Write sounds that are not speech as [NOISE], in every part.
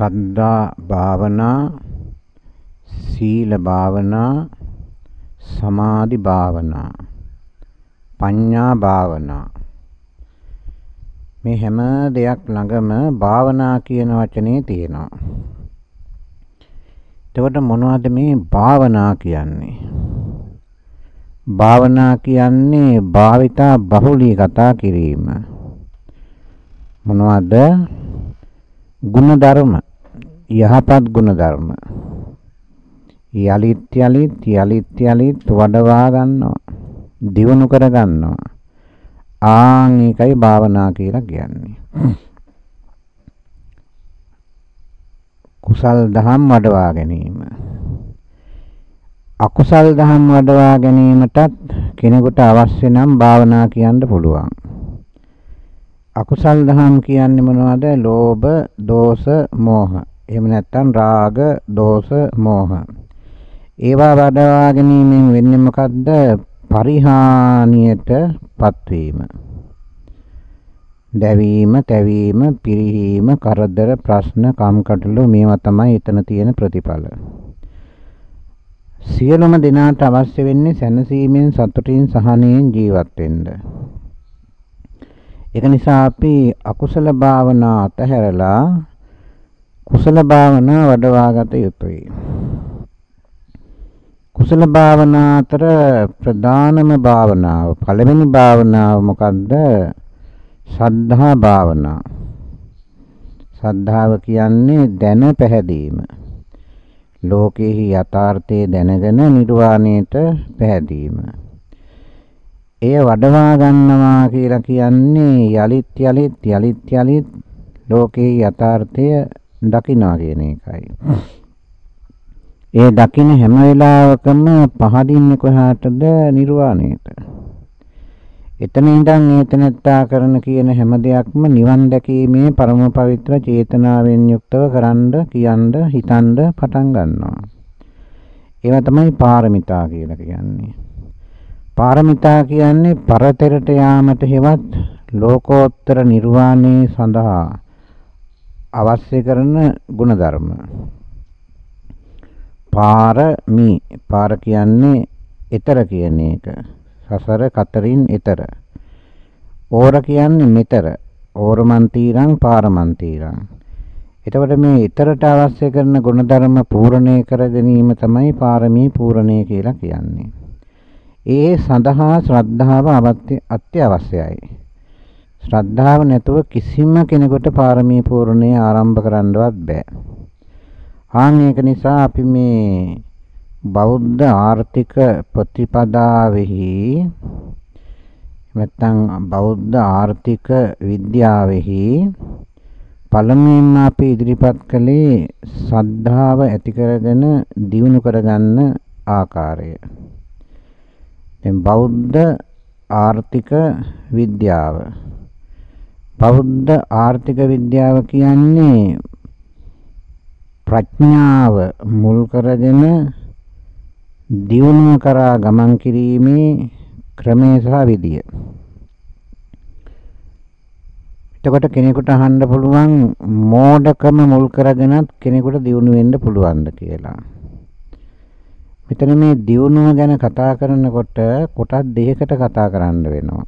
සද්ධා භාවනා සීල භාවනා සමාධි භාවනා පඤ්ඤා භාවනා මේ හැම දෙයක් ළඟම භාවනා කියන වචනේ තියෙනවා. එතකොට මොනවද මේ භාවනා කියන්නේ? භාවනා කියන්නේ භාවිතා බහුලී කතා කිරීම. මොනවද? ಗುಣධර්ම යහපත් ಗುಣධර්ම යලිත් යලිත් යලිත් යලිත් වඩවා ගන්නවා. දියුණු කර ගන්නවා. ආන් ඒකයි භාවනා කියලා කියන්නේ. කුසල් දහම් වඩවා ගැනීම. අකුසල් දහම් වඩවා ගැනීමටත් කෙනෙකුට අවශ්‍ය නම් භාවනා කියන්න පුළුවන්. අකුසල් දහම් කියන්නේ මොනවද? ලෝභ, දෝෂ, මෝහ. එහෙම නැත්නම් රාග, දෝෂ, මෝහ. ඒවා වඩවා ගැනීමෙන් වෙන්නේ මොකද්ද? පරිහානියටපත් වීම. දැවීම, තැවීම, පිරිහීම, කරදර, ප්‍රශ්න, කම්කටොළු මේවා තමයි එතන තියෙන ප්‍රතිඵල. සියලුම දෙනාට අවශ්‍ය වෙන්නේ සැනසීමෙන්, සතුටින්, සහනයෙන් ජීවත් වෙන්න. ඒක නිසා අපි අකුසල භාවනා අතහැරලා කුසල භාවනා වඩවා ගත යුතුයි. කුසල භාවනා අතර ප්‍රධානම භාවනාව පළවෙනි භාවනාව මොකද්ද? සද්ධා භාවනා. සද්ධාව කියන්නේ දැන පැහැදීම. ලෝකෙහි යථාර්ථය දැනගෙන නිර්වාණයට පැහැදීම. එය වඩවා ගන්නවා කියලා කියන්නේ යලිත් යලිත් යලිත් යලිත් ලෝකේ යථාර්ථය දකිනවා කියන එකයි. ඒ දකින හැම වෙලාවකම පහදින්නේ කොහාටද නිර්වාණයට. එතන ඉඳන් ඒතනත්තා කරන කියන හැම දෙයක්ම නිවන් දැකීමේ පරම පවිත්‍ර චේතනාවෙන් යුක්තව කරන්න කියන්න හිතන්න පටන් ගන්නවා. ඒවා තමයි පාරමිතා කියලා කියන්නේ. පාරමිතා කියන්නේ පරතරට යාමට හෙවත් ලෝකෝත්තර නිර්වාණය සඳහා අවශ්‍ය කරන ගුණධර්ම. පාරමි පාර කියන්නේ ඊතර කියන එක. සසර කතරින් ඊතර. ඕර කියන්නේ මෙතර. ඕරමන්තිරං පාරමන්තිරං. එතකොට මේ ඊතරට අවශ්‍ය කරන ගුණධර්ම පූර්ණේ කර ගැනීම තමයි පාරමී පූර්ණේ කියලා කියන්නේ. ඒ සඳහා ශ්‍රද්ධාව අත්‍යවශ්‍යයි. ශ්‍රද්ධාව නැතුව කිසිම කෙනෙකුට පාරමී පූර්ණේ ආරම්භ කරන්නවත් බෑ. ආන් ඒක නිසා අපි මේ බෞද්ධ ආර්ථික ප්‍රතිපදාවෙහි නැත්නම් බෞද්ධ ආර්ථික විද්‍යාවෙහි පළමුවෙන්ම අපි ඉදිරිපත් කළේ සද්ධාව ඇති කරගෙන දියුණු කරගන්න ආකාරය. දැන් බෞද්ධ ආර්ථික විද්‍යාව බෞද්ධ ආර්ථික විද්‍යාව කියන්නේ ප්‍රඥාව මුල් කරගෙන දියුණුව කරා ගමන් කිරීමේ ක්‍රමය සහ විදිය. එතකොට කෙනෙකුට අහන්න පුළුවන් මෝඩකම මුල් කරගෙනත් කෙනෙකුට දියුණු වෙන්න පුළුවන්ද කියලා. මෙතන මේ දියුණුව ගැන කතා කරනකොට කොටස් දෙකකට කතා කරන්න වෙනවා.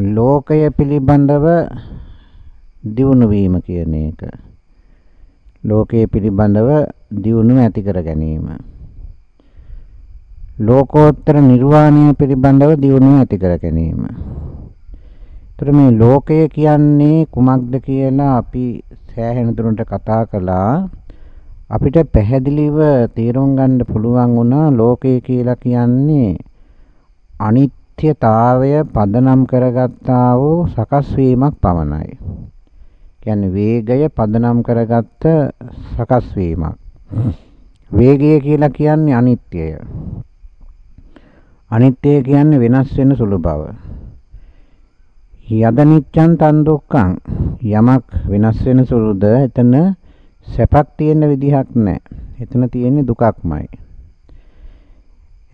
ලෝකය පිළිබඳව දියුණු වීම කියන එක. ලෝකයේ පිළිබඳව දියුණුව ඇති කර ගැනීම. ලෝකෝත්තර නිර්වාණය පිළිබඳව දියුණුව ඇති කර ගැනීම. ඒතර මේ ලෝකය කියන්නේ කුමක්ද කියලා අපි සෑහෙන දුරට කතා කළා. අපිට පැහැදිලිව තේරුම් ගන්න පුළුවන් වුණා ලෝකය කියලා කියන්නේ අනිත්‍යතාවය පදනම් කරගත්තා වූ සකස් වීමක් පමණයි. කියන්නේ වේගය පදනම් කරගත්ත සකස් වීමක්. වේගය කියලා කියන්නේ අනිත්‍යය. අනිත්‍ය කියන්නේ වෙනස් වෙන සුළු බව. යදනිච්ඡන් තන් දුක්ඛං යමක් වෙනස් වෙන සුළුද එතන සැපක් තියෙන විදිහක් නැහැ. එතන තියෙන්නේ දුකක්මයි.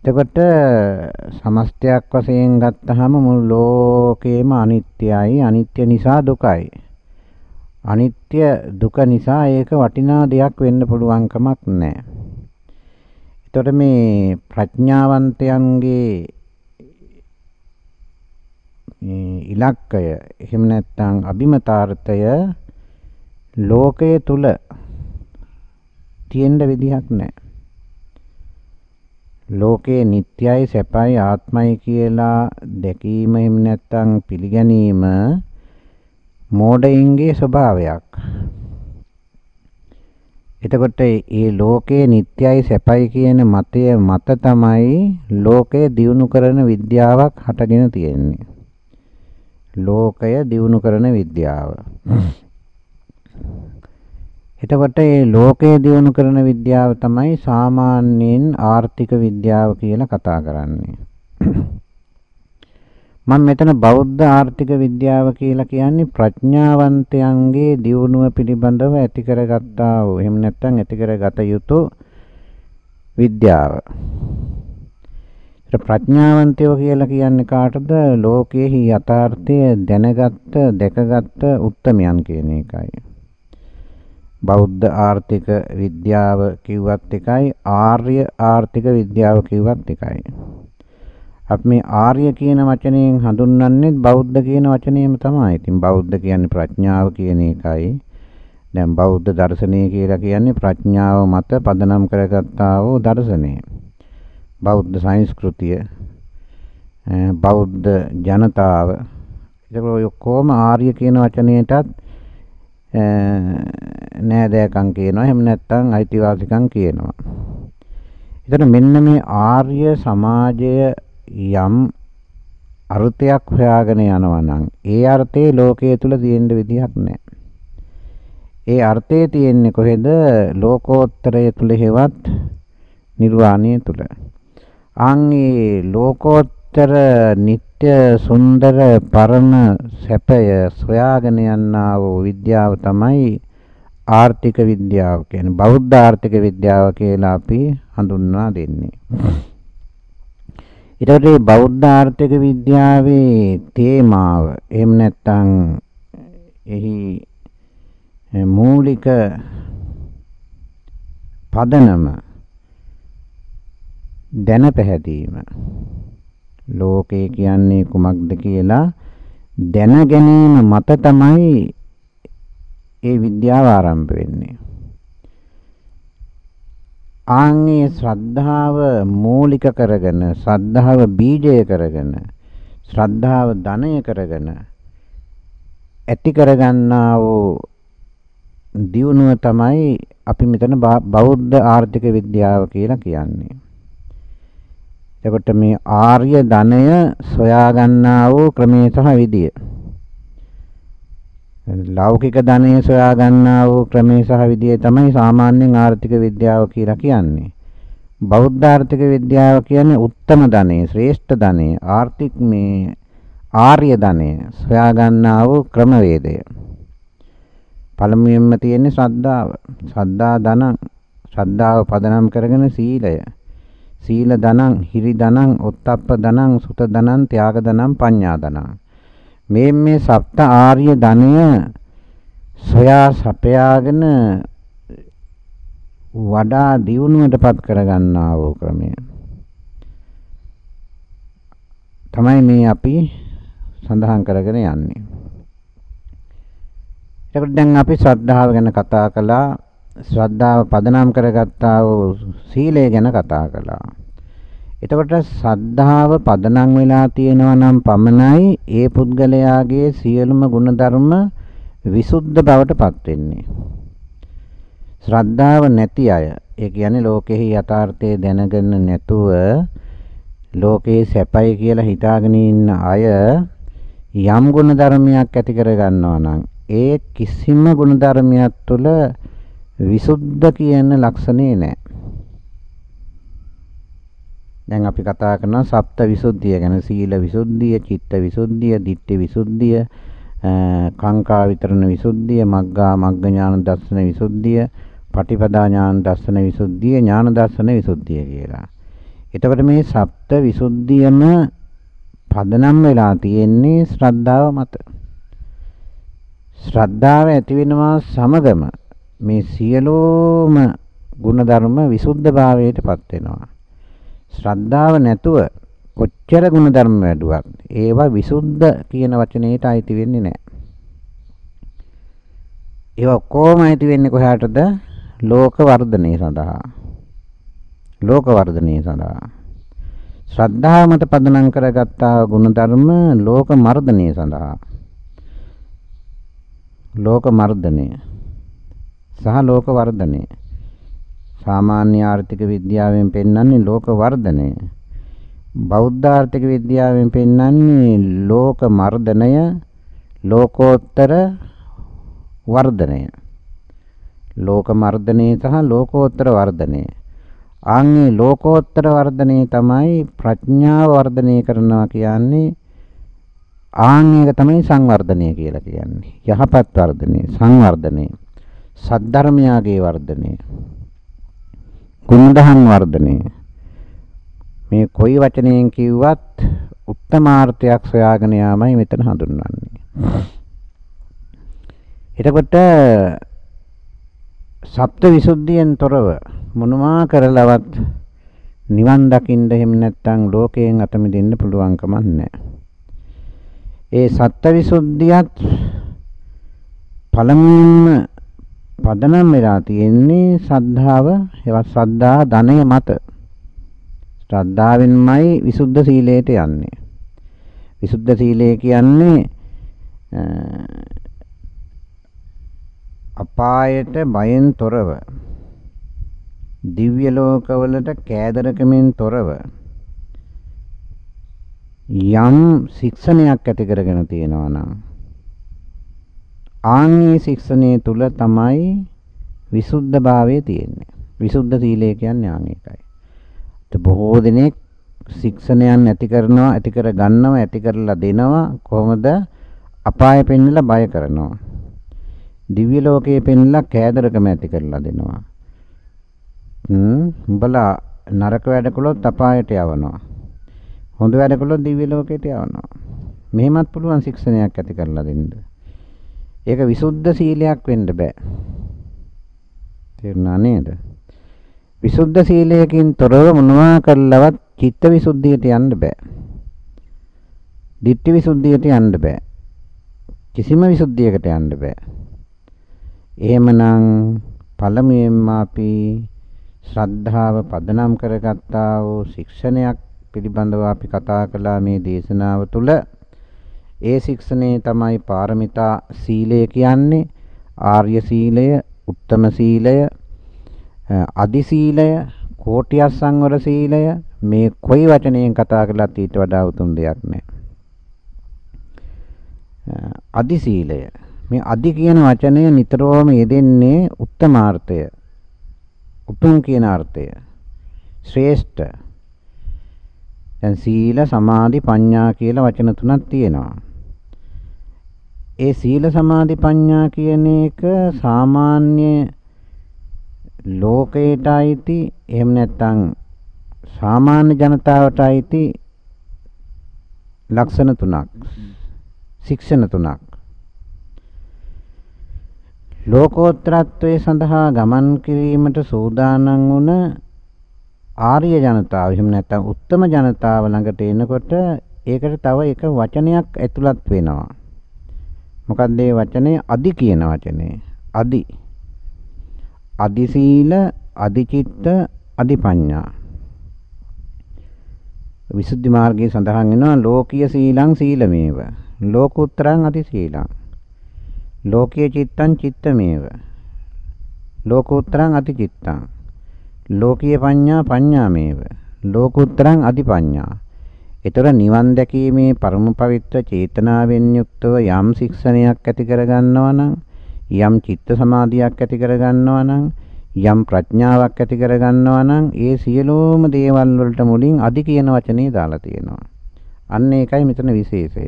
එතකොට සමස්තයක් වශයෙන් ගත්තාම මුළු ලෝකේම අනිත්‍යයි. අනිත්‍ය නිසා දුකයි. අනිත්‍ය දුක නිසා ඒක වටිනා දෙයක් වෙන්න පුළුවන් කමක් නැහැ. එතකොට මේ ප්‍රඥාවන්තයන්ගේ ඉලක්කය එහෙම නැත්නම් අභිමතාර්ථය ලෝකයේ තුල තියෙන්න විදිහක් නැහැ. ලෝකේ නිට්ටයයි සැපයි ආත්මයි කියලා දැකීම එහෙම නැත්නම් පිළිගැනීම මෝඩයින්ගේ ස්වභාවයක්. එතකොට මේ ලෝකේ නිට්ටයයි සැපයි කියන මතය මත තමයි ලෝකය දියුණු කරන විද්‍යාවක් හටගෙන තියෙන්නේ. ලෝකය දියුණු කරන විද්‍යාව. එතකොට මේ ලෝකය දියුණු කරන විද්‍යාව තමයි සාමාන්‍යයෙන් ආර්ථික විද්‍යාව කියලා කතා කරන්නේ. [CLEARS THROAT] මම මෙතන බෞද්ධ ආර්ථික විද්‍යාව කියලා කියන්නේ ප්‍රඥාවන්තයන්ගේ දියුණුව පිළිබඳව ඇති කරගත්තා වූ එහෙම නැත්නම් ඇති කරගත යුතු විද්‍යාව. ප්‍රඥාවන්තයෝ කියලා කියන්නේ කාටද? ලෝකයේ යථාර්ථය දැනගත්ත, දැකගත්ත උත්තමයන් කියන එකයි. බෞද්ධ ආර්ථික විද්‍යාව කිව්වත් එකයි, ආර්ය ආර්ථික විද්‍යාව කිව්වත් එකයි. අපි මේ ආර්ය කියන වචනයෙන් හඳුන්වන්නේ බෞද්ධ කියන වචනයම තමයි. ඉතින් බෞද්ධ කියන්නේ ප්‍රඥාව කියන එකයි. දැන් බෞද්ධ දර්ශනය කියලා කියන්නේ ප්‍රඥාව මත පදනම් කරගත්තා වූ දර්ශනය. බෞද්ධ සංස්කෘතිය බෞද්ධ ජනතාව ඒක ඔක්කොම ආර්ය කියන වචනයටත් නෑදෑකම් කියනවා එහෙම නැත්නම් අයිතිවාසිකම් කියනවා. එතන මෙන්න මේ ආර්ය සමාජය යම් අර්ථයක් හොයාගෙන යනවා නම් ඒ අර්ථේ ලෝකයේ තුල තියෙන්න විදිහක් නැහැ. ඒ අර්ථය තියෙන්නේ කොහෙද? ලෝකෝත්තරය තුල හේවත් නිර්වාණය තුල. ආන්ගේ ලෝකෝත්තර නিত্য සුන්දර පරණ සැපය සොයාගෙන යනා වූ විද්‍යාව තමයි ආර්ථික විද්‍යාව කියන්නේ බෞද්ධ ආර්ථික විද්‍යාව කියලා අපි හඳුන්වා දෙන්නේ. ඊට පස්සේ බෞද්ධ ආර්ථික විද්‍යාවේ තේමාව එහෙම නැත්නම් එහි මූලික පදනම දැන පැහැදීම ලෝකය කියන්නේ කුමක්ද කියලා දැන ගැනීම මත තමයි ඒ විද්‍යාව ආරම්භ වෙන්නේ ආන්ගේ ශ්‍රද්ධාව මූලික කරගෙන ශ්‍රද්ධාව බීජය කරගෙන ශ්‍රද්ධාව ධනය කරගෙන ඇති කරගන්නා වූ දියුණුව තමයි අපි මෙතන බෞද්ධ ආර්ථික විද්‍යාව කියලා කියන්නේ. එතකොට මේ ආර්ය ධනය සොයා ගන්නා වූ ක්‍රමයේ සහ විදිය ලෞකික ධනය සොයා ගන්නා වූ ක්‍රමේ සහ විදිය තමයි සාමාන්‍යයෙන් ආර්ථික විද්‍යාව කියලා කියන්නේ. බෞද්ධ ආර්ථික විද්‍යාව කියන්නේ උත්තම ධනය, ශ්‍රේෂ්ඨ ධනය, ආර්ථික මේ ආර්ය ධනය සොයා ගන්නා වූ ක්‍රමවේදය. පළමුවෙන්ම තියෙන්නේ ශ්‍රද්ධාව. ශ්‍රද්ධා ධනං ශ්‍රද්ධාව පදනම් කරගෙන සීලය. සීල ධනං, හිරි ධනං, ඔත්තප්ප ධනං, සුත ධනං, ත්‍යාග ධනං, පඤ්ඤා ධනං. මේ මේ සප්ත ආර්ය ධනය සොයා සපයාගෙන වඩා දියුණුවටපත් කරගන්නා වූ ක්‍රමය තමයි මේ අපි සඳහන් කරගෙන යන්නේ. එතකොට දැන් අපි ශ්‍රද්ධාව ගැන කතා කළා. ශ්‍රද්ධාව පදනම් කරගත්තා වූ සීලය ගැන කතා කළා. එතකොට සද්ධාව පදනම් වෙලා තියෙනවා නම් පමණයි ඒ පුද්ගලයාගේ සියලුම ගුණධර්ම විසුද්ධ බවට පත් වෙන්නේ. ශ්‍රද්ධාව නැති අය, ඒ කියන්නේ ලෝකෙහි යථාර්ථය දැනගෙන නැතුව ලෝකේ සැපයි කියලා හිතාගෙන ඉන්න අය යම් ගුණධර්මයක් ඇති කර ගන්නවා නම් ඒ කිසිම ගුණධර්මයක් තුළ විසුද්ධ කියන ලක්ෂණේ නැහැ. දැන් අපි කතා කරනවා සප්ත විසුද්ධිය ගැන සීල විසුද්ධිය, චිත්ත විසුද්ධිය, ditthi විසුද්ධිය, කාංකා විතරණ විසුද්ධිය, මග්ගා මග්ග ඥාන දර්ශන විසුද්ධිය, පටිපදා ඥාන දර්ශන විසුද්ධිය, ඥාන දර්ශන විසුද්ධිය කියලා. එතකොට මේ සප්ත විසුද්ධියම පදනම් වෙලා තියෙන්නේ ශ්‍රද්ධාව මත. ශ්‍රද්ධාව ඇති වෙනවා සමගම මේ සියලුම ಗುಣධර්ම විසුද්ධභාවයට පත් වෙනවා. ශ්‍රද්ධාව නැතුව කොච්චර ಗುಣධර්ම වැඩුවත් ඒවා විසුද්ධ කියන වචනයට අයිති වෙන්නේ නැහැ. ඒවා කොහොම අයිති වෙන්නේ කොහාටද? ලෝක වර්ධනය සඳහා. ලෝක වර්ධනය සඳහා. ශ්‍රද්ධාව මත පදනම් කරගත්තා ಗುಣධර්ම ලෝක මර්ධනය සඳහා. ලෝක මර්ධනය සහ ලෝක වර්ධනය. සාමාන්‍ය ආර්ථික විද්‍යාවෙන් පෙන්වන්නේ ලෝක වර්ධනය. බෞද්ධ ආර්ථික විද්‍යාවෙන් පෙන්වන්නේ ලෝක මර්ධනය ලෝකෝත්තර වර්ධනය. ලෝක මර්ධනය සහ ලෝකෝත්තර වර්ධනය. ආන්ගේ ලෝකෝත්තර වර්ධනය තමයි ප්‍රඥාව වර්ධනය කරනවා කියන්නේ ආන් එක තමයි සංවර්ධනය කියලා කියන්නේ. යහපත් වර්ධනය, සංවර්ධනය, සද්ධර්මයාගේ වර්ධනය, ගුණධම් වර්ධනය. මේ කොයි වචනයෙන් කිව්වත් උත්තමාර්ථයක් සොයාගෙන යාමයි මෙතන හඳුන්වන්නේ. එතකොට සප්ත විසුද්ධියෙන් තොරව මොනවා කරලවත් නිවන් දකින්න එහෙම නැත්නම් ලෝකයෙන් අත මිදෙන්න පුළුවන් කමක් නැහැ. ඒ සත්ත්වවිසුද්ධියත් පළමුවෙන්ම පදනම් වෙලා තියෙන්නේ සද්ධාව, ඒවත් සද්ධා ධනය මත. ශ්‍රද්ධාවෙන්මයි විසුද්ධ සීලයට යන්නේ. විසුද්ධ සීලය කියන්නේ අපායට බයෙන් තොරව දිව්‍ය ලෝකවලට කෑදරකමින් තොරව යම් ශික්ෂණයක් ඇති කරගෙන තියෙනවා නම් ආන්ගේ ශික්ෂණය තුල තමයි විසුද්ධ භාවය තියෙන්නේ. විසුද්ධ සීලය කියන්නේ ආන් එකයි. බොහෝ දෙනෙක් ශික්ෂණයන් ඇති කරනවා, ඇති කර ගන්නවා, ඇති කරලා දෙනවා කොහොමද? අපාය පෙන්නලා බය කරනවා. දිව්‍ය ලෝකයේ පෙන්ලා කෑදරකම ඇති කරලා දෙනවා. හ්ම් උඹලා නරක වැඩ කළොත් අපායට යවනවා. හොඳ වැඩ කළොත් දිව්‍ය ලෝකයට යවනවා. මෙහෙමත් පුළුවන් ශික්ෂණයක් ඇති කරලා දෙන්න. ඒක විසුද්ධ සීලයක් වෙන්න බෑ. තේරුණා නේද? විසුද්ධ සීලයකින් තොරව මොනවා කළවත් චිත්ත විසුද්ධියට යන්න බෑ. ditthi විසුද්ධියට යන්න බෑ. කිසිම විසුද්ධියකට යන්න බෑ. එහෙමනම් පළමුවෙන්ම අපි ශ්‍රද්ධාව පදනම් කරගත්තා වූ ශික්ෂණයක් පිළිබඳව අපි කතා කළා මේ දේශනාව තුළ ඒ ශික්ෂණේ තමයි පාරමිතා සීලය කියන්නේ ආර්ය සීලය, උත්තම සීලය, අදි සීලය, කෝටිය සංවර සීලය මේ කොයි වචනයෙන් කතා කළත් ඊට වඩා උතුම් දෙයක් නැහැ. අදි සීලය මේ අදි කියන වචනය නිතරම යෙදෙන්නේ උත්තමාර්ථය. උතුම් කියන අර්ථය. ශ්‍රේෂ්ඨ. දැන් සීල සමාධි ප්‍රඥා කියලා වචන තුනක් තියෙනවා. ඒ සීල සමාධි ප්‍රඥා කියන එක සාමාන්‍ය ලෝකයට අයිති එහෙම නැත්නම් සාමාන්‍ය ජනතාවට අයිති ලක්ෂණ තුනක්. ශික්ෂණ තුනක්. ලෝකෝත්තරත්වයේ සඳහා ගමන් කිරීමට සූදානම් වුණ ආර්ය ජනතාව එහෙම නැත්නම් උත්තම ජනතාව ළඟට එනකොට ඒකට තව එක වචනයක් ඇතුළත් වෙනවා. මොකක්ද මේ වචනේ අදි කියන වචනේ. අදි. අදි සීල, අදි චිත්ත, අදි පඤ්ඤා. විසුද්ධි මාර්ගයේ සඳහන් වෙනවා ලෝකීය සීලං සීලමේව. ලෝකුත්තරං අදි සීලං. ලෝකීය චිත්තං චිත්තමේව ලෝකෝත්තරං අති චිත්තං ලෝකීය පඤ්ඤා පඤ්ඤාමේව ලෝකෝත්තරං අති පඤ්ඤා ඒතර නිවන් දැකීමේ පරම පවිත්‍ර චේතනාවෙන් යුක්තව යම් ශික්ෂණයක් ඇති කරගන්නවා නම් යම් චිත්ත සමාධියක් ඇති කරගන්නවා නම් යම් ප්‍රඥාවක් ඇති කරගන්නවා නම් ඒ සියලුම දේවල් වලට මුලින් අදි කියන වචනේ දාලා තියෙනවා. අන්න ඒකයි මෙතන විශේෂය.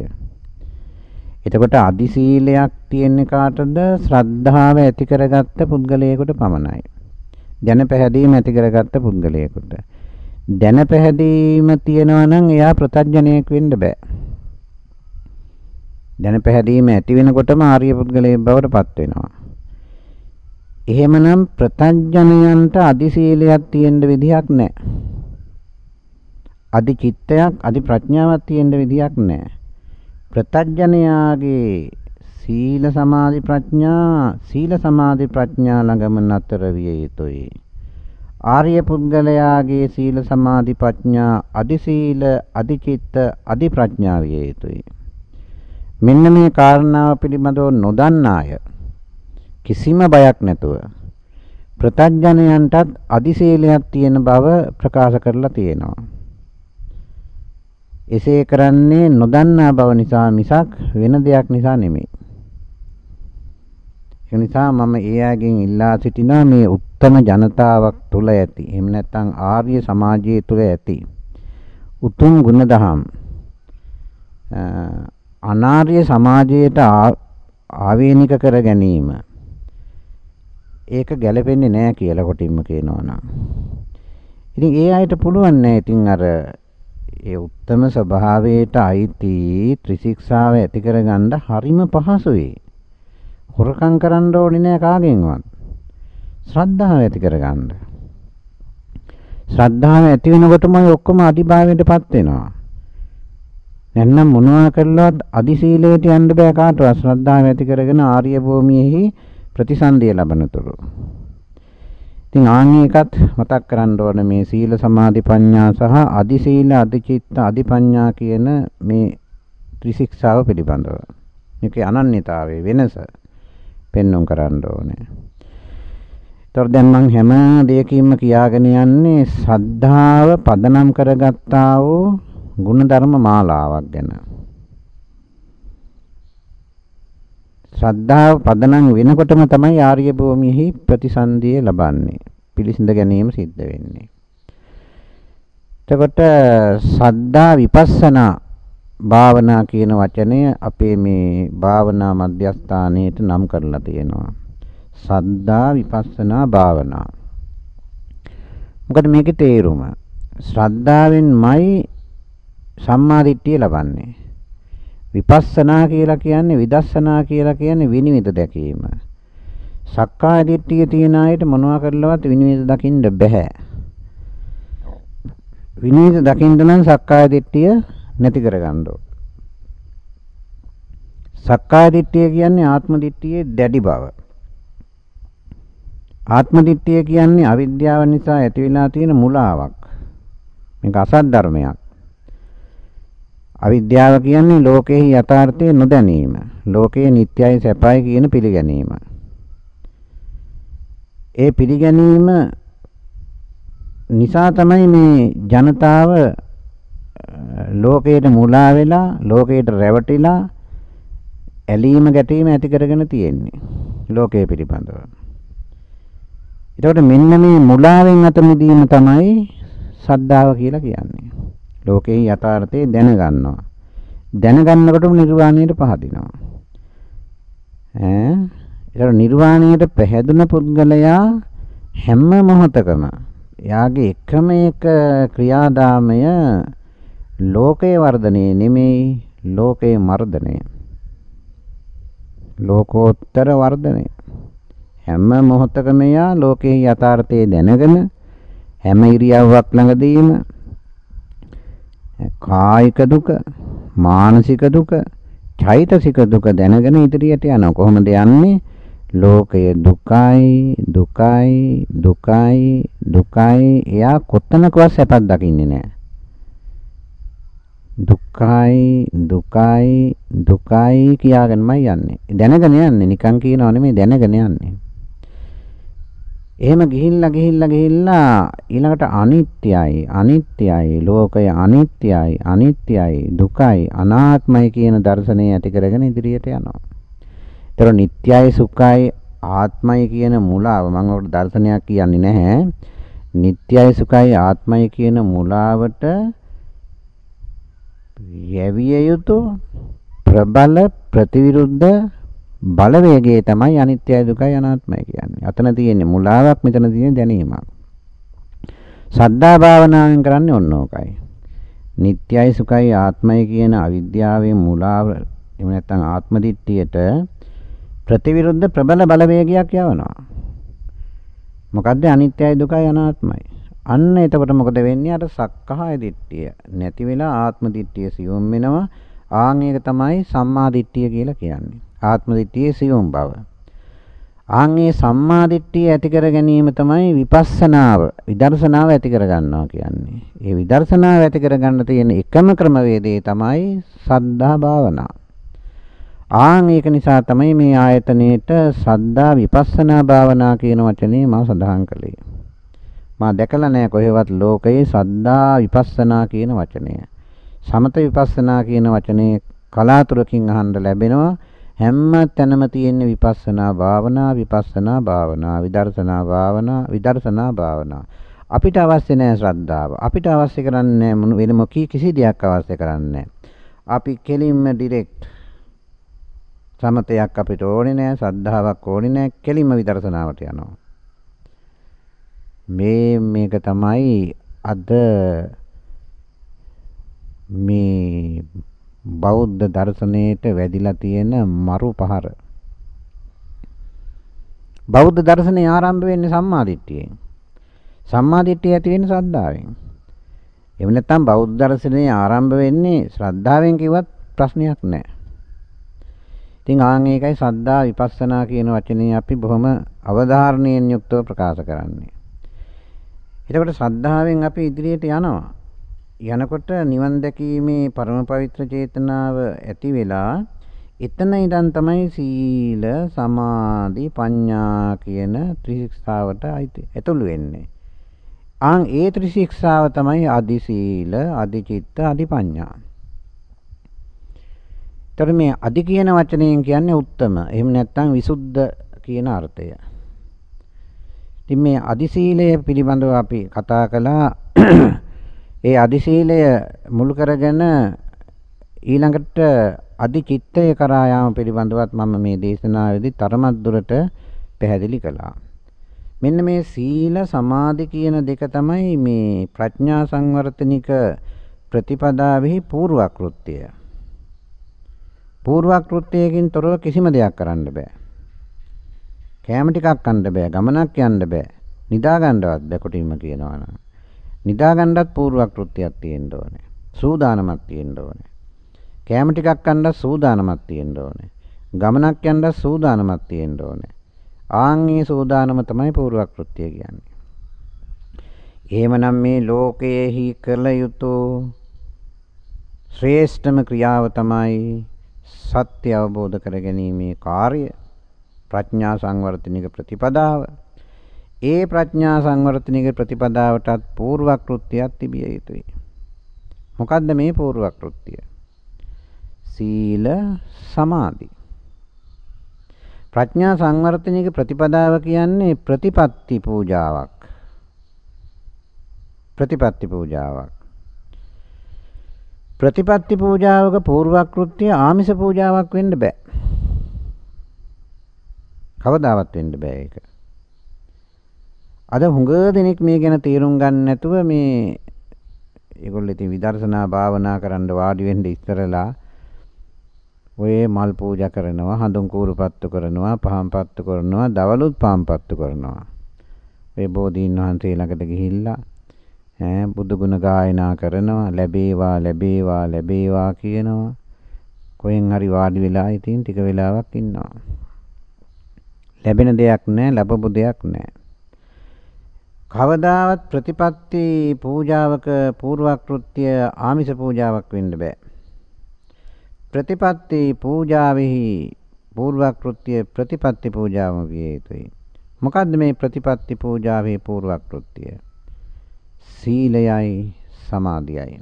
එතකොට අදි සීලයක් තියෙන්නේ කාටද? ශ්‍රද්ධාව ඇති කරගත්ත පුද්ගලයෙකුට පමණයි. දැන පැහැදීම ඇති කරගත්ත පුද්ගලයෙකුට. දැන පැහැදීම තියෙනවා නම් එයා ප්‍රත්‍යඥයෙක් වෙන්න බෑ. දැන පැහැදීම ඇති වෙනකොටම ආර්ය පුද්ගලයෙක් බවට පත් වෙනවා. එහෙමනම් ප්‍රත්‍යඥයන්ට අදි සීලයක් තියෙන්න විදිහක් නැහැ. අදි චිත්තයක්, අදි ප්‍රඥාවක් තියෙන්න විදිහක් නැහැ. ප්‍රත්‍යඥයාගේ සීල සමාධි ප්‍රඥා සීල සමාධි ප්‍රඥා ළඟම නතර විය යුතුයි. ආර්ය පුද්ගලයාගේ සීල සමාධි ප්‍රඥා අදි සීල අදි චිත්ත අදි ප්‍රඥා විය යුතුයි. මෙන්න මේ කාරණාව පිළිබඳව නොදන්නාය කිසිම බයක් නැතුව ප්‍රතඥයන්ටත් අදිශීලයක් තියෙන බව ප්‍රකාශ කරලා තියෙනවා. එසේ කරන්නේ නොදන්නා බව නිසා මිසක් වෙන දෙයක් නිසා නෙමෙයි. ඒ නිසා මම ඒ අයගෙන් ඉල්ලා සිටිනවා මේ උත්තම ජනතාවක් තුල ඇති. එහෙම නැත්නම් ආර්ය සමාජයේ තුල ඇති. උතුම් ගුණදහම්. අනාර්ය සමාජයට ආවේනික කර ගැනීම. ඒක ගැලපෙන්නේ නැහැ කියලා කොටින්ම කියනවා නම්. ඉතින් ඒ අයට පුළුවන් නෑ. ඉතින් අර ඒ උත්තම ස්වභාවයට අයිති ත්‍රිශික්ෂාව ඇති කරගන්න හරිම පහසුයි. හොරකම් කරන්න ඕනේ නෑ කාගෙන්වත්. ශ්‍රද්ධාව ඇති කරගන්න. ශ්‍රද්ධාව ඇති වෙනකොටම ඔක්කොම අදිභාවයටපත් වෙනවා. නැත්නම් මොනවා කළවත් අදි සීලයට යන්න බෑ කාටවත් ශ්‍රද්ධාව ඇති කරගෙන ආර්ය භූමියේහි ප්‍රතිසන්දිය ලබනතුරු. ඉතින් ආන් එකත් මතක් කරන්න ඕන මේ සීල සමාධි ප්‍රඥා සහ අදි සීල අදි චිත්ත අදි ප්‍රඥා කියන මේ ත්‍රිශික්ෂාව පිළිබඳව. මේකේ අනන්‍යතාවය වෙනස පෙන්වුම් කරන්න ඕනේ. ඒතර දැන් මම හැම දෙයකින්ම කියාගෙන යන්නේ සද්ධාව පදනම් කරගත්තා වූ ගුණධර්ම මාලාවක් ගැන. ශ්‍රද්ධාව පදනම් වෙනකොටම තමයි ආර්ය භූමියෙහි ප්‍රතිසන්දිය ලබන්නේ. පිළිසිඳ ගැනීම සිද්ධ වෙන්නේ. එතකොට සද්දා විපස්සනා භාවනා කියන වචනය අපේ මේ භාවනා මධ්‍යස්ථානයේට නම් කරලා තියෙනවා. සද්දා විපස්සනා භාවනා. මොකද මේකේ තේරුම? ශ්‍රද්ධාවෙන්මයි සම්මා දිට්ඨිය ලබන්නේ. විපස්සනා කියලා කියන්නේ විදර්ශනා කියලා කියන්නේ විනිවිද දැකීම. සක්කාය දිට්ඨිය තියන අයට මොනවා කරලවත් විනිවිද දකින්න බෑ. විනිවිද දකින්න නම් සක්කාය දිට්ඨිය නැති කරගන්න සක්කාය දිට්ඨිය කියන්නේ ආත්ම දිට්ඨියේ දැඩි බව. ආත්ම දිට්ඨිය කියන්නේ අවිද්‍යාව නිසා ඇති වෙලා තියෙන මුලාවක්. මේක අසත් ධර්මයක්. අවිද්‍යාව කියන්නේ ලෝකයේ යථාර්ථය නොදැනීම. ලෝකයේ නිට්ටයයි සැපයි කියන පිළිගැනීම. ඒ පිළිගැනීම නිසා තමයි මේ ජනතාව ලෝකයට මුලා වෙලා ලෝකයට රැවටිලා ඇලීම ගැටීම ඇති කරගෙන තියෙන්නේ ලෝකයේ පිළිබඳව. එතකොට මෙන්න මේ මුලාවෙන් අත මිදීම තමයි සද්ධාව කියලා කියන්නේ. ලෝකේ යථාර්ථය දැනගන්නවා. දැනගන්නකොටම නිර්වාණයට පහදිනවා. ඈ ඒතර නිර්වාණයට පැහැදුන පුද්ගලයා හැම මොහොතකම එයාගේ එකම එක ක්‍රියාදාමය ලෝකේ වර්ධනය නෙමෙයි ලෝකේ මර්ධනය. ලෝකෝත්තර වර්ධනය. හැම මොහොතකම එයා ලෝකේ යථාර්ථය දැනගෙන හැම ඉරියව්වක් ළඟදීම කායික දුක, මානසික දුක, චෛතසික දුක දැනගෙන ඉදිරියට යනවා. කොහොමද යන්නේ? ලෝකය දුකයි, දුකයි, දුකයි, දුකයි. එයා කොතනකවත් සැපක් දකින්නේ නැහැ. දුක්ඛයි දුකයි දුකයි කියාගෙනමයි යන්නේ. දැනගෙන යන්නේ නිකන් කියනව නෙමෙයි දැනගෙන යන්නේ. එහෙම ගිහිල්ලා ගිහිල්ලා ගිහිල්ලා ඊළඟට අනිත්‍යයි අනිත්‍යයි ලෝකය අනිත්‍යයි අනිත්‍යයි දුකයි අනාත්මයි කියන දර්ශනය ඇති කරගෙන ඉදිරියට යනවා. ඒතර නිට්යයි සුඛයි ආත්මයි කියන මුලාව මම ඔකට දර්ශනයක් කියන්නේ නැහැ. නිට්යයි සුඛයි ආත්මයි කියන මුලාවට යැවිය යුතු ප්‍රබල ප්‍රතිවිරුද්ධ බලවේගය තමයි අනිත්‍යයි දුකයි අනාත්මයි කියන්නේ. අතන තියෙන්නේ මුලාවක් මෙතන තියෙන දැනීමක්. සද්ධා භාවනාවෙන් කරන්නේ ඔන්න ඕකයි. නිට්යයි සුඛයි ආත්මයි කියන අවිද්‍යාවේ මුලාව එහෙම නැත්නම් ආත්ම දිට්ඨියට ප්‍රතිවිරුද්ධ ප්‍රබල බලවේගයක් යවනවා. මොකද්ද අනිත්‍යයි දුකයි අනාත්මයි. අන්න එතකොට මොකද වෙන්නේ අර සක්කාය දිට්ඨිය නැති වෙලා ආත්ම දිට්ඨිය සියුම් වෙනවා. ආන් ඒක තමයි සම්මා දිට්ඨිය කියලා කියන්නේ. ආත්ම දිට්ඨියේ සියුම් බව. ආන්ගේ සම්මාදිට්ඨිය ඇති කර ගැනීම තමයි විපස්සනාව විදර්ශනාව ඇති කර ගන්නවා කියන්නේ. ඒ විදර්ශනාව ඇති කර ගන්න තියෙන එකම ක්‍රමවේදය තමයි සද්ධා භාවනා. ආන් ඒක නිසා තමයි මේ ආයතනයේට සද්දා විපස්සනා භාවනා කියන වචනේ මම සඳහන් කළේ. මා දැකලා නැහැ කොහෙවත් ලෝකයේ සද්දා විපස්සනා කියන වචනය. සමත විපස්සනා කියන වචනේ කලාතුරකින් අහන්න ලැබෙනවා. හැම තැනම තියෙන විපස්සනා භාවනා විපස්සනා භාවනා විදර්ශනා භාවනා විදර්ශනා භාවනා අපිට අවශ්‍ය නැහැ ශ්‍රද්ධාව අපිට අවශ්‍ය කරන්නේ වෙන මොකී කිසි දෙයක් අවශ්‍ය කරන්නේ අපි කෙලින්ම ඩිරෙක්ට් සමතයක් අපිට ඕනේ නැහැ ශ්‍රද්ධාවක් ඕනේ නැහැ කෙලින්ම විදර්ශනාවට යනවා මේ මේක තමයි අද මේ බෞද්ධ දර්ශනයට වැදිලා තියෙන මරු පහර. බෞද්ධ දර්ශනය ආරම්භ වෙන්නේ සම්මාදිට්ඨියෙන්. සම්මාදිට්ඨිය ඇති වෙන්නේ ශ්‍රද්ධාවෙන්. එහෙම නැත්නම් බෞද්ධ දර්ශනය ආරම්භ වෙන්නේ ශ්‍රද්ධාවෙන් කිව්වත් ප්‍රශ්නයක් නැහැ. ඉතින් ආන් ඒකයි ශ්‍රද්ධා විපස්සනා කියන වචනේ අපි බොහොම අවධාරණයෙන් යුක්තව ප්‍රකාශ කරන්නේ. එතකොට ශ්‍රද්ධාවෙන් අපි ඉදිරියට යනවා. යනකොට නිවන් දැකීමේ පරම පවිත්‍ර චේතනාව ඇති වෙලා එතන ඉඳන් තමයි සීල සමාධි ප්‍රඥා කියන ත්‍රිශික්ෂාවට ඇතුළු වෙන්නේ. ආන් ඒ ත්‍රිශික්ෂාව තමයි අදි සීල, අදි චිත්ත, අදි ප්‍රඥා. ତර මේ අදි කියන වචනයෙන් කියන්නේ උත්තම. එහෙම නැත්නම් විසුද්ධ කියන අර්ථය. ඉතින් මේ අදි සීලය පිළිබඳව අපි කතා කළා ඒ අදිශීලය මුල් කරගෙන ඊළඟට අදි චිත්තය කරා යාම පිළිබඳවත් මම මේ දේශනාවේදී තරමක් දුරට පැහැදිලි කළා. මෙන්න මේ සීල සමාධි කියන දෙක තමයි මේ ප්‍රඥා සංවර්ධනික ප්‍රතිපදාවෙහි පූර්වක්‍ෘත්‍යය. පූර්වක්‍ෘත්‍යයකින් තොරව කිසිම දෙයක් කරන්න බෑ. කෑම ටිකක් කන්න බෑ, ගමනක් යන්න බෑ, නිදා ගන්නවත් බෑ කොටින්ම කියනවා නම්. නිදා ගන්නත් පූර්වක්‍ෘත්‍යයක් තියෙන්න ඕනේ. සූදානමක් තියෙන්න ඕනේ. කෑම ටිකක් කන්නත් සූදානමක් තියෙන්න ඕනේ. ගමනක් යන්නත් සූදානමක් තියෙන්න ඕනේ. ආන්ගේ සූදානම තමයි පූර්වක්‍ෘත්‍ය කියන්නේ. එහෙමනම් මේ ලෝකයේහි කළ යුතු ශ්‍රේෂ්ඨම ක්‍රියාව තමයි සත්‍ය අවබෝධ කර ගැනීමේ කාර්ය ප්‍රඥා සංවර්ධනික ප්‍රතිපදාව ඒ ප්‍රඥා සංවර්ධනික ප්‍රතිපදාවටත් පූර්වක්‍ෘත්‍යයක් තිබිය යුතුයි. මොකද්ද මේ පූර්වක්‍ෘත්‍යය? සීල සමාධි. ප්‍රඥා සංවර්ධනික ප්‍රතිපදාව කියන්නේ ප්‍රතිපත්ති පූජාවක්. ප්‍රතිපත්ති පූජාවක්. ප්‍රතිපත්ති පූජාවක පූර්වක්‍ෘත්‍ය ආමිෂ පූජාවක් වෙන්න බෑ. කවදාවත් වෙන්න බෑ ඒක. අද හුඟ දෙනෙක් මේ ගැන තේරුම් ගන්න නැතුව මේ ඒගොල්ලෝ ඉතින් විදර්ශනා භාවනා කරන්න වාඩි වෙන්න ඉස්සරලා ඔය මල් පූජා කරනවා හඳුන් කූරු පත්තු කරනවා පහන් පත්තු කරනවා දවලුත් පහන් පත්තු කරනවා. ඔය බෝධීන් වහන්සේ ළඟට ගිහිල්ලා ඈ බුදු ගුණ ගායනා කරනවා ලැබේවා ලැබේවා ලැබේවා කියනවා. කොහෙන් හරි වාඩි වෙලා ඉතින් ටික වෙලාවක් ඉන්නවා. ලැබෙන දෙයක් නැහැ ලැබපු දෙයක් නැහැ කවදාවත් ප්‍රතිපත්ති පූජාවක පූර්වක්‍ෘත්‍ය ආමිෂ පූජාවක් වෙන්න බෑ. ප්‍රතිපත්ති පූජාවෙහි පූර්වක්‍ෘත්‍ය ප්‍රතිපත්ති පූජාවම විය යුතුයි. මොකද්ද මේ ප්‍රතිපත්ති පූජාවේ පූර්වක්‍ෘත්‍ය? සීලයයි සමාධියයි.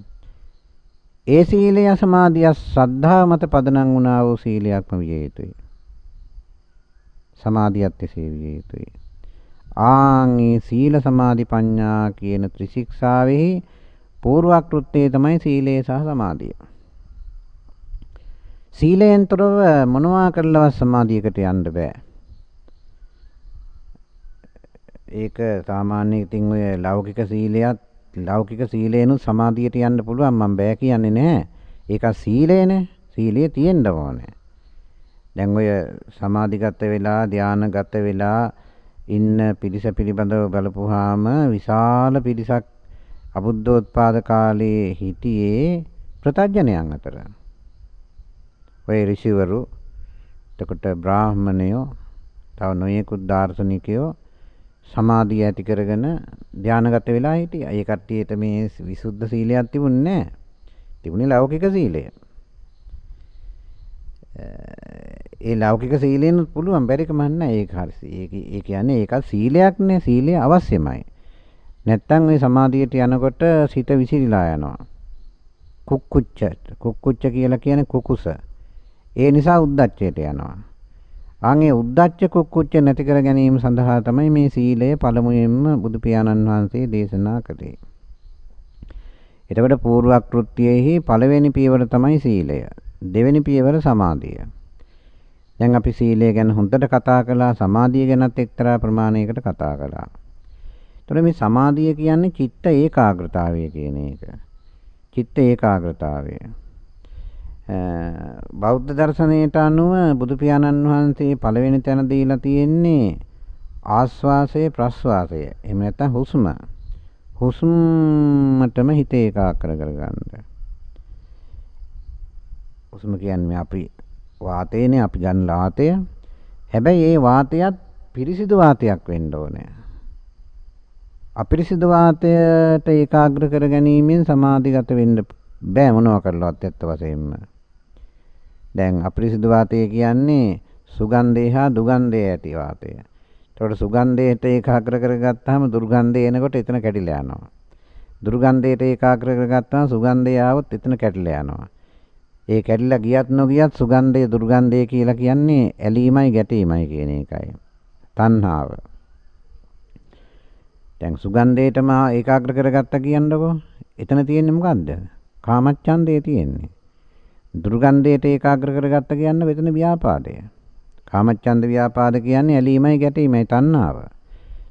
ඒ සීලය සමාධිය ශ්‍රද්ධාව මත පදනම් වුණා වූ සීලයක්ම විය යුතුයි. සමාධියත් එසේ විය යුතුයි. ආන්ගේ සීල සමාධි ප්‍රඥා කියන ත්‍රිශික්ෂාවෙහි පූර්වක්‍ෘත්‍යය තමයි සීලය සහ සමාධිය. සීලයෙන් තොරව මොනවා කරලවත් සමාධියකට යන්න බෑ. ඒක සාමාන්‍ය ඉතින් ඔය ලෞකික සීලයක් ලෞකික සීලේනු සමාධියට යන්න පුළුවන් මම බෑ කියන්නේ නැහැ. ඒක සීලේනේ. සීලය තියෙන්න ඕනේ. දැන් ඔය සමාධිගත වෙලා ධානාගත වෙලා ඉන්න පිරිස පිළිබඳව බලපුවාම විශාල පිරිසක් අබුද්ධෝත්පාද කාලයේ හිටියේ ප්‍රතඥයන් අතර. ඔය ඍෂිවරු එතකොට බ්‍රාහමණයෝ තව නොයෙකුත් දාර්ශනිකයෝ සමාධිය ඇති කරගෙන ධානාගත වෙලා හිටියා. ඒ කට්ටියට මේ විසුද්ධ සීලයක් තිබුණේ නැහැ. තිබුණේ ලෞකික සීලය. ඒ ලෞකික සීලෙන් පුළුවන් බැරිකම නැහැ ඒක හරි. ඒක ඒ කියන්නේ ඒක සීලයක් නේ සීලය අවශ්‍යමයි. නැත්තම් මේ සමාධියට යනකොට සිත විසිරීලා යනවා. කුක්කුච්ච කුක්කුච්ච කියලා කියන්නේ කුකුස. ඒ නිසා උද්දච්චයට යනවා. ආන්ගේ උද්දච්ච කුක්කුච්ච නැති කර ගැනීම සඳහා තමයි මේ සීලය පළමුවෙන්ම බුදු පියාණන් වහන්සේ දේශනා කළේ. එතකොට పూర్ව කෘත්‍යයේහි පළවෙනි පියවර තමයි සීලය. දෙවෙනි පියවර සමාධිය. දැන් අපි සීලය ගැන හොඳට කතා කළා සමාධිය ගැනත් එක්තරා ප්‍රමාණයකට කතා කළා. එතකොට මේ සමාධිය කියන්නේ චිත්ත ඒකාග්‍රතාවය කියන එක. චිත්ත ඒකාග්‍රතාවය. බෞද්ධ දර්ශනයට අනුව බුදු පියාණන් වහන්සේ පළවෙනි තැන දීලා තියෙන්නේ ආස්වාසය ප්‍රස්වාසය. එහෙම නැත්නම් හුස්ම. හුස්මටම හිත ඒකාග්‍ර කරගන්න. හුස්ම කියන්නේ අපි වාතයනේ අපි ගන්න වාතය. හැබැයි ඒ වාතයත් පිරිසිදු වාතයක් වෙන්න ඕනේ. අපිරිසිදු වාතයට ඒකාග්‍ර කර ගැනීමෙන් සමාධිගත වෙන්න බෑ මොනවා කරලවත් ඇත්ත වශයෙන්ම. දැන් අපිරිසිදු වාතය කියන්නේ සුගන්ධය හා දුගන්ධය ඇති වාතය. ඒතකොට සුගන්ධයට ඒකාග්‍ර කරගත්තාම දුර්ගන්ධය එනකොට එතන කැඩිලා යනවා. දුර්ගන්ධයට ඒකාග්‍ර කරගත්තාම සුගන්ධය ආවොත් එතන කැඩිලා යනවා. ඒ කැඩිලා ගියත් නොගියත් සුගන්ධය දුර්ගන්ධය කියලා කියන්නේ ඇලීමයි ගැටීමයි කියන එකයි. තණ්හාව. දැන් සුගන්ධයටම ඒකාග්‍ර කරගත්තා කියන්නකෝ. එතන තියෙන්නේ මොකද්ද? කාමච්ඡන්දේ තියෙන්නේ. දුර්ගන්ධයට ඒකාග්‍ර කරගත්තා කියන්න මෙතන ව්‍යාපාදය. කාමච්ඡන්ද ව්‍යාපාද කියන්නේ ඇලීමයි ගැටීමයි තණ්හාව.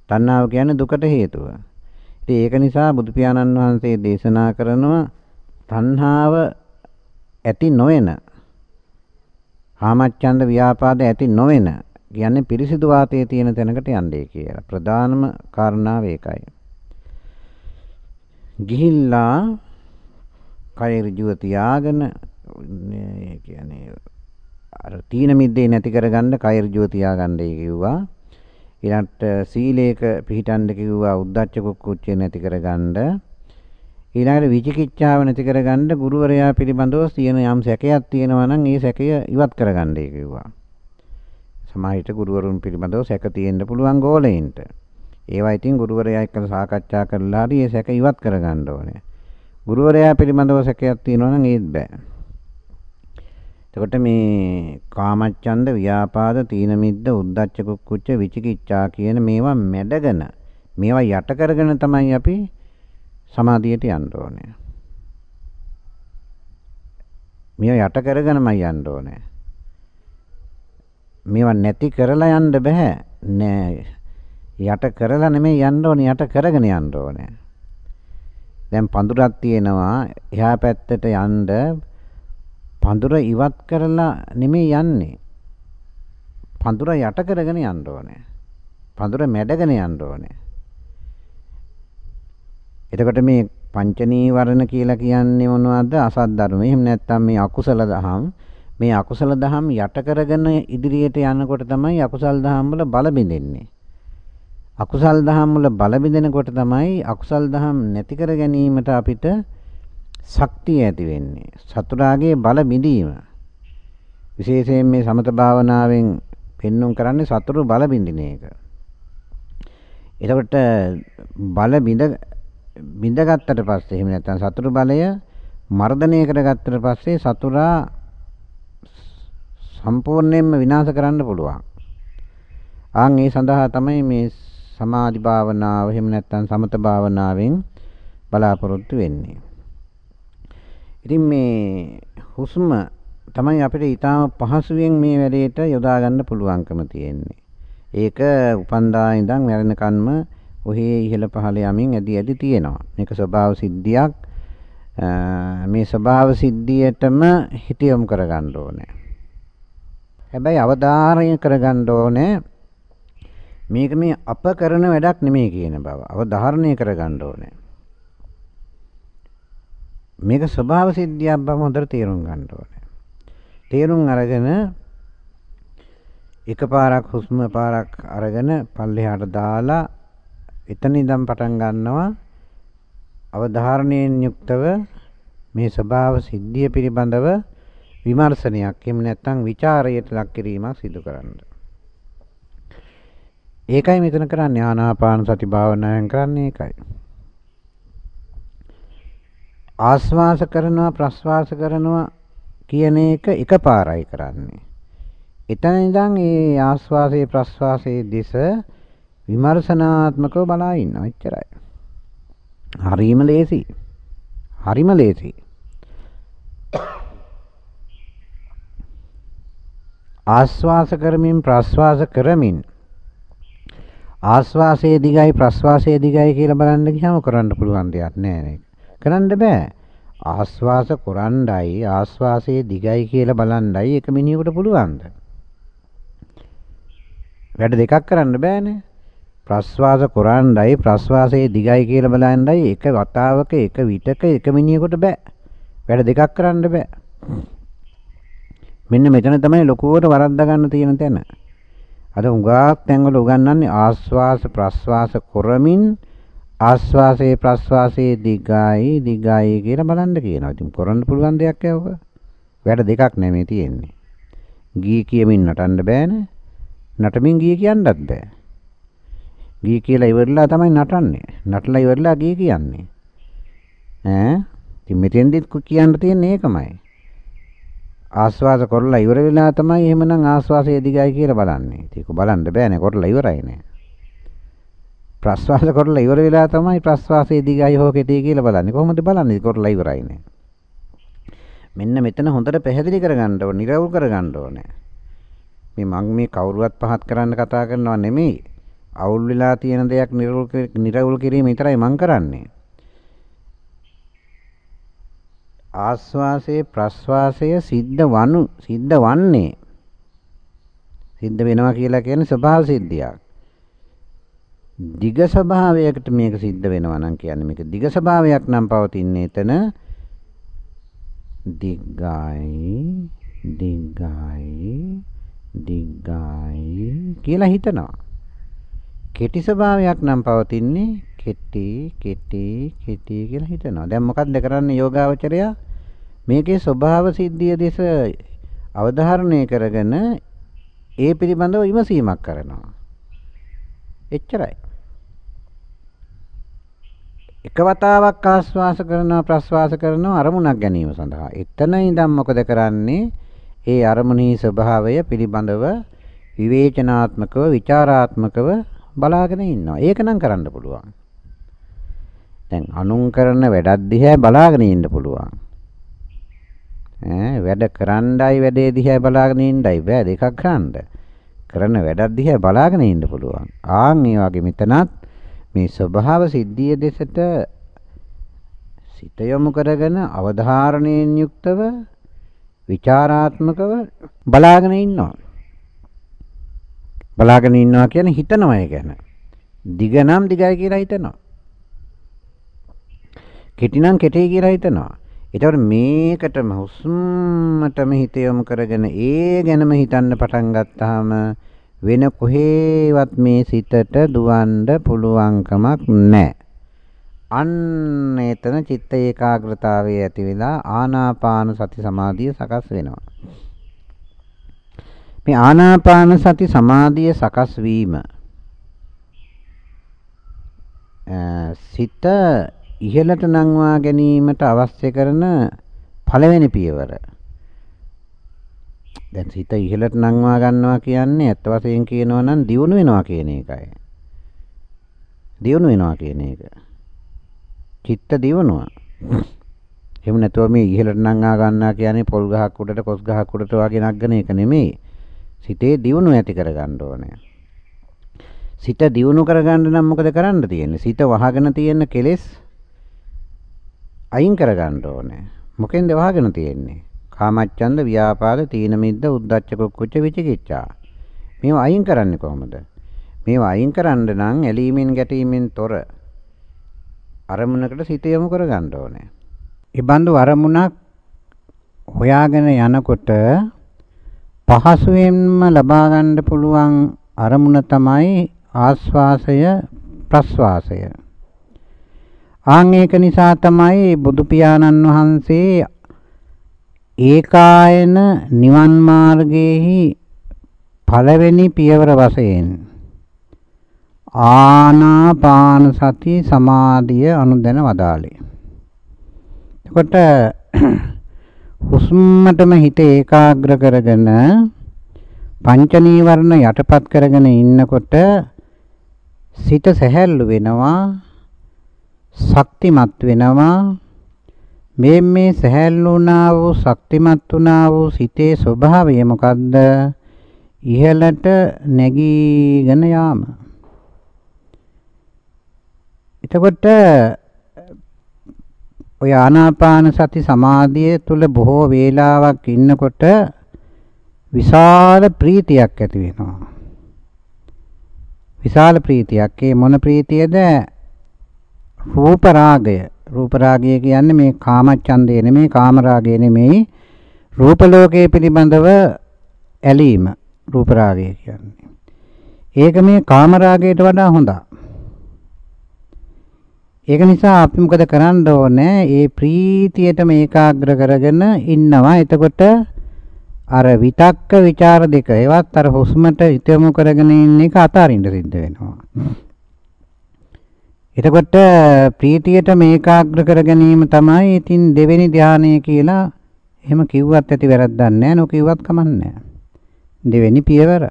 තණ්හාව කියන්නේ දුකට හේතුව. ඉතින් ඒක නිසා බුදු පියාණන් වහන්සේ දේශනා කරනවා තණ්හාව ඇති නොවන කාමච්ඡන්ද ව්‍යාපාද ඇති නොවන කියන්නේ පිරිසිදු වාතයේ තියෙන තැනකට යන්නේ කියලා. ප්‍රධානම කාරණාව ඒකයි. ගිහිල්ලා කය ඍජුව තියාගෙන කියන්නේ අර තීන මිද්දේ නැති කරගන්න කය ඍජුව තියාගන්නයි කිව්වා. ඊළඟට සීලේක පිහිටන්න කිව්වා උද්දච්ච කුක්කුච්චේ නැති කරගන්න. ඊළඟට විචිකිච්ඡාව නැති කරගන්න ගුරුවරයා පිළිබඳව තියෙන යම් සැකයක් තියෙනවා නම් ඒ සැකය ඉවත් කරගන්නයි කිව්වා. සමාහිත ගුරුවරුන් පිළිබඳව සැක තියෙන්න පුළුවන් ගෝලයින්ට. ඒවා ඉතින් ගුරුවරයා එක්ක සාකච්ඡා කරලා හරි ඒ සැක ඉවත් කරගන්න ඕනේ. ගුරුවරයා පිළිබඳව සැකයක් තියෙනවා නම් ඒත් බෑ. එතකොට මේ කාමච්ඡන්ද ව්‍යාපාද තීන මිද්ද උද්ධච්ච කුක්කුච්ච විචිකිච්ඡා කියන මේවා මැඩගෙන මේවා යට කරගෙන තමයි අපි සමාධියට යන්න ඕනේ. මේවා යට කරගෙනමයි යන්න ඕනේ. මේවා නැති කරලා යන්න බෑ. නෑ. යට කරලා නෙමෙයි යන්න ඕනේ යට කරගෙන යන්න ඕනේ. දැන් පඳුරක් තියෙනවා එහා පැත්තට යන්න පඳුර ඉවත් කරලා නෙමෙයි යන්නේ. පඳුර යට කරගෙන යන්න ඕනේ. පඳුර මැඩගෙන යන්න ඕනේ. එතකොට මේ පංච නීවරණ කියලා කියන්නේ මොනවද? අසත් ධර්ම. එහෙම නැත්නම් මේ අකුසල දහම්. මේ අකුසල දහම් යට කරගෙන ඉදිරියට යනකොට තමයි අකුසල් දහම් වල බල බිඳෙන්නේ. අකුසල් දහම් වල බල බිඳෙනකොට තමයි අකුසල් දහම් නැති කර ගැනීමට අපිට ශක්තිය ඇති වෙන්නේ. සතුරාගේ බල බිඳීම. විශේෂයෙන් මේ සමත භාවනාවෙන් පෙන්눔 කරන්නේ සතුරු බල බිඳින එක. එතකොට බල බිඳ බිඳගත්තට පස්සේ එහෙම නැත්නම් සතුරු බලය මර්ධනය කරගත්තට පස්සේ සතුරා සම්පූර්ණයෙන්ම විනාශ කරන්න පුළුවන්. ආන් ඒ සඳහා තමයි මේ සමාධි භාවනාව එහෙම නැත්නම් සමත භාවනාවෙන් බලාපොරොත්තු වෙන්නේ. ඉතින් මේ හුස්ම තමයි අපිට ඊටාම පහසුවෙන් මේ වැඩේට යොදා ගන්න පුළුවන්කම තියෙන්නේ. ඒක උපන්දා ඉඳන් මැරෙනකන්ම ඔහේ ඉහළ පහළ යමින් ඇදි ඇදි තියෙනවා. මේක ස්වභාව සිද්ධියක්. මේ ස්වභාව සිද්ධියටම හිත යොමු කරගන්න ඕනේ. හැබැයි අවධාරණය කරගන්න ඕනේ මේක මේ අප කරන වැඩක් නෙමෙයි කියන බව. අවධාරණය කරගන්න ඕනේ. මේක ස්වභාව සිද්ධියක් බව හොඳට තේරුම් ගන්න ඕනේ. තේරුම් අරගෙන එකපාරක් හුස්ම පාරක් අරගෙන පල්ලෙහාට දාලා එතන ඉඳන් පටන් ගන්නවා අවධාරණයෙන් යුක්තව මේ ස්වභාව සිද්ධිය පිළිබඳව විමර්ශනයක් එහෙම නැත්නම් ਵਿਚාරයට ලක් කිරීමක් සිදු කරන්න. ඒකයි මෙතන කරන්නේ ආනාපාන සති භාවනාවෙන් කරන්නේ ඒකයි. ආස්වාස කරනවා ප්‍රස්වාස කරනවා කියන එක එකපාරයි කරන්නේ. එතන ඉඳන් ඒ ආස්වාසේ ප්‍රස්වාසයේ දිස විමර්ශනාත්මකව බලා ඉන්නවා එච්චරයි. හරිම ලේසි. හරිම ලේසි. ආස්වාස කරමින් ප්‍රස්වාස කරමින් ආස්වාසයේ දිගයි ප්‍රස්වාසයේ දිගයි කියලා බලන්න ගියාම කරන්න පුළුවන් දෙයක් නෑ නේ. කරන්න බෑ. ආස්වාස කරණ්ඩයි ආස්වාසයේ දිගයි කියලා බලන්නයි එක මිනිහෙකුට පුළුවන්ද? වැඩ දෙකක් කරන්න බෑනේ. ප්‍රස්වාස කරණ්ඩයි ප්‍රස්වාසයේ දිගයි කියලා බලන්නයි එක වතාවක එක විටක එක මිනිහෙකුට බෑ. වැඩ දෙකක් කරන්න බෑ. මෙන්න මෙතන තමයි ලොකුවට වරද්දා ගන්න තියෙන තැන. අද උගාක් තැන්වල උගන්වන්නේ ආස්වාස ප්‍රස්වාස කරමින් ආස්වාසේ ප්‍රස්වාසයේ දිගයි දිගයි කියලා බලන්න කියනවා. ඉතින් කරන්න පුළුවන් දෙයක් යවක. වැඩ දෙකක් නෙමෙයි තියෙන්නේ. ගී කියමින් නටන්න බෑනේ. නටමින් ගී කියන්නත් බෑ. ගී කියලා ඉවරලා තමයි නටන්නේ. නටලා ඉවරලා ගී කියන්නේ. ඈ ඉතින් මෙතෙන්දිත් කියන්න තියෙන්නේ ඒකමයි. ආස්වාද කරලා ඉවර වෙලා තමයි එහෙමනම් ආස්වාසය දිගයි කියලා බලන්නේ. ඒක බලන්න බෑනේ කරලා ඉවරයිනේ. ප්‍රස්වාස කරලා ඉවර වෙලා තමයි ප්‍රස්වාසයේ දිගයි හෝ කෙටි කියලා බලන්නේ. කොහොමද බලන්නේ? කරලා ඉවරයිනේ. මෙන්න මෙතන හොඳට පැහැදිලි කරගන්න ඕනේ, නිරවුල් කරගන්න ඕනේ. මේ මම මේ කවුරුවත් පහත් කරන්න කතා කරනවා නෙමෙයි. අවුල් වෙලා තියෙන දෙයක් නිරවුල් කිරීම විතරයි මම කරන්නේ. ආස්වාසයේ ප්‍රස්වාසය සිද්ධ වනු සිද්ධ වන්නේ සිද්ධ වෙනවා කියලා කියන්නේ ස්වභාව සිද්ධියක්. දිග ස්වභාවයකට මේක සිද්ධ වෙනවා නම් කියන්නේ මේක දිග ස්වභාවයක් නම් පවතින්නේ එතන දිග්ගයි දිග්ගයි දිග්ගයි කියලා හිතනවා. කෙටි ස්වභාවයක් නම් පවතින්නේ කෙටි කෙටි කෙටි කියලා හිතනවා. දැන් මොකක්ද කරන්නේ යෝගාවචරය? මේකේ ස්වභාව සිද්ධිය දෙස අවධාරණය කරගෙන ඒ පිළිබඳව විමසීමක් කරනවා. එච්චරයි. එක වතාවක් ආස්වාස කරනවා ප්‍රස්වාස කරනවා අරමුණක් ගැනීම සඳහා. එතන ඉඳන් මොකද කරන්නේ? ඒ අරමුණේ ස්වභාවය පිළිබඳව විවේචනාත්මකව, ਵਿਚාරාත්මකව බලාගෙන ඉන්නවා. ඒක නම් කරන්න පුළුවන්. දැන් අනුන් කරන වැඩක් දිහා බලාගෙන ඉන්න පුළුවන්. ඈ වැඩ කරන්නයි වැඩේ දිහා බලාගෙන ඉන්නයි බෑ දෙකක් කරන්න. කරන වැඩක් දිහා බලාගෙන ඉන්න පුළුවන්. ආන් මේ වගේ මෙතනත් මේ ස්වභාව සිද්ධිය දෙසට සිත යොමු කරගෙන අවධාරණයෙන් යුක්තව විචාරාත්මකව බලාගෙන ඉන්නවා. බලාගෙන ඉන්නවා කියන්නේ හිතනවා ඒ ගැන. දිග නම් දිගයි කියලා හිතනවා. කෙටි නම් කෙටි කියලා හිතනවා. ඒතකොට මේකටම හුස්මටම හිත යොමු කරගෙන ඒ ගැනම හිතන්න පටන් ගත්තාම වෙන කොහේවත් මේ සිතට දුවන්න පුළුවන්කමක් නැහැ. අන්න එතන චිත්ත ඒකාග්‍රතාවයේ ඇති වෙලා ආනාපාන සති සමාධිය සකස් වෙනවා. මේ ආනාපාන සති සමාධිය සකස් වීම සිත ඉහළට නංවා ගැනීමට අවශ්‍ය කරන පළවෙනි පියවර. දැන් සිත ඉහළට නංවා ගන්නවා කියන්නේ ඇත්ත වශයෙන් කියනවා නම් දියුණු වෙනවා කියන එකයි. දියුණු වෙනවා කියන එක. චිත්ත දියුණුව. එහෙම නැතුව මේ ඉහළට නංවා ගන්නවා කියන්නේ පොල් ගහක් උඩට කොස් ගහක් උඩට වගේ නගන එක නෙමෙයි. සිතේ දියුණුව ඇති කරගන්න ඕනේ. සිත දියුණු කරගන්න නම් මොකද කරන්න තියෙන්නේ? සිත වහගෙන තියෙන කෙලෙස් අයින් කරගන්න ඕනේ. මොකෙන්ද වහගෙන තියෙන්නේ? කාමච්ඡන්ද, ව්‍යාපාද, තීන මිද්ද, උද්ධච්ච කුක්කුච්ච විචිකිච්ඡා. මේවා අයින් කරන්නේ කොහොමද? මේවා අයින් කරන්න නම් ඇලීමෙන් ගැටීමෙන් තොර අරමුණකට සිත යොමු කරගන්න ඕනේ. ඒ බඳු අරමුණක් හොයාගෙන යනකොට පහසුවෙන්ම ලබා ගන්න පුළුවන් අරමුණ තමයි ආස්වාසය ප්‍රස්වාසය. ආන් ඒක නිසා තමයි බුදු පියාණන් වහන්සේ ඒකායන නිවන් මාර්ගයේහි පළවෙනි පියවර වශයෙන් ආනාපාන සති සමාධිය අනුදැන වදාළේ. එතකොට හුස්මටම හිත ඒකාග්‍ර කරගෙන පංච නීවරණ යටපත් කරගෙන ඉන්නකොට සිත සැහැල්ලු වෙනවා ශක්තිමත් වෙනවා. මේ මේ සැහැල්ලු වුණා වූ ශක්තිමත් වුණා වූ සිතේ ස්වභාවය මොකද්ද? ඉහළට නැගීගෙන යාම. එතකොට ඔය ආනාපාන සති සමාධිය තුල බොහෝ වේලාවක් ඉන්නකොට විශාල ප්‍රීතියක් ඇති වෙනවා. විශාල ප්‍රීතියක්. ඒ මොන ප්‍රීතියද? රූප රාගය. රූප රාගය කියන්නේ මේ කාමච්ඡන්දය නෙමෙයි, කාම රාගය නෙමෙයි. රූප ලෝකයේ පිළිබඳව ඇලීම රූප රාගය කියන්නේ. ඒක මේ කාම රාගයට වඩා හොඳයි. ඒක නිසා අපි මොකද කරන්න ඕනේ? ඒ ප්‍රීතියටම ඒකාග්‍ර කරගෙන ඉන්නවා. එතකොට අර විතක්ක ਵਿਚාර දෙක ඒවත් අර හුස්මට හිතමු කරගෙන ඉන්න එක අතාරින්න සිද්ධ වෙනවා. එතකොට ප්‍රීතියට මේකාග්‍ර කර ගැනීම තමයි ඉතින් දෙවෙනි ධානය කියලා එහෙම කිව්වත් ඇති වැරද්දක් නැහැ නොකිව්වත් කමන්නේ දෙවෙනි පියවර.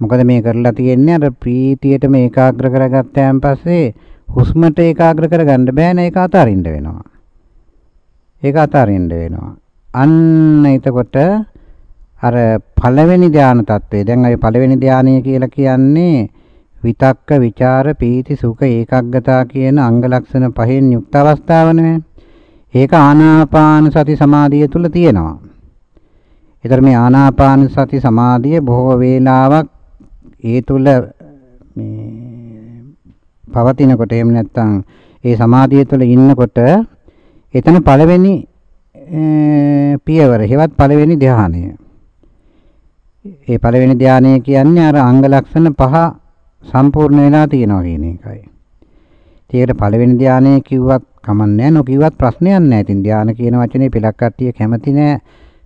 මොකද මේ කරලා තියෙන්නේ අර ප්‍රීතියට මේකාග්‍ර කරගත්තාන් පස්සේ හුස්මට ඒකාග්‍ර කරගන්න බෑනේ ඒක අතාරින්න වෙනවා. ඒක අතාරින්න වෙනවා. අන්න එතකොට අර පළවෙනි ධාන තත්වය දැන් අය පළවෙනි ධානය කියලා කියන්නේ විතක්ක ਵਿਚාර පීති සුඛ ඒකග්ගතා කියන අංග ලක්ෂණ පහෙන් යුක්ත අවස්ථාවනේ. ඒක ආනාපාන සති සමාධිය තුල තියෙනවා. ඒතර මේ ආනාපාන සති සමාධිය බොහෝ වේලාවක් ඒ තුල මේ පවතිනකොට එහෙම නැත්නම් ඒ සමාධිය තුළ ඉන්නකොට එතන පළවෙනි පියවර හෙවත් පළවෙනි ධානය. ඒ පළවෙනි ධානය කියන්නේ අර අංග ලක්ෂණ පහ සම්පූර්ණ වෙලා තියෙනවා කියන එකයි. ඒකට පළවෙනි ධානය කිව්වත් කමන්නේ නොකිව්වත් ප්‍රශ්නයක් නැහැ. ඉතින් ධාන කියන වචනේ පිටක් කට්ටිය කැමති නැහැ.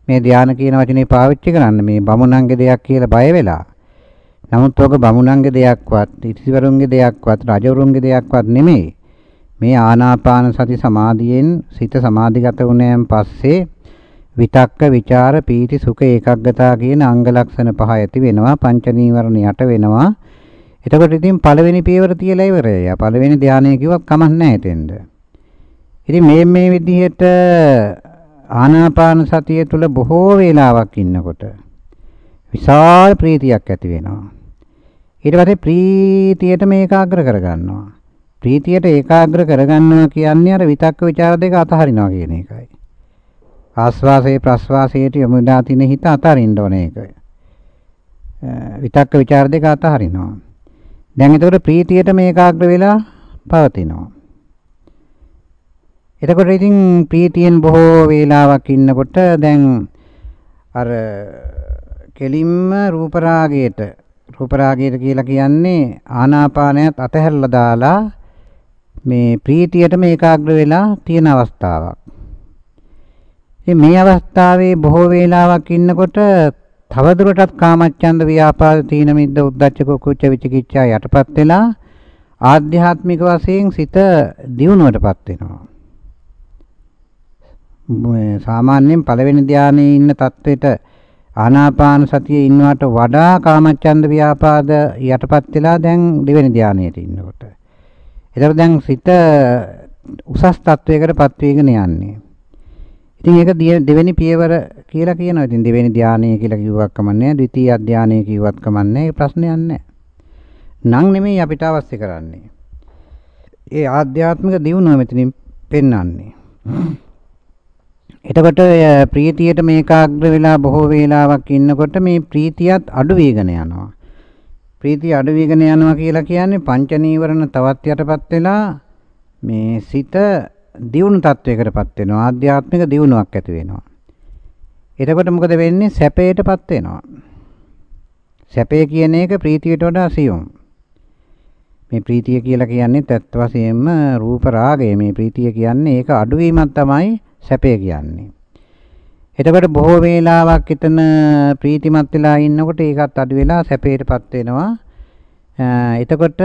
මේ ධාන කියන වචනේ පාවිච්චි කරන්න මේ බමුණන්ගේ දෙයක් කියලා බය වෙලා. නමුත් ඔක බමුණන්ගේ දෙයක්වත්, ඉතිසිවරුන්ගේ දෙයක්වත්, රජවරුන්ගේ දෙයක්වත් නෙමෙයි. මේ ආනාපාන සති සමාධියෙන් සිත සමාධිගත වුණාන් පස්සේ විතක්ක, ਵਿਚාර, පීති, සුඛ, ඒකග්ගතා කියන අංග ලක්ෂණ පහ ඇති වෙනවා. පංච නීවරණ යට වෙනවා. එතකොට ඉතින් පළවෙනි පියවර තියලා ඉවරයි. පළවෙනි ධානය කිව්වක් කමක් නැහැ එතෙන්ද. ඉතින් මේ මේ විදිහට ආනාපාන සතිය තුල බොහෝ වේලාවක් ඉන්නකොට විශාල ප්‍රීතියක් ඇති වෙනවා. ඊට පස්සේ ප්‍රීතියට මේක අග්‍ර කරගන්නවා. ප්‍රීතියට ඒකාග්‍ර කරගන්නවා කියන්නේ අර විතක්ක ਵਿਚාර දෙක අතහරිනවා කියන එකයි. ආස්වාසේ ප්‍රස්වාසයට යොමුලා තින හිත අතහරින්න ඕනේ ඒක. විතක්ක ਵਿਚාර දෙක අතහරිනවා. දැන් එතකොට ප්‍රීතියට මේකාග්‍ර වෙලා පවතිනවා. එතකොට ඉතින් ප්‍රීතියෙන් බොහෝ වේලාවක් ඉන්නකොට දැන් අර කෙලින්ම රූප රාගයට රූප රාගයට කියලා කියන්නේ ආනාපානයත් අතහැරලා දාලා මේ ප්‍රීතියටම ඒකාග්‍ර වෙලා තියෙන අවස්ථාවක්. ඉතින් මේ අවස්ථාවේ බොහෝ වේලාවක් ඉන්නකොට තවදුරටත් කාමච්ඡන්ද ව්‍යාපාද තීන මිද්ද උද්ධච්ච කුච්ච විචිකිච්ඡා යටපත් වෙලා ආධ්‍යාත්මික වශයෙන් සිත දියුණුවටපත් වෙනවා. සාමාන්‍යයෙන් පළවෙනි ධානයේ ඉන්න තත්වෙට ආනාපාන සතියේ ඉන්නවට වඩා කාමච්ඡන්ද ව්‍යාපාද යටපත් වෙලා දැන් දෙවෙනි ධානයට ඉන්නකොට. ඒතර දැන් සිත උසස් තත්වයකටපත් වීගෙන යන්නේ. ඉතින් ඒක දෙවෙනි පියවර කියලා කියනවා. ඉතින් දෙවෙනි ධානය කියලා කිව්වක් කමන්නේ, ද්විතීයි ධානය කිව්වත් කමන්නේ. ඒ ප්‍රශ්නයක් නැහැ. නම් නෙමෙයි අපිට අවශ්‍ය කරන්නේ. ඒ ආධ්‍යාත්මික දියුණුව මෙතනින් පෙන්වන්නේ. එතකොට ප්‍රීතියට මේකාග්‍ර වෙලා බොහෝ වේලාවක් ඉන්නකොට මේ ප්‍රීතියත් අඩු වේගන යනවා. ප්‍රීතිය අඩු වේගන යනවා කියලා කියන්නේ පංච නීවරණ තවත් යටපත් වෙලා මේ සිත දියුණු තත්වයකටපත් වෙනවා. ආධ්‍යාත්මික දියුණුවක් ඇති වෙනවා. එතකොට මොකද වෙන්නේ? සැපයටපත් වෙනවා. සැපය කියන එක ප්‍රීතියට වඩා සියුම්. මේ ප්‍රීතිය කියලා කියන්නේ තත් වශයෙන්ම රූප රාගය. මේ ප්‍රීතිය කියන්නේ ඒක අඩුවීමක් තමයි සැපය කියන්නේ. එතකොට බොහෝ වේලාවක් එතන ප්‍රීතිමත් වෙලා ඉන්නකොට ඒකත් අඩු වෙලා සැපයටපත් වෙනවා. එතකොට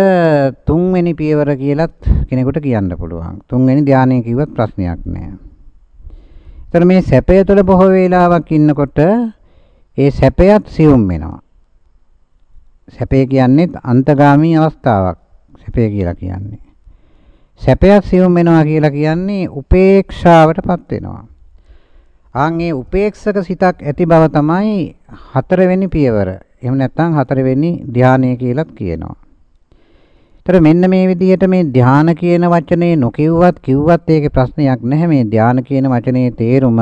තුන්වෙනි පියවර කියලත් කෙනෙකුට කියන්න පුළුවන්. තුන්වෙනි ධානය කිව්වත් ප්‍රශ්නයක් නෑ. එතන මේ සැපය තුළ බොහෝ වේලාවක් ඉන්නකොට ඒ සැපයත් සියුම් වෙනවා. සැපය කියන්නේ අන්තගාමී අවස්ථාවක්. සැපය කියලා කියන්නේ. සැපයක් සියුම් වෙනවා කියලා කියන්නේ උපේක්ෂාවටපත් වෙනවා. ආන් ඒ උපේක්ෂක සිතක් ඇති බව තමයි හතරවෙනි පියවර. එහෙම නැත්නම් හතරවෙනි ධානය කියලාත් කියනවා. ඒතර මෙන්න මේ විදිහට මේ ධාන කියන වචනේ නොකියුවත් කිව්වත් ඒකේ ප්‍රශ්නයක් නැහැ. මේ ධාන කියන වචනේ තේරුම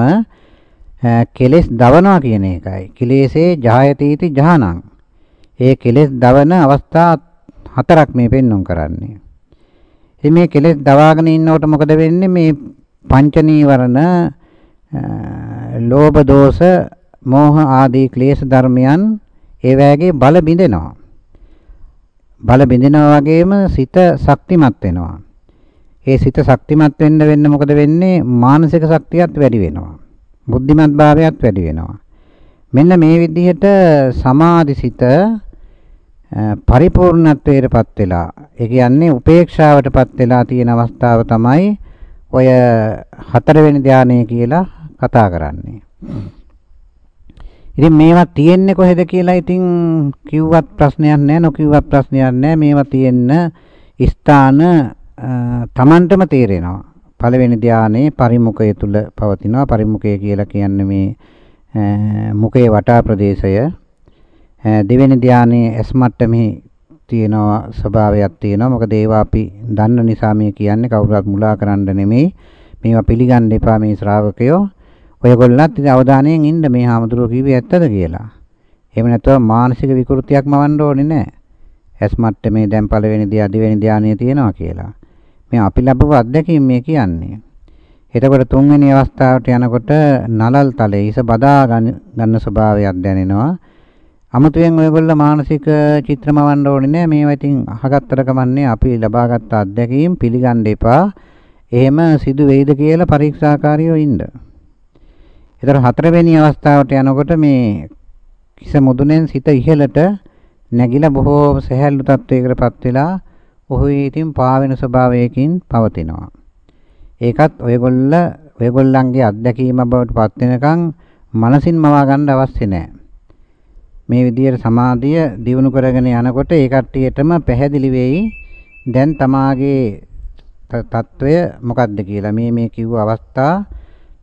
කෙලෙස් දවනවා කියන එකයි. කිලේසේ ජායතීති ජානං. ඒ කෙලෙස් දවන අවස්ථා හතරක් මේ පෙන්වුම් කරන්නේ. ඉතින් මේ කෙලෙස් දවාගෙන ඉන්නකොට මොකද වෙන්නේ? මේ පංච නීවරණ ලෝභ දෝෂ මෝහ ආදී ක්ලේශ ධර්මයන් ඒ වෑගේ බල බිඳෙනවා. බල බිඳිනවා වගේම සිත ශක්තිමත් වෙනවා. ඒ සිත ශක්තිමත් වෙන්න වෙන්න මොකද වෙන්නේ? මානසික ශක්තියත් වැඩි වෙනවා. බුද්ධිමත් භාවයත් වැඩි වෙනවා. මෙන්න මේ විදිහට සමාධි සිත පරිපූර්ණත්වයටපත් වෙලා ඒ කියන්නේ උපේක්ෂාවටපත් වෙලා තියෙන අවස්ථාව තමයි ඔය හතරවෙනි ධානය කියලා කතා කරන්නේ. ඉතින් මේවා තියෙන්නේ කොහෙද කියලා ඉතින් කිව්වත් ප්‍රශ්නයක් නැහැ නොකිව්වත් ප්‍රශ්නයක් නැහැ මේවා තියෙන්න ස්ථාන Tamanටම තේරෙනවා. පළවෙනි ධානයේ පරිමුඛය තුල පවතිනවා. පරිමුඛය කියලා කියන්නේ මේ මුඛයේ වටා ප්‍රදේශය දෙවෙනි ධානයේ ඇස් මට්ටමේ තියෙන ස්වභාවයක් තියෙනවා. මොකද ඒවා අපි දන්න නිසා මේ කියන්නේ කවුරුත් මුලා කරන්න නෙමෙයි. මේවා පිළිගන්න එපා මේ ශ්‍රාවකයෝ. ඔයගොල්ලන්ත් ඉතින් අවධානයෙන් ඉන්න මේ හාමුදුරුවෝ කිව්වේ ඇත්තද කියලා. එහෙම නැත්නම් මානසික විකෘතියක් මවන්න ඕනේ නැහැ. ඇස් මට්ටමේ දැන් පළවෙනි ධ්‍යා දෙවෙනි ධ්‍යානය තියෙනවා කියලා. මේ අපි ලැබුව අත්දැකීම් මේ කියන්නේ. එතකොට තුන්වෙනි අවස්ථාවට යනකොට නලල් තලයේ ඉස බදා ගන්න ස්වභාවයක් දැනෙනවා. අමුතුවෙන් ඔයගොල්ලෝ මානසික චිත්‍රමවන්න ඕනේ නෑ මේවා ඉතින් අහගත්තට කමන්නේ අපි ලබාගත් අත්දැකීම් පිළිගන්න එපා. එහෙම සිදු වෙයිද කියලා පරීක්ෂාකාරීව ඉන්න. ඒතර හතරවෙනි අවස්ථාවට යනකොට මේ කිස මුදුනෙන් සිත ඉහළට නැගිලා බොහෝ සහැල්ලු තත්වයකටපත් වෙලා ඔහුගේ ඉතින් පාවෙන ස්වභාවයකින් පවතිනවා. ඒකත් ඔයගොල්ල ඔයගොල්ලන්ගේ අත්දැකීම බවට පත් වෙනකන් මනසින් මවා ගන්න අවශ්‍ය නැහැ. මේ විදියට සමාධිය දියුණු කරගෙන යනකොට ඒ කට්ටියටම පැහැදිලි වෙයි දැන් තමාගේ తত্ত্বය මොකක්ද කියලා. මේ මේ කිව්ව අවස්ථා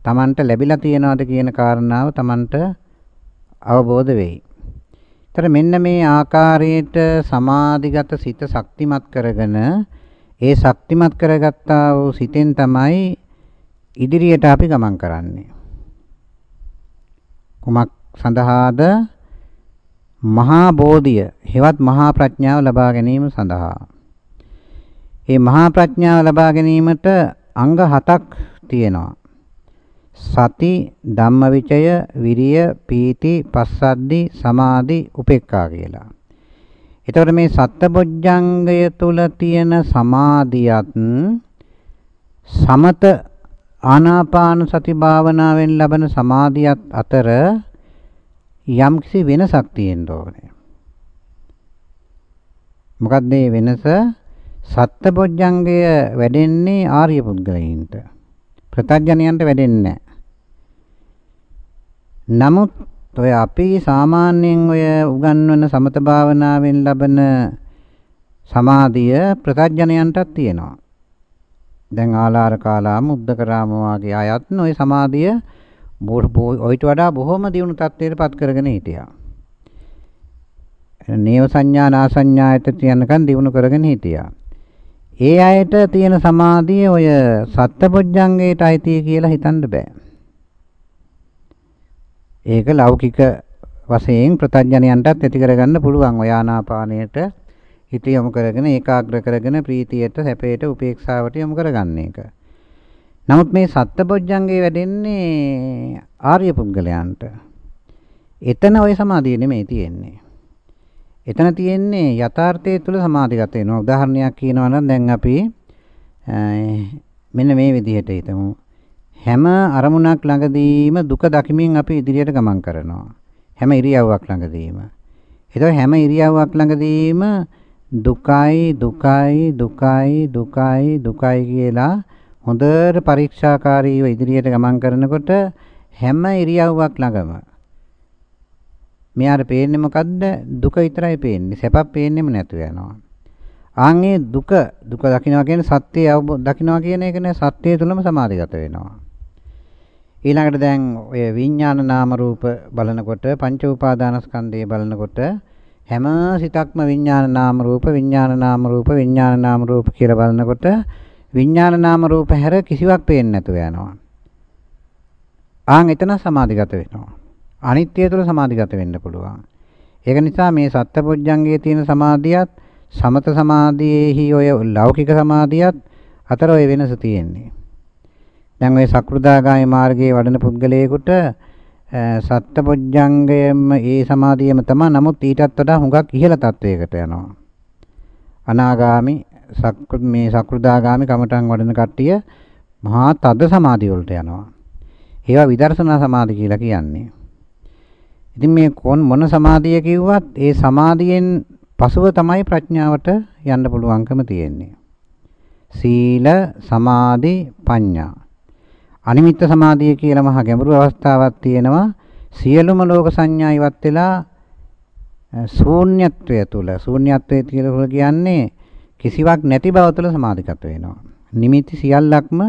තමන්ට ලැබිලා තියෙනවද කියන කාරණාව තමන්ට අවබෝධ වෙයි. ඒතර මෙන්න මේ ආකාරයට සමාධිගත සිත ශක්තිමත් කරගෙන ඒ ශක්තිමත් කරගත්තා වූ සිතෙන් තමයි ඉදිරියට අපි ගමන් කරන්නේ. කුමක් සඳහාද මහා බෝධිය හෙවත් මහා ප්‍රඥාව ලබා ගැනීම සඳහා මේ මහා ප්‍රඥාව ලබා ගැනීමට අංග හතක් තියෙනවා සති ධම්මවිචය විරිය පීති පස්සද්දි සමාධි උපේක්ඛා කියලා. එතකොට මේ සත්බොජ්ජංගය තුල තියෙන සමාධියත් සමත ආනාපාන සති භාවනාවෙන් ලබන සමාධියත් අතර යම්කිසි වෙනසක් තියෙන්න ඕනේ. මොකක්ද මේ වෙනස? සත්බොජ්ජංගය වැඩෙන්නේ ආර්ය පුද්ගලයින්ට. ප්‍රත්‍යඥයන්ට වැඩෙන්නේ නමුත් ඔය අපි සාමාන්‍යයෙන් ඔය උගන්වන සමත භාවනාවෙන් ලබන සමාධිය ප්‍රත්‍යඥයන්ටත් තියෙනවා. දැන් ආලාර කාලාම උද්දකරාම වාගේ අයත් ඔය සමාධිය ඔයිට වඩා බොහොම දියුණු තත්ත්වයකටපත් කරගෙන හිටියා. නේව සංඥා නා සංඥායත කියනකන් දියුණු කරගෙන හිටියා. ඒ අයට තියෙන සමාධිය ඔය සත්පුජ්ජංගයට අයිති කියලා හිතන්න බෑ. ඒක ලෞකික වශයෙන් ප්‍රත්‍යඥයන්ටත් ඇති කරගන්න පුළුවන් ඔය ආනාපානයට හිත යොමු කරගෙන ඒකාග්‍ර කරගෙන ප්‍රීතියට සැපයට උපේක්ෂාවට යොමු කරගන්න එක. නමුත් මේ සත්පුජ්ජංගේ වැඩෙන්නේ ආර්ය පුද්ගලයන්ට. එතන ওই සමාධිය නෙමෙයි තියෙන්නේ. එතන තියෙන්නේ යථාර්ථයේ තුල සමාධිගත වෙනවා. උදාහරණයක් කියනවා නම් දැන් අපි මෙන්න මේ විදිහට හිතමු. හැම අරමුණක් ළඟදීම දුක දකිමින් අපි ඉදිරියට ගමන් කරනවා. හැම ඉරියව්වක් ළඟදීම. ඒතකොට හැම ඉරියව්වක් ළඟදීම දුකයි දුකයි දුකයි දුකයි දුකයි කියලා හොඳට පරීක්ෂාකාරීව ඉදිරියට ගමන් කරනකොට හැම ඉරියව්වක් ළඟම. මෙයාට පේන්නේ මොකද්ද? දුක විතරයි පේන්නේ. සැපක් පේන්නෙම නැතු වෙනවා. ආන්ගේ දුක දුක දකින්නවා කියන්නේ සත්‍යය අවබෝධ දකින්නවා කියන එක නේ. සත්‍යය තුලම සමාධිගත වෙනවා. ඊළඟට දැන් ඔය විඥාන නාම රූප බලනකොට පංච උපාදානස්කන්ධය බලනකොට හැම සිතක්ම විඥාන නාම රූප විඥාන නාම රූප විඥාන නාම රූප කියලා බලනකොට විඥාන නාම රූප හැර කිසිවක් පේන්නේ නැතුව යනවා. ආන් එතන සමාධිගත වෙනවා. අනිත්‍ය තුළ සමාධිගත වෙන්න පුළුවන්. ඒක නිසා මේ සත්පුජ්ජංගයේ තියෙන සමාධියත් සමත සමාධියේහි ඔය ලෞකික සමාධියත් අතර ඔය වෙනස තියෙන්නේ. දැන් ওই සක්‍රුදාගාමී මාර්ගයේ වඩන පුද්ගලයෙකුට සත්පුජ්ජංගයම ඒ සමාධියම තමයි. නමුත් ඊටත් වඩා හුඟක් ඉහළ තත්වයකට යනවා. අනාගාමි මේ සක්‍රුදාගාමි කමඨං වඩන කට්ටිය මහා තද සමාධිය වලට යනවා. ඒවා විදර්ශනා සමාධි කියලා කියන්නේ. ඉතින් මේ මොන සමාධිය කිව්වත් ඒ සමාධියෙන් පසුව තමයි ප්‍රඥාවට යන්න පුළුවන්කම තියෙන්නේ. සීල සමාධි ප්‍රඥා අනිමිත්ත සමාධිය කියලා මහා ගැඹුරු අවස්ථාවක් තියෙනවා. සියලුම ලෝක සංඥා ඉවත් වෙලා ශූන්‍යත්වය තුල ශූන්‍යත්වය කියලා කියන්නේ කිසිවක් නැති බව තුල සමාධිගත වෙනවා. නිමිති සියල්ලක්ම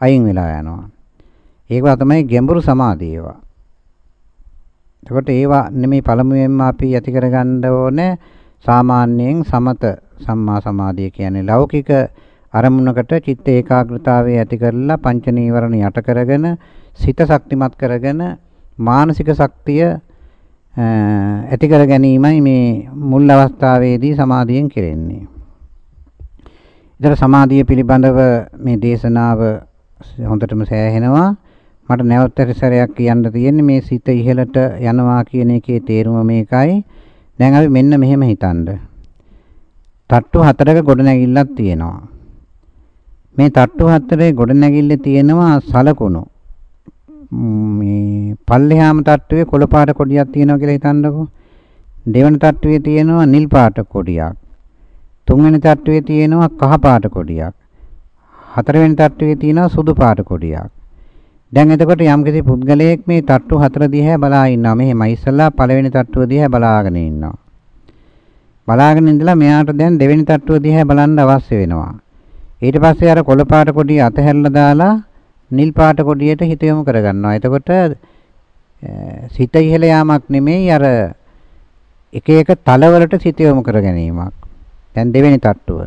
අයින් වෙලා යනවා. ඒවා තමයි ගැඹුරු සමාධිය ඒවා. එතකොට ඒවා නෙමෙයි පළමුවෙන්ම අපි ඇති කරගන්න ඕනේ සාමාන්‍යයෙන් සමත සම්මා සමාධිය කියන්නේ ලෞකික අරමුණකට චිත්ත ඒකාග්‍රතාවය ඇති කරලා පංච නීවරණ යට කරගෙන සිත ශක්තිමත් කරගෙන මානසික ශක්තිය ඇති කර ගැනීමයි මේ මුල් අවස්ථාවේදී සමාධියෙන් කෙරෙන්නේ. ඊතර සමාධිය පිළිබඳව මේ දේශනාව හොඳටම සෑහෙනවා. මට නැවත සැරයක් කියන්න තියෙන්නේ මේ සිත ඉහළට යනවා කියන එකේ තේරුම මේකයි. දැන් අපි මෙන්න මෙහෙම හිතන්න. තට්ටු හතරක ගොඩනැගිල්ලක් තියෙනවා. මේ තට්ටු හතරේ ගොඩනැගිල්ලේ තියෙනවා සලකුණු. මේ පල්ලෙහාම තට්ටුවේ කොළ පාට කොඩියක් තියෙනවා කියලා හිතන්නකෝ. දෙවන තට්ටුවේ තියෙනවා නිල් පාට කොඩියක්. තුන්වෙනි තට්ටුවේ තියෙනවා කහ පාට කොඩියක්. හතරවෙනි තට්ටුවේ තියෙනවා සුදු පාට කොඩියක්. දැන් එතකොට යම්කිසි පුද්ගලයෙක් මේ තට්ටු හතර දිහා බලා ඉන්නවා. මෙහෙම ඉස්සලා පළවෙනි තට්ටුව දිහා බලාගෙන ඉන්නවා. බලාගෙන ඉඳලා මෙයාට දැන් දෙවෙනි තට්ටුව දිහා බලන්න අවශ්‍ය වෙනවා. ඊට පස්සේ අර කොළ පාට කොඩිය අතහැරලා දාලා නිල් පාට කොඩියට හිත යොමු කරගන්නවා. එතකොට සිත ඉහළ යාමක් නෙමෙයි අර එක එක තලවලට සිත යොමු කර ගැනීමක්. දැන් දෙවෙනි තට්ටුව.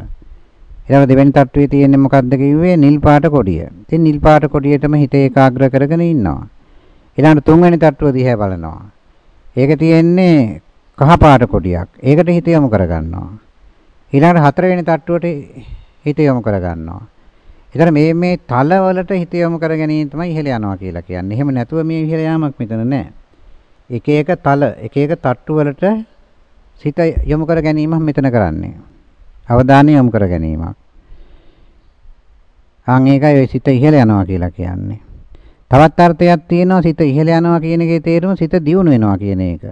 ඊළඟ දෙවෙනි තට්ටුවේ තියෙන්නේ මොකක්ද කිව්වේ නිල් පාට කොඩිය. ඉතින් නිල් පාට කොඩියටම හිත ඒකාග්‍ර කරගෙන ඉන්නවා. ඊළඟ තුන්වෙනි තට්ටුව දිහා බලනවා. ඒක තියෙන්නේ කහ පාට කොඩියක්. ඒකට හිත යොමු කරගන්නවා. ඊළඟ හතරවෙනි තට්ටුවට හිත යොමු කර ගන්නවා. ඒතර මේ මේ තල වලට හිත යොමු කර ගැනීම තමයි ඉහළ යනවා කියලා කියන්නේ. එහෙම නැතුව මේ ඉහළ යාමක් මෙතන නැහැ. එක එක තල එක එක තට්ටු වලට සිත යොමු කර ගැනීමක් මෙතන කරන්නේ. අවධානය යොමු කර ගැනීමක්. ආන් ඒකයි ඔය සිත ඉහළ යනවා කියලා කියන්නේ. තවත් අර්ථයක් තියෙනවා සිත ඉහළ යනවා කියන එකේ තේරුම සිත දියුණු වෙනවා කියන එක.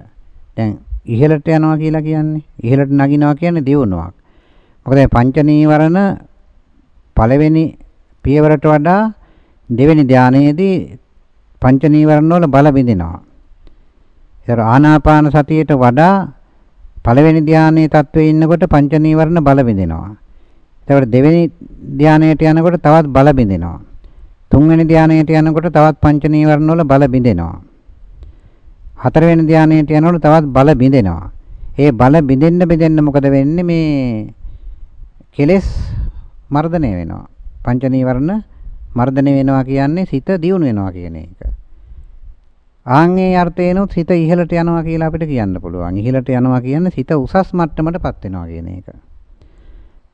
දැන් ඉහළට යනවා කියලා කියන්නේ ඉහළට නගිනවා කියන්නේ දියුණුවක්. මොකද පංච නීවරණ පළවෙනි පියවරට වඩා දෙවෙනි ධානයේදී පංච නීවරණ වල බල බිඳිනවා. ඒතර ආනාපාන සතියට වඩා පළවෙනි ධානයේ තත්වයේ ඉන්නකොට පංච නීවරණ බල බිඳිනවා. ඒතකොට දෙවෙනි ධානයට යනකොට තවත් බල බිඳිනවා. තුන්වෙනි ධානයට යනකොට තවත් පංච නීවරණ වල බල බිඳිනවා. හතරවෙනි ධානයට යනකොට තවත් බල බිඳිනවා. ඒ බල බිඳෙන්න බිඳෙන්න මොකද වෙන්නේ මේ කෙලස් මර්ධනය වෙනවා. පංච නීවරණ මර්ධනය වෙනවා කියන්නේ සිත දියුණු වෙනවා කියන එක. ආන්ගේ අර්ථයෙන්ුත් සිත ඉහළට යනවා කියලා අපිට කියන්න පුළුවන්. ඉහළට යනවා කියන්නේ සිත උසස් මට්ටමටපත් වෙනවා කියන එක.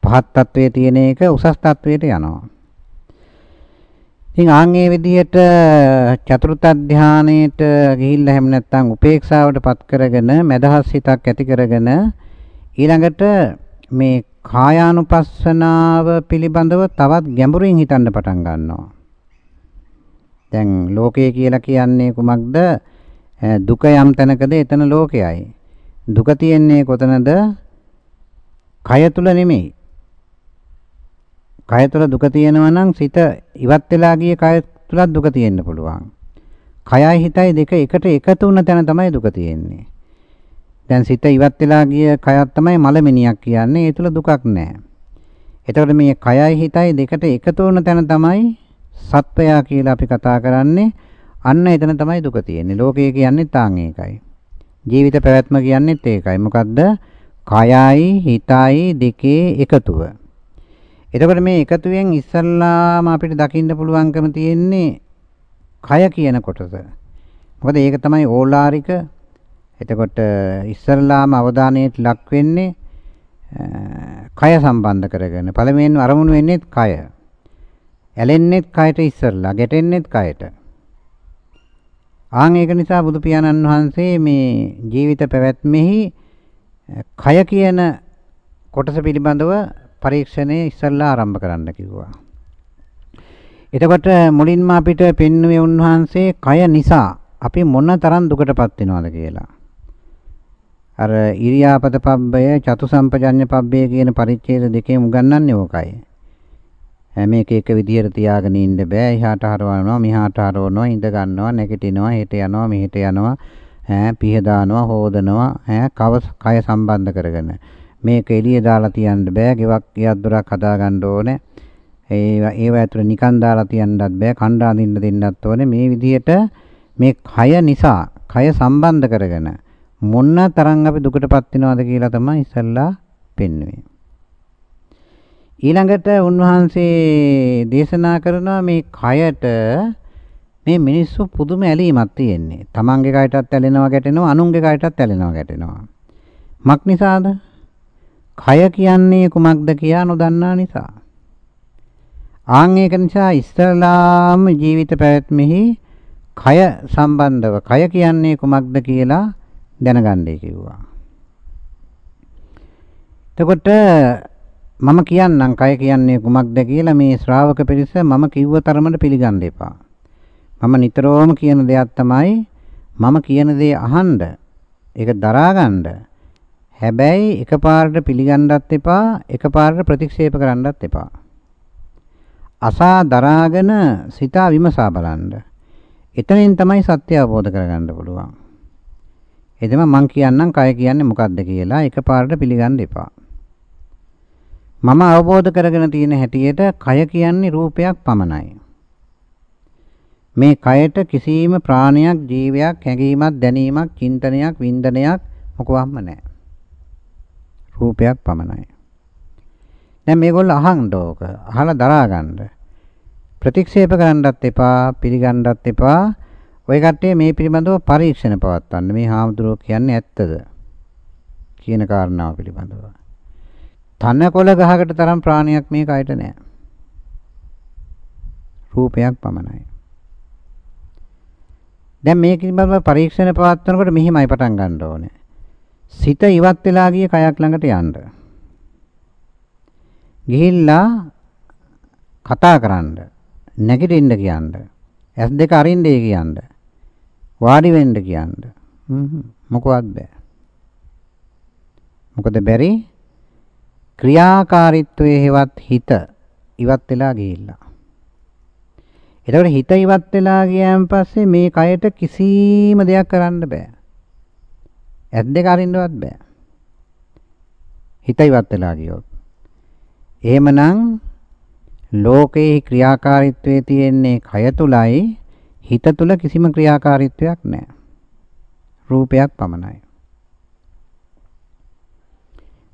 පහත් තත්වයේ තියෙන එක උසස් තත්වයට යනවා. ඉතින් ආන්ගේ විදිහට චතුර්ථ ධානයේට ගිහිල්ලා හැම නැත්නම් උපේක්ෂාවටපත් කරගෙන මදහස් හිතක් ඇති කරගෙන ඊළඟට මේ කායානුපස්සනාව පිළිබඳව තවත් ගැඹුරින් හිතන්න පටන් ගන්නවා. දැන් ලෝකය කියලා කියන්නේ කුමක්ද? දුක යම් තැනකද එතන ලෝකයයි. දුක තියෙන්නේ කොතනද? කය තුල නෙමෙයි. කය තුල දුක තියෙනවා නම් සිත ඉවත් වෙලා ගිය කය තුලත් දුක තියෙන්න පුළුවන්. කයයි හිතයි දෙක එකට එකතු වුණ තැන තමයි දුක තියෙන්නේ. දැන් සිත ඉවත් වෙලා ගිය කයක් තමයි මලමිනියක් කියන්නේ. ඒ තුල දුකක් නැහැ. එතකොට මේ කයයි හිතයි දෙකට එකතු වුණ තැන තමයි සත්වයා කියලා අපි කතා කරන්නේ. අන්න එතන තමයි දුක තියෙන්නේ. ලෝකය කියන්නේ තාන් ඒකයි. ජීවිත පැවැත්ම කියන්නේත් ඒකයි. මොකද්ද? කයයි හිතයි දෙකේ එකතුව. එතකොට මේ එකතුවෙන් ඉස්සල්ලාම අපිට දකින්න පුළුවන්කම තියෙන්නේ කය කියන කොටස. මොකද ඒක තමයි ඕලාරික එතකොට ඉස්සරලාම අවධානයට ලක් වෙන්නේ කය සම්බන්ධ කරගෙන පළමුවෙන් අරමුණු වෙන්නේත් කය. ඇලෙන්නේත් කයට ඉස්සරලා, ගැටෙන්නේත් කයට. ආන් ඒක නිසා බුදු පියාණන් වහන්සේ මේ ජීවිත පැවැත්මෙහි කය කියන කොටස පිළිබඳව පරීක්ෂණය ඉස්සරලා ආරම්භ කරන්න කිව්වා. එතකොට මුලින්ම අපිට පෙන්වුවේ උන්වහන්සේ කය නිසා අපි මොන තරම් දුකටපත් වෙනවද කියලා. අර ඉරියාපත පබ්බය චතු සම්පජඤ්ඤ පබ්බය කියන පරිච්ඡේද දෙකේම උගන්වන්නේ ඕකයි. මේක එක විදිහට තියාගෙන ඉන්න බෑ. එහාට හරවනවා, මෙහාට හරවනවා, ඉඳ ගන්නවා, නැගිටිනවා, හෙට යනවා, මෙහෙට යනවා, ඈ පිහ දානවා, හොදනවා, ඈ කව කය සම්බන්ධ කරගෙන. මේක එළිය දාලා තියන්න බෑ. ගෙවක් ගියක් දොරක් හදා ගන්න ඕනේ. ඒ ඒව ඇතුළේ නිකන් දාලා තියන්නත් බෑ. කණ්ඩා දින්න දෙන්නත් ඕනේ. මේ විදිහට මේ කය නිසා, කය සම්බන්ධ කරගෙන මොන්න තරම් අපි දුකටපත් වෙනවද කියලා තමයි ඉස්සල්ලා පෙන්වන්නේ. ඊළඟට උන්වහන්සේ දේශනා කරනවා මේ කයට මේ මිනිස්සු පුදුම ඇලීමක් තියෙන්නේ. තමන්ගේ කයටත් ඇලෙනවා ගැටෙනවා අනුන්ගේ කයටත් ඇලෙනවා ගැටෙනවා. මක් නිසාද? කය කියන්නේ කුමක්ද කියා නොදන්නා නිසා. ආන් ඒක නිසා ඉස්තරලාම ජීවිත පැවැත්මෙහි කය සම්බන්ධව කය කියන්නේ කුමක්ද කියලා දැනගන්නයි කිව්වා. එතකොට මම කියන්නම් කය කියන්නේ කුමක්ද කියලා මේ ශ්‍රාවක පිරිස මම කිව්ව තරමට පිළිගන්න එපා. මම නිතරම කියන දෙයක් තමයි මම කියන දේ අහන්න ඒක දරාගන්න. හැබැයි එකපාරට පිළිගන්නත් එපා එකපාරට ප්‍රතික්ෂේප කරන්නත් එපා. අසා දරාගෙන සිතා විමසා බලන්න. එතනින් තමයි සත්‍ය අවබෝධ කරගන්න පුළුවන්. එදම මං කියන්නම් කය කියන්නේ මොකක්ද කියලා එකපාරට පිළිගන්න එපා. මම අවබෝධ කරගෙන තියෙන හැටියට කය කියන්නේ රූපයක් පමණයි. මේ කයට කිසිම ප්‍රාණයක් ජීවයක් හැඟීමක් දැනීමක් චින්තනයක් වින්දනයක් මොකවත්ම නැහැ. රූපයක් පමණයි. දැන් මේගොල්ලෝ අහන්න ඕක. අහලා දරා ගන්න. ප්‍රතික්ෂේප කරන්නත් එපා, පිළිගන්නත් එපා. ඔය කට්ටිය මේ පිළිබඳව පරීක්ෂණ පවත්වන්න. මේ හාමුදුරුවෝ කියන්නේ ඇත්තද කියන කාරණාව පිළිබඳව. තනකොළ ගහකට තරම් ප්‍රාණයක් මේ කයට නැහැ. රූපයක් පමණයි. දැන් මේ පිළිබඳව පරීක්ෂණ පවත්වනකොට මෙහිමයි පටන් ගන්න ඕනේ. සිත ඉවත් වෙලා ගිය කයක් ළඟට යන්න. ගිහිල්ලා කතා කරන්න. නැගිටින්න කියන්න. ඇස් දෙක අරින්නේ කියන්න. වාඩි වෙන්න කියන්න. මොකවත් බෑ. මොකද බැරි ක්‍රියාකාරීත්වයේ හේවත් හිත ඉවත් වෙලා ගිහිල්ලා. එතකොට හිත ඉවත් වෙලා ගියන් පස්සේ මේ කයට කිසිම දෙයක් කරන්න බෑ. ඇස් දෙක අරින්නවත් බෑ. හිත ඉවත් වෙලා ගියොත්. එහෙමනම් ලෝකයේ ක්‍රියාකාරීත්වයේ තියෙන්නේ කය තුලයි හිත තුල කිසිම ක්‍රියාකාරීත්වයක් නැහැ. රූපයක් පමණයි.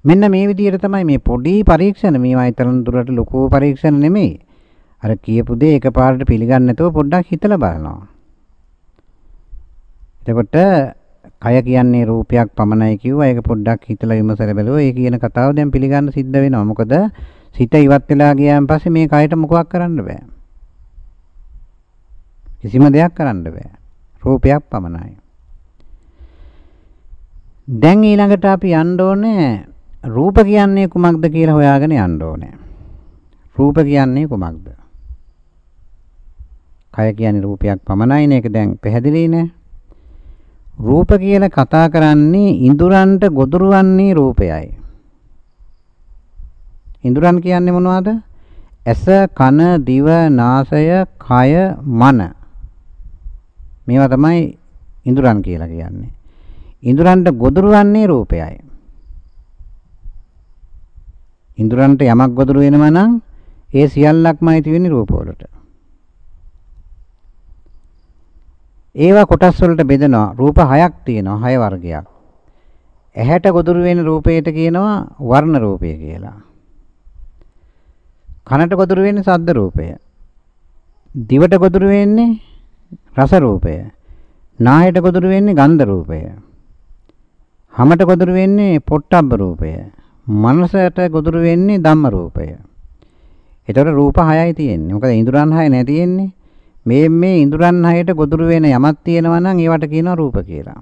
මෙන්න මේ විදිහට තමයි මේ පොඩි පරීක්ෂණ මේවා ඊතරම් දුරට ලොකු පරීක්ෂණ නෙමෙයි. අර කියපු දේ එකපාරට පිළිගන්නේ නැතුව පොඩ්ඩක් හිතලා බලනවා. එතකොට කය කියන්නේ රූපයක් පමණයි කිව්වා. ඒක පොඩ්ඩක් හිතලා විමසලා බැලුවා. ඒ කියන කතාව දැන් පිළිගන්න සිද්ධ වෙනවා. මොකද සිත ඉවත් වෙලා ගියාන් පස්සේ මේ කයට මොකක් කරන්න බෑ. කිසිම දෙයක් කරන්න බෑ. රූපයක් පමණයි. දැන් ඊළඟට අපි යන්න ඕනේ රූප කියන්නේ කුමක්ද කියලා හොයාගෙන යන්න ඕනේ. රූප කියන්නේ කුමක්ද? කය කියන්නේ රූපයක් පමණයිනේ. ඒක දැන් පැහැදිලි නේ. රූප කියලා කතා කරන්නේ ඉඳුරන්ට ගොදුරු වන්නේ රූපයයි. ඉඳුරන් කියන්නේ මොනවද? ඇස, කන, දිව, නාසය, කය, මන. මේවා තමයි ඉඳුරන් කියලා කියන්නේ. ඉඳුරන්ට ගොදුරු වන්නේ රූපයයි. ඉඳුරන්ට යමක් ගොදුරු වෙනවා නම් ඒ සියල්ලක්ම ඇති වෙන්නේ රූප වලට. ඒවා කොටස් වලට බෙදෙනවා. රූප හයක් තියෙනවා, හය වර්ගයක්. ඇහැට ගොදුරු වෙන රූපයට කියනවා වර්ණ රූපය කියලා. කනට ගොදුරු වෙන්නේ ශබ්ද රූපය. දිවට ගොදුරු වෙන්නේ රස රූපය. නාහයට ගොදුරු වෙන්නේ ගන්ධ රූපය. හමට ගොදුරු වෙන්නේ පොට්ටබ්බ රූපය. මනසට ගොදුරු වෙන්නේ ධම්ම රූපය. ඒතකොට රූප 6යි තියෙන්නේ. මොකද ඉඳුරන් 6 නැති තියෙන්නේ. මේ මේ ඉඳුරන් 6ට ගොදුරු වෙන යමක් තියෙනවා නම් ඒවට කියනවා රූප කියලා.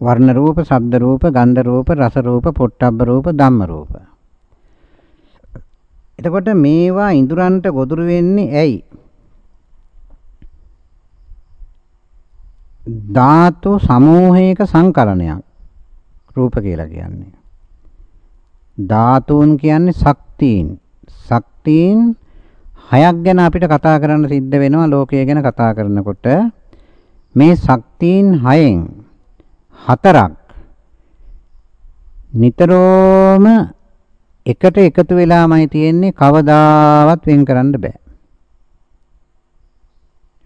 වර්ණ රූප, ශබ්ද රූප, ගන්ධ රූප, රස රූප, පොට්ටබ්බ රූප, ධම්ම රූප. එතකොට මේවා ඉඳුරන්ට ගොදුරු වෙන්නේ ඇයි? ධාතු සමූහයක සංකලනයක්. රූප කියලා කියන්නේ. ධාතුන් කියන්නේ ශක්තියින්. ශක්තියින් හයක් ගැන අපිට කතා කරන්න සිද්ධ වෙනවා ලෝකය ගැන කතා කරනකොට මේ ශක්තියින් හයෙන් හතරක් නිතරම එකට එකතු වෙලාමයි තියෙන්නේ කවදාවත් වෙන් කරන්න බෑ.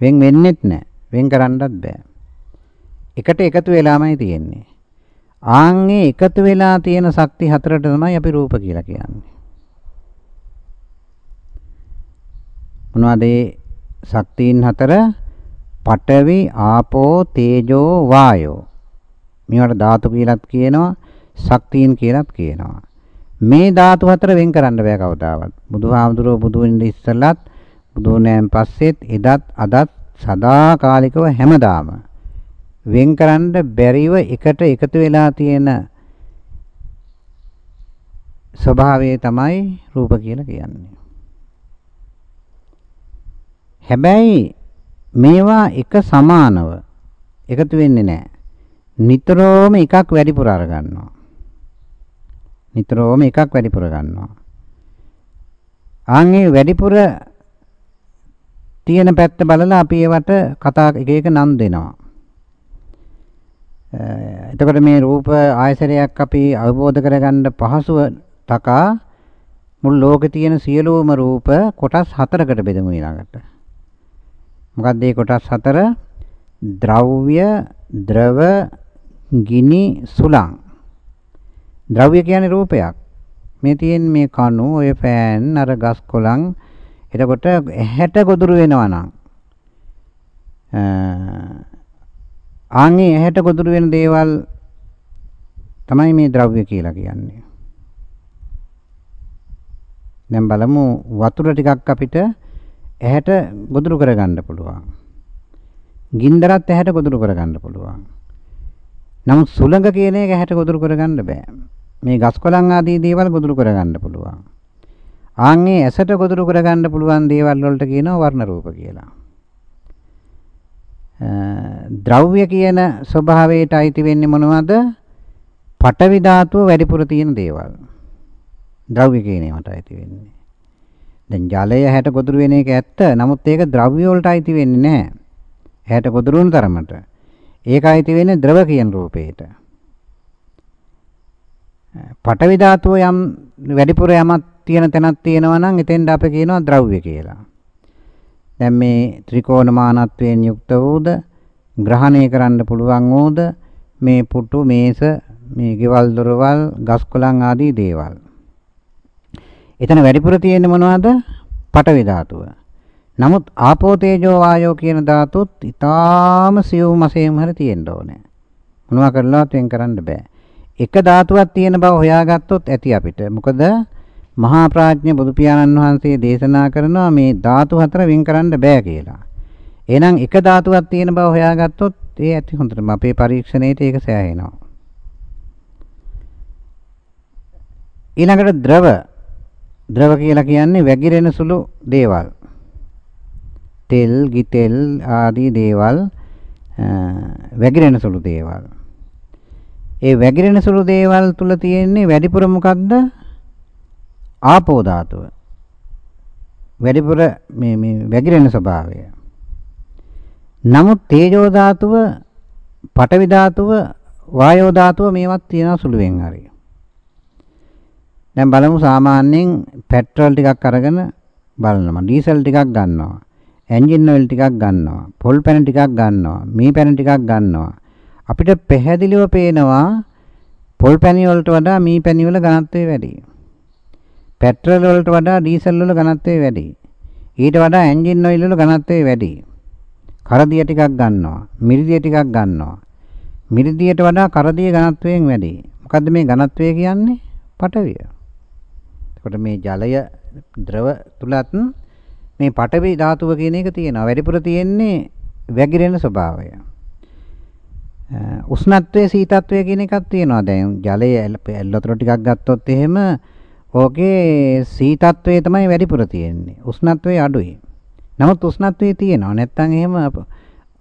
වෙන් වෙන්නෙත් නෑ. වෙන් කරන්නත් බෑ. එකට එකතු වෙලාමයි තියෙන්නේ. ආන්ගේ එකතු වෙලා තියෙන ශක්ති හතරට තමයි අපි රූප කියලා කියන්නේ. මොනවද ඒ ශක්තියින් හතර? පඨවි, ආපෝ, තේජෝ, වායෝ. මේවට ධාතු කියලාත් කියනවා, ශක්තියින් කියලාත් කියනවා. මේ ධාතු හතර වෙන් කරන්න බෑ කවදාවත්. බුදුහාමුදුරුවෝ බුදු වෙන්න ඉස්සෙල්ලත් බුදු වුණාන් පස්සෙත් එදත් අදත් සදාකාලිකව හැමදාම වෙන් කරන්න බැරිව එකට එකතු වෙලා තියෙන ස්වභාවය තමයි රූප කියලා කියන්නේ. හැබැයි මේවා එක සමානව එකතු වෙන්නේ නැහැ. නිතරම එකක් වැඩිපුර අර ගන්නවා. නිතරම එකක් වැඩිපුර ගන්නවා. ආන්ගේ වැඩිපුර තියෙන පැත්ත බලලා අපි ඒවට කතා එක එක නම් දෙනවා. එතකොට මේ රූප ආයසරයක් අපි අවබෝධ කරගන්න පහසුව තකා මුළු ලෝකේ තියෙන සියලුම රූප කොටස් හතරකට බෙදමු ඊළඟට. මොකක්ද මේ කොටස් හතර? ද්‍රව්‍ය, ද්‍රව, ගිනි, සුළං. ද්‍රව්‍ය කියන්නේ රූපයක්. මේ තියෙන මේ කණු, ඔය ෆෑන්, අර ගස් කොළන් එතකොට ඇහැට ගොදුරු වෙනවා නම් ආන්ගේ ඇහැට ගොදුරු වෙන දේවල් තමයි මේ ද්‍රව්‍ය කියලා කියන්නේ. දැන් බලමු වතුර ටිකක් අපිට ඇහැට ගොදුරු කරගන්න පුළුවන්. ගින්දරත් ඇහැට ගොදුරු කරගන්න පුළුවන්. නමුත් සුළඟ කියන එක ඇහැට ගොදුරු කරගන්න බෑ. මේ ගස් කොළන් ආදී දේවල් ගොදුරු කරගන්න පුළුවන්. ආන්ගේ ඇසට ගොදුරු කරගන්න පුළුවන් දේවල් වලට කියනවා වර්ණ රූප කියලා. ද්‍රව්‍ය කියන ස්වභාවයට අයිති වෙන්නේ මොනවද? පටවි ධාතුව වැඩිපුර තියෙන දේවල්. ද්‍රව්‍ය කියන ඒවාට අයිති වෙන්නේ. දැන් ජලය හැට ගොදුරු වෙන එක ඇත්ත. නමුත් ඒක ද්‍රව්‍ය වලට අයිති වෙන්නේ නැහැ. හැට ගොදුරු වුණ තරමට. ඒක අයිති වෙන්නේ ද්‍රව කියන රූපේට. පටවි ධාතුව යම් වැඩිපුර යමක් තියෙන තැනක් තියෙනවා නම් එතෙන්ට අපි කියනවා ද්‍රව්‍ය කියලා. දැන් මේ ත්‍රිකෝණමානත්වයෙන් යුක්ත වූද ග්‍රහණය කරන්න පුළුවන් වූද මේ පුටු මේස මේ ගෙවල් දොරවල් ගස් කොළන් ආදී දේවල්. එතන වැඩිපුර තියෙන්නේ මොනවද? පඨවි ධාතුව. නමුත් ආපෝ තේජෝ වායෝ කියන ධාතුත් ඊටාම සියුම් වශයෙන් හරි තියෙන්න ඕනේ. මොනවා කරලවත් වෙන් කරන්න බෑ. එක ධාතුවක් තියෙන බව හොයාගත්තොත් ඇති අපිට. මොකද මහා ප්‍රඥ බුදු පියාණන් වහන්සේ දේශනා කරනවා මේ ධාතු හතර වෙන් කරන්න බෑ කියලා. එහෙනම් එක ධාතුවක් තියෙන බව හොයාගත්තොත් ඒ ඇති හොඳටම අපේ පරීක්ෂණයට ඒක සෑහෙනවා. ඊළඟට ද්‍රව ද්‍රව කියලා කියන්නේ වැగిරෙන සුළු දේවල්. තෙල්, ගිතෙල් ආදී දේවල් වැగిරෙන සුළු දේවල්. ඒ වැగిරෙන සුළු දේවල් තුල තියෙන්නේ වැඩිපුර මොකක්ද? ආපෝ ධාතුව. වැඩිපුර මේ මේ වැగిරෙන ස්වභාවය. නමුත් තේජෝ ධාතුව, පඨවි ධාතුව, වායෝ ධාතුව මේවත් තියෙනවා සුළුවෙන් හරි. දැන් බලමු සාමාන්‍යයෙන් පෙට්‍රල් ටිකක් අරගෙන බලනවා. ඩීසල් ටිකක් ගන්නවා. එන්ජින් ඔයිල් ටිකක් ගන්නවා. පොල් පැන ටිකක් ගන්නවා. මී පැන ටිකක් ගන්නවා. අපිට පැහැදිලිව පේනවා පොල් පැණි වලට වඩා මී පැණි වල ඝනත්වය වැඩි. පෙට්‍රල් වලට වඩා ඩීසල් වල ඝනත්වය වැඩි. ඊට වඩා එන්ජින් ඔයිල් වල ඝනත්වය වැඩි. කරදිය ටිකක් ගන්නවා. මිරිදිය ටිකක් ගන්නවා. මිරිදියට වඩා කරදිය ඝනත්වයෙන් වැඩි. මොකද්ද මේ ඝනත්වය කියන්නේ? පටවිය. එතකොට මේ ජලය ද්‍රව තුලත් මේ පටවි ධාතුව කියන එක තියෙනවා. වැඩිපුර තියෙන්නේ වැగిරෙන ස්වභාවය. උෂ්ණත්වයේ සීතත්වයේ කියන එකක් තියෙනවා. දැන් ජලය ඇල්ලතර ටිකක් ගත්තොත් එහෙම ඕකේ සීතත්වයේ තමයි වැඩිපුර තියෙන්නේ. උෂ්ණත්වයේ අඩුයි. නමුත් උෂ්ණත්වයේ තියෙනවා. නැත්තම් එහෙම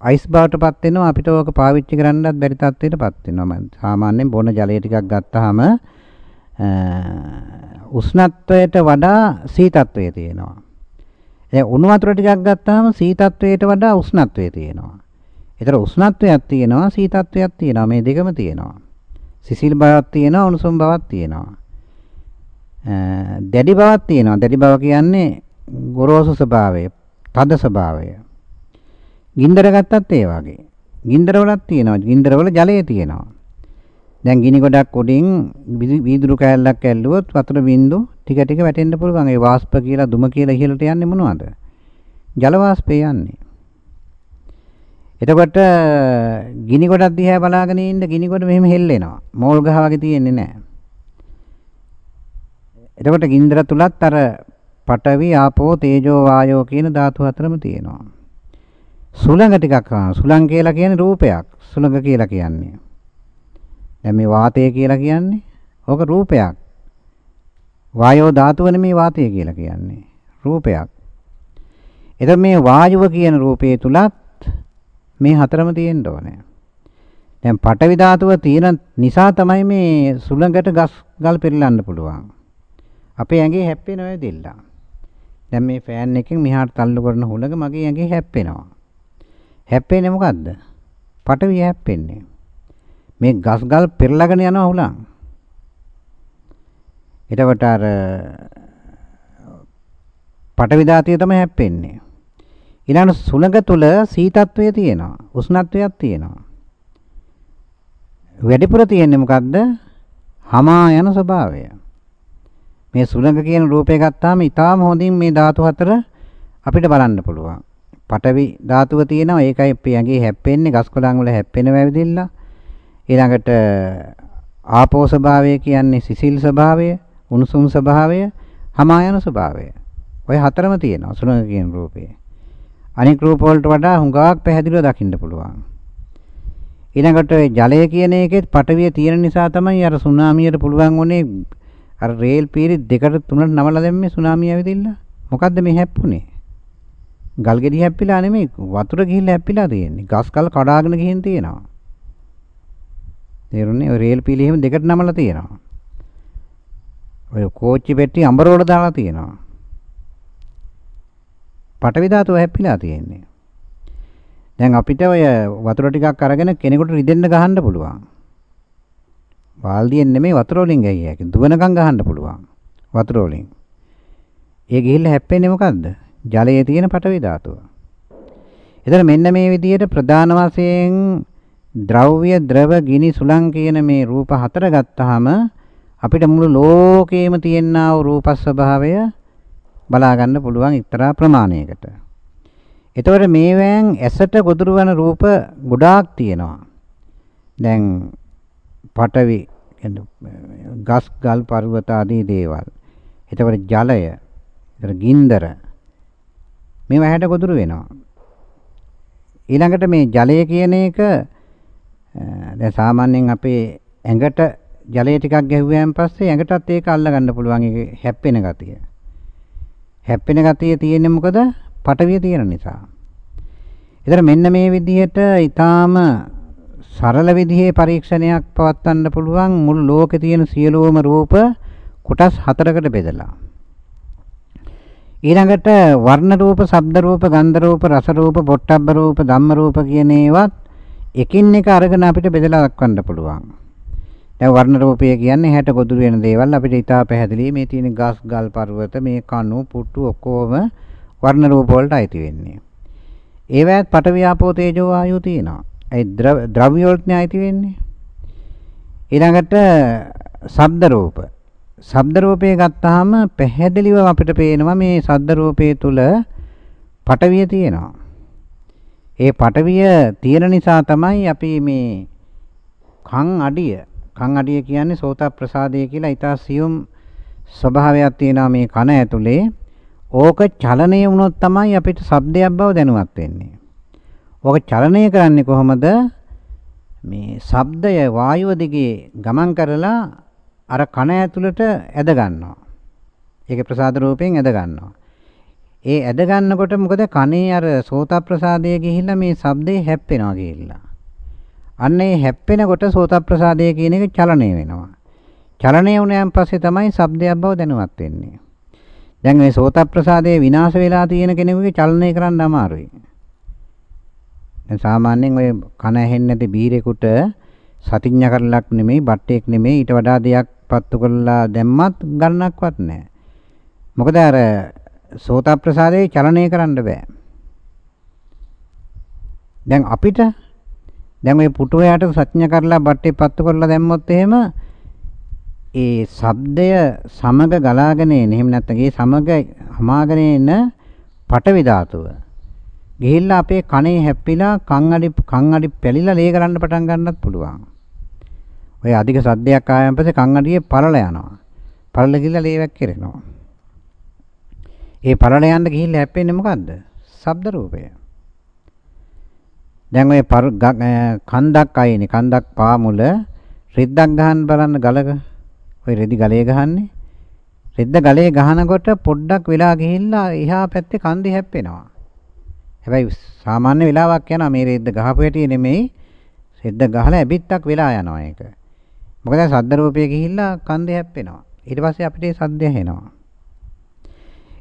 අයිස් බවටපත් වෙනවා අපිට ඕක පාවිච්චි කරන්නත් බැරි තත්ත්වයකටපත් වෙනවා. සාමාන්‍යයෙන් බොන ජලය ටිකක් ගත්තාම උෂ්ණත්වයට වඩා සීතත්වයේ තියෙනවා. දැන් උණු වතුර ටිකක් ගත්තාම සීතත්වයට වඩා උෂ්ණත්වයේ තියෙනවා. ඒතර උෂ්ණත්වයක් තියෙනවා සීතත්වයක් තියෙනවා මේ දෙකම තියෙනවා. සිසිල් බවක් තියෙනවා උණුසුම් බවක් තියෙනවා. දැඩි බවක් තියෙනවා. දැඩි බව කියන්නේ ගොරෝසු ස්වභාවය, තද ස්වභාවය. ගින්දර ගත්තත් ඒ වගේ. ගින්දර වලක් තියෙනවා. ගින්දර වල ජලය තියෙනවා. දැන් ගිනි ගොඩක් උඩින් වීදුරු කෑල්ලක් ඇල්ලුවොත් වතුර බින්දු ටික ටික වැටෙන්න පුළුවන්. ඒ වාෂ්ප කියලා දුම කියලා ඉහළට යන්නේ මොනවද? ජල වාෂ්පය යන්නේ. එතකොට ගිනි ගොඩක් දිහා බලාගෙන ඉන්න ගිනි ගොඩ මෙහෙම හෙල්ලෙනවා. මෝල් ගහ වගේ තියෙන්නේ නැහැ. එතකොට ගින්දර තුලත් අර පඨවි ආපෝ තේජෝ වායෝ කියන ධාතු හතරම තියෙනවා. සුළඟ ටිකක් සුළං කියලා කියන්නේ රූපයක්. සුළඟ කියලා කියන්නේ. දැන් මේ වාතය කියලා කියන්නේ ඕක රූපයක්. වායෝ ධාතුව නෙමේ වාතය කියලා කියන්නේ. රූපයක්. එතකොට මේ වායුව කියන රූපයේ තුලත් මේ හතරම තියෙන්න ඕනේ. දැන් පඨවි ධාතුව තියෙන නිසා තමයි මේ සුළඟට ගස් ගල් පෙරලන්න පුළුවන්. අපේ ඇඟේ හැප්පෙන ඔය දෙල්ල. දැන් මේ ෆෑන් එකෙන් මෙහාට තල්ලු කරන හුළඟ මගේ ඇඟේ හැප්පෙනවා. හැප්පෙන්නේ මොකද්ද? පඨවි හැප්පෙන්නේ. මේ ගස් ගල් පෙරලගෙන යනවා හුළං. එතකොට අර පඨවි ධාතුව තමයි හැප්පෙන්නේ. ඊළඟ සුළඟ තුල සීතත්වය තියෙනවා. උෂ්ණත්වයක් තියෙනවා. වැඩිපුර තියෙන්නේ මොකද්ද? හමා යන ස්වභාවය. මේ සුළඟ කියන රූපය ගත්තාම ඊටාම හොඳින් මේ ධාතු හතර අපිට බලන්න පුළුවන්. පඨවි ධාතුව තියෙනවා. ඒකයි අපේ ඇඟේ හැප්පෙන්නේ ගස් කොළන් වල හැප්පෙන වැවිදිලා. ඊළඟට ආපෝ ස්වභාවය කියන්නේ සිසිල් ස්වභාවය, උණුසුම් ස්වභාවය, හමා යන ස්වභාවය. ඔය හතරම තියෙනවා සුළඟ කියන රූපේ. අනික් රූප වලට වඩා හුඟක් පැහැදිලිව දකින්න පුළුවන්. ඊළඟට ජලය කියන එකෙත් පටවිය තියෙන නිසා තමයි අර සුනාමියට පුළුවන් වුණේ අර රේල් පීරි දෙකට තුනට නමලා දැම්මේ සුනාමිය ඇවිදින්න. මොකද්ද මේ හැප්පුණේ? ගල් ගෙඩි හැප්පිලා නෙමෙයි වතුර ගිහිල්ලා හැප්පිලා තියෙන්නේ. ගස් කල් කඩාගෙන ගිහින් තියෙනවා. තේරුණේ? ඔය රේල් පීලි එහෙම දෙකට නමලා තියෙනවා. ඔය කෝච්චි පෙට්ටිය අඹර වල දාලා තියෙනවා. පටවි ධාතුව හැප්පිලා තියෙන්නේ. දැන් අපිට ඔය වතුර ටිකක් අරගෙන කෙනෙකුට රිදෙන්න ගහන්න පුළුවන්. බාල්දියෙන් නෙමෙයි වතුර වලින් ගහයි හැකි. දුවනකම් ගහන්න පුළුවන්. වතුර වලින්. ඒ ගිහිල්ලා හැප්පෙන්නේ මොකද්ද? ජලයේ තියෙන පටවි ධාතුව. එතන මෙන්න මේ විදිහට ප්‍රධාන වශයෙන් ද්‍රව්‍ය, ද්‍රව, ගිනි, සුළං කියන මේ රූප හතර ගත්තාම අපිට මුළු ලෝකේම තියෙනා වූ රූප ස්වභාවය බලා ගන්න පුළුවන් එක්තරා ප්‍රමාණයකට. එතකොට මේවෙන් ඇසට ගොදුරු වන රූප ගොඩාක් තියෙනවා. දැන් පඨවි ගස් ගල් පර්වත ආදී දේවල්. එතකොට ජලය, එතකොට ගින්දර මේවා හැට ගොදුරු වෙනවා. ඊළඟට මේ ජලය කියන එක දැන් සාමාන්‍යයෙන් අපේ ඇඟට ජලය ටිකක් ගැහුවයන් පස්සේ ඇඟටත් ඒක අල්ල ගන්න පුළුවන් ඒක හැප්පෙන ගතිය. හැප්පෙන ගතිය තියෙන්නේ මොකද? පටවිය තියෙන නිසා. ඒතර මෙන්න මේ විදිහට ඊටාම සරල විදිහේ පරීක්ෂණයක් පවත්වන්න පුළුවන් මුළු ලෝකේ තියෙන සියලුම රූප කොටස් හතරකට බෙදලා. ඊළඟට වර්ණ රූප, ශබ්ද රූප, ගන්ධ රූප, රස රූප, පොට්ටබ්බ රූප, ධම්ම රූප කියන ඒවත් එකින් එක අරගෙන අපිට බෙදලා දක්වන්න පුළුවන්. දැන් වර්ණ රූපය කියන්නේ හැට ගොදුරු වෙන දේවල් අපිට ඉතා පැහැදිලි මේ තියෙන ගස් ගල් පර්වත මේ කණු පුට්ටු ඔක්කොම වර්ණ රූප වලට අයිති වෙන්නේ. ඒවැත් පඨවි ආපෝ තේජෝ වායෝ තියෙනවා. ඒ ද්‍රව්‍ය වලටනේ අයිති වෙන්නේ. ඊළඟට ශබ්ද රූප. ශබ්ද රූපය ගත්තාම පැහැදිලිව අපිට පේනවා මේ ශබ්ද රූපයේ තුල පටවිය තියෙනවා. ඒ පටවිය තියෙන නිසා තමයි අපි මේ කන් අඩිය කන් අඩිය කියන්නේ සෝත ප්‍රසාදය කියලා ඊට සියුම් ස්වභාවයක් තියෙනවා මේ කන ඇතුලේ. ඕක චලනය වුණොත් තමයි අපිට ශබ්දයක් බව දැනුවත් වෙන්නේ. ඕක චලනය කරන්නේ කොහොමද? මේ ශබ්දය වායුව දිගේ ගමන් කරලා අර කන ඇතුළට ඇද ගන්නවා. ඒකේ ප්‍රසාද රූපයෙන් ඇද ගන්නවා. ඒ ඇද ගන්නකොට මොකද කනේ අර සෝත ප්‍රසාදය ගිහිල්ලා මේ ශබ්දේ හැප්පෙනවා ගිහිල්ලා. අන්න ඒ හැප්පෙනකොට සෝත ප්‍රසාදය කියන එක චලනය වෙනවා. චලනය වුණාන් පස්සේ තමයි ශබ්දයක් බව දැනුවත් වෙන්නේ. දැන් මේ සෝත ප්‍රසාදයේ විනාශ වෙලා තියෙන කෙනෙකුගේ චලනය කරන්න අමාරුයි. දැන් සාමාන්‍යයෙන් ඔය කන ඇහෙන්නේ නැති බීරෙකුට සතිඤ්ඤ කරලක් නෙමෙයි, බට්ටෙක් නෙමෙයි ඊට වඩා දෙයක් පත්තු කරලා දැම්මත් ගන්නක්වත් නැහැ. මොකද අර සෝත ප්‍රසාදයේ චලනය කරන්න බෑ. දැන් අපිට දැන් ওই පුටුවයට සත්‍ය කරලා බට්ටේ පත්තු කරලා දැම්මොත් එහෙම ඒ ශබ්දය සමග ගලාගෙන එන එහෙම නැත්නම් ඒ සමග හමාගෙන එන පටවි ධාතුව ගිහිල්ලා අපේ කනේ හැප්පිලා කන් අඩි කන් අඩි පැලිලා ලේ කරන්න පටන් ගන්නත් පුළුවන්. ඔය අධික සද්දයක් ආවම පස්සේ කන් අඩියේ පරල යනවා. පරල ගිහිල්ලා ලේ වැක්කිරෙනවා. ඒ පරල යන්න ගිහිල්ලා හැප්පෙන්නේ මොකද්ද? ශබ්ද රූපය. දැන් ඔය කන්දක් අයිනේ කන්දක් පාමුල රෙද්දක් ගහන්න බලන්න ගලක ඔය රෙදි ගලේ ගහන්නේ රෙද්ද ගලේ ගහනකොට පොඩ්ඩක් වෙලා ගිහිල්ලා එහා පැත්තේ කන්දේ හැප්පෙනවා හැබැයි සාමාන්‍ය වෙලාවක් යනවා මේ රෙද්ද ගහපු හැටි නෙමෙයි රෙද්ද ගහලා ඇබිත්තක් වෙලා යනවා ඒක මොකද සද්ද රූපය ගිහිල්ලා කන්දේ හැප්පෙනවා ඊට පස්සේ අපිට සද්ද ඇහෙනවා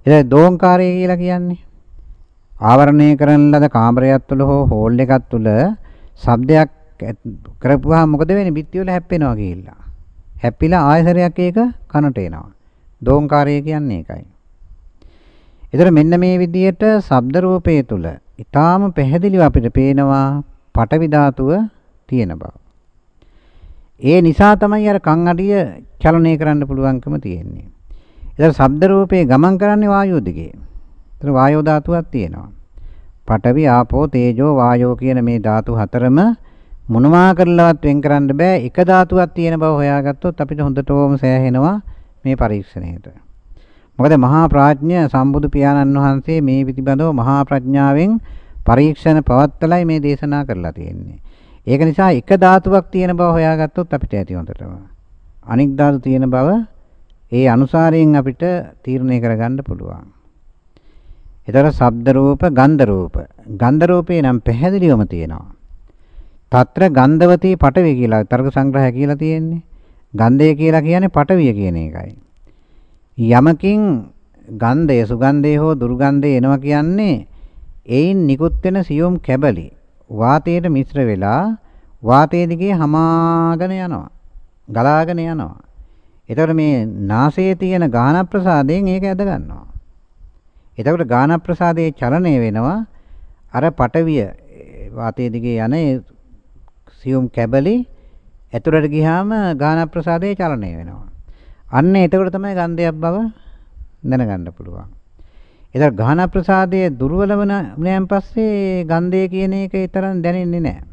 ඒක දෝංකාරය කියලා කියන්නේ ආවරණය කරන ලද කාමරයක් තුළ හෝ හෝල් එකක් තුළ ශබ්දයක් කරපුවාම මොකද වෙන්නේ? බිත්ති වල හැප්පෙනවා කියලා. හැප්පිලා ආයතරයක් ඒක කනට එනවා. දෝංකාරය කියන්නේ ඒකයි. ඒතර මෙන්න මේ විදිහට ශබ්ද රූපයේ තුල ඊටාම පැහැදිලිව අපිට පේනවා පටවි ධාතුව තියෙන බව. ඒ නිසා තමයි අර කන් අඩිය චලනය කරන්න පුළුවන්කම තියෙන්නේ. ඒතර ශබ්ද රූපේ ගමන් කරන්නේ වායුව දිගේ. එතන වායෝ ධාතුවක් තියෙනවා. පඨවි ආපෝ තේජෝ වායෝ කියන මේ ධාතු හතරම මොනවා කරලවත් වෙන් කරන්න බෑ එක ධාතුවක් තියෙන බව හොයාගත්තොත් අපිට හොඳටම සෑහෙනවා මේ පරීක්ෂණයට. මොකද මහා ප්‍රඥ සම්බුදු පියාණන් වහන්සේ මේ පිටිබඳව මහා ප්‍රඥාවෙන් පරීක්ෂණ පවත්තලයි මේ දේශනා කරලා තියෙන්නේ. ඒක නිසා එක ධාතුවක් තියෙන බව හොයාගත්තොත් අපිට ඇති හොඳටම. අනික් ධාතු තියෙන බව ඒ අනුසාරයෙන් අපිට තීරණය කරගන්න පුළුවන්. එතකොට ශබ්ද රූප, ගන්ධ රූප. ගන්ධ රූපේ නම් පැහැදිලිවම තියෙනවා. తත්‍ර ගන්ධවතී පටවිය කියලා තර්ක සංග්‍රහය කියලා තියෙන්නේ. ගන්ධය කියලා කියන්නේ පටවිය කියන එකයි. යමකින් ගන්ධය, සුගන්ධය හෝ දුර්ගන්ධය එනවා කියන්නේ එයින් නිකුත් වෙන සියුම් කැබලි වාතයට මිශ්‍ර වෙලා වාතයේ දිගේ හමාගෙන යනවා. ගලාගෙන යනවා. එතකොට මේ නාසයේ තියෙන ගාන ප්‍රසාදයෙන් ඒක ඇද ගන්නවා. එතකොට ගාන ප්‍රසාදයේ චලනය වෙනවා අර පටවිය වාතයේ දිගේ යන සියුම් කැබලි ඇතුළට ගියාම ගාන ප්‍රසාදයේ චලනය වෙනවා. අන්න එතකොට තමයි ගන්ධයක් බව දැනගන්න පුළුවන්. ඒතර ගාන ප්‍රසාදයේ දුර්වල වුණාන් පස්සේ ගන්ධය කියන එක ඊතරම් දැනෙන්නේ නැහැ.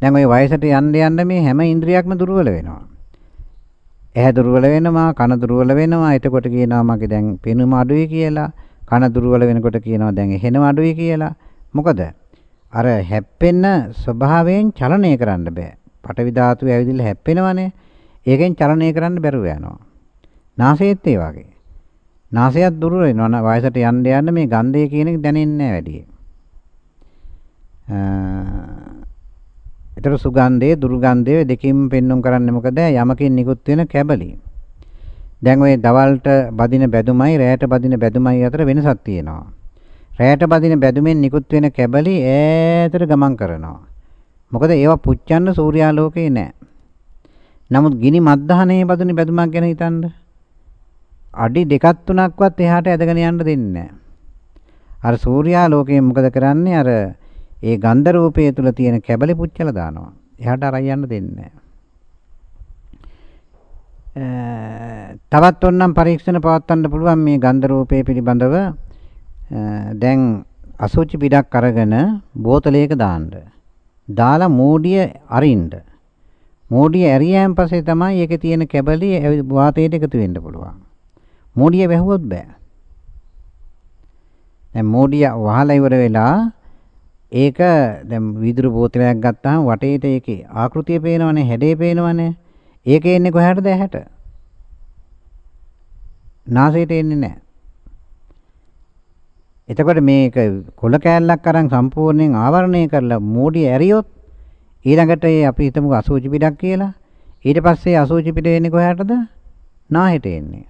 දැන් ওই වයසට යන්න යන්න මේ හැම ඉන්ද්‍රියක්ම දුර්වල වෙනවා. ඇහැ දුර්වල වෙනවා, කන දුර්වල වෙනවා. එතකොට කියනවා මගේ දැන් පෙනුම අඩුයි කියලා. කන දුර්වල වෙනකොට කියනවා දැන් එහෙනම අඩුයි කියලා. මොකද අර හැප්පෙන ස්වභාවයෙන් චලනය කරන්න බෑ. පටවි ධාතුව ඇවිදලා හැප්පෙනවනේ. ඒකෙන් චලනය කරන්න බැරුව යනවා. නාසයේත් ඒ වගේ. නාසයත් දුර වෙනවා. වයසට යන්න යන්න මේ ගන්ධය කියන එක දැනෙන්නේ නැහැ වැඩි. ඒතර සුගන්ධයේ දුර්ගන්ධයේ දෙකින් පෙන්눔 කරන්නේ මොකද? යමකින් නිකුත් වෙන කැබලි. දැන් ওই දවල්ට බදින බැදුමයි රැයට බදින බැදුමයි අතර වෙනසක් තියෙනවා. රැයට බදින බැදුමෙන් නිකුත් වෙන කැබලි ඈතට ගමන් කරනවා. මොකද ඒවා පුච්චන්න සූර්යාලෝකේ නැහැ. නමුත් ගිනි මද්දහනේ බදුනි බැදුමක් ගැන හිතන්න. අඩි දෙකක් තුනක්වත් එහාට ඇදගෙන යන්න දෙන්නේ නැහැ. අර සූර්යාලෝකයෙන් මොකද කරන්නේ? අර ඒ ගන්ධ රූපයේ තුල තියෙන කැබලි පුච්චලා දානවා. එහාට අරන් යන්න දෙන්නේ තවත් ඔන්නම් පරීක්ෂණ පවත්වන්න පුළුවන් මේ ගන්ධ රූපයේ පිළිබඳව දැන් අසුචි පිටක් අරගෙන බෝතලයක දාන්න. දාලා මූඩිය අරින්න. මූඩිය ඇරියන් පස්සේ තමයි ඒකේ තියෙන කැබලි වාතයට එකතු වෙන්න පුළුවන්. මූඩිය වැහුවොත් බෑ. දැන් මූඩිය වහලා ඉවර වෙලා ඒක දැන් වීදුරු බෝතලයක් ගත්තාම වටේට ඒකේ ආකෘතිය පේනවනේ හැඩේ පේනවනේ ඒක එන්නේ කොහටද ඇහැට නාසයට එන්නේ නැහැ එතකොට මේක කොළ කෑල්ලක් අරන් සම්පූර්ණයෙන් ආවරණය කරලා මෝඩිය ඇරියොත් ඊළඟට අපි හිතමු අසූචි පිටක් කියලා ඊට පස්සේ අසූචි පිට එන්නේ කොහටද නාහෙට එන්නේ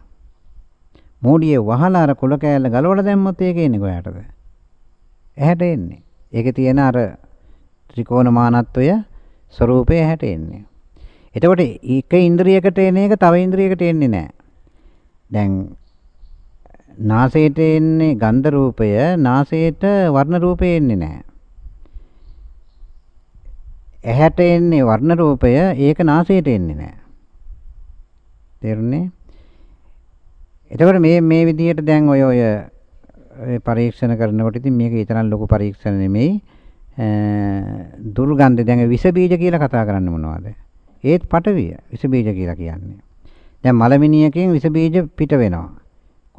මෝඩිය වහලා අර කොළ කෑල්ල ගලවලා දැම්මොත් ඒක එන්නේ කොහටද ඇහැට එන්නේ ඒකේ තියෙන අර ත්‍රිකෝණ මානත්වය ස්වરૂපය හැට එන්නේ. එතකොට එක ඉන්ද්‍රියකට එන එක තව ඉන්ද්‍රියකට එන්නේ නැහැ. දැන් නාසයට එන්නේ ගන්ධ රූපය, නාසයට වර්ණ රූපය එන්නේ නැහැ. ඇහැට එන්නේ වර්ණ රූපය, ඒක නාසයට එන්නේ නැහැ. තේරුණේ? එතකොට මේ මේ විදිහට දැන් ඔය ඔය පරීක්ෂණ කරනකොට ඉතින් මේක ඊතරම් ලොකු පරීක්ෂණ නෙමෙයි. දුර්ගන්ධ දැන් විස බීජ කියලා කතා කරන්නේ මොනවද? ඒත් පටවිය විස බීජ කියලා කියන්නේ. දැන් මලමිනියකින් විස බීජ පිට වෙනවා.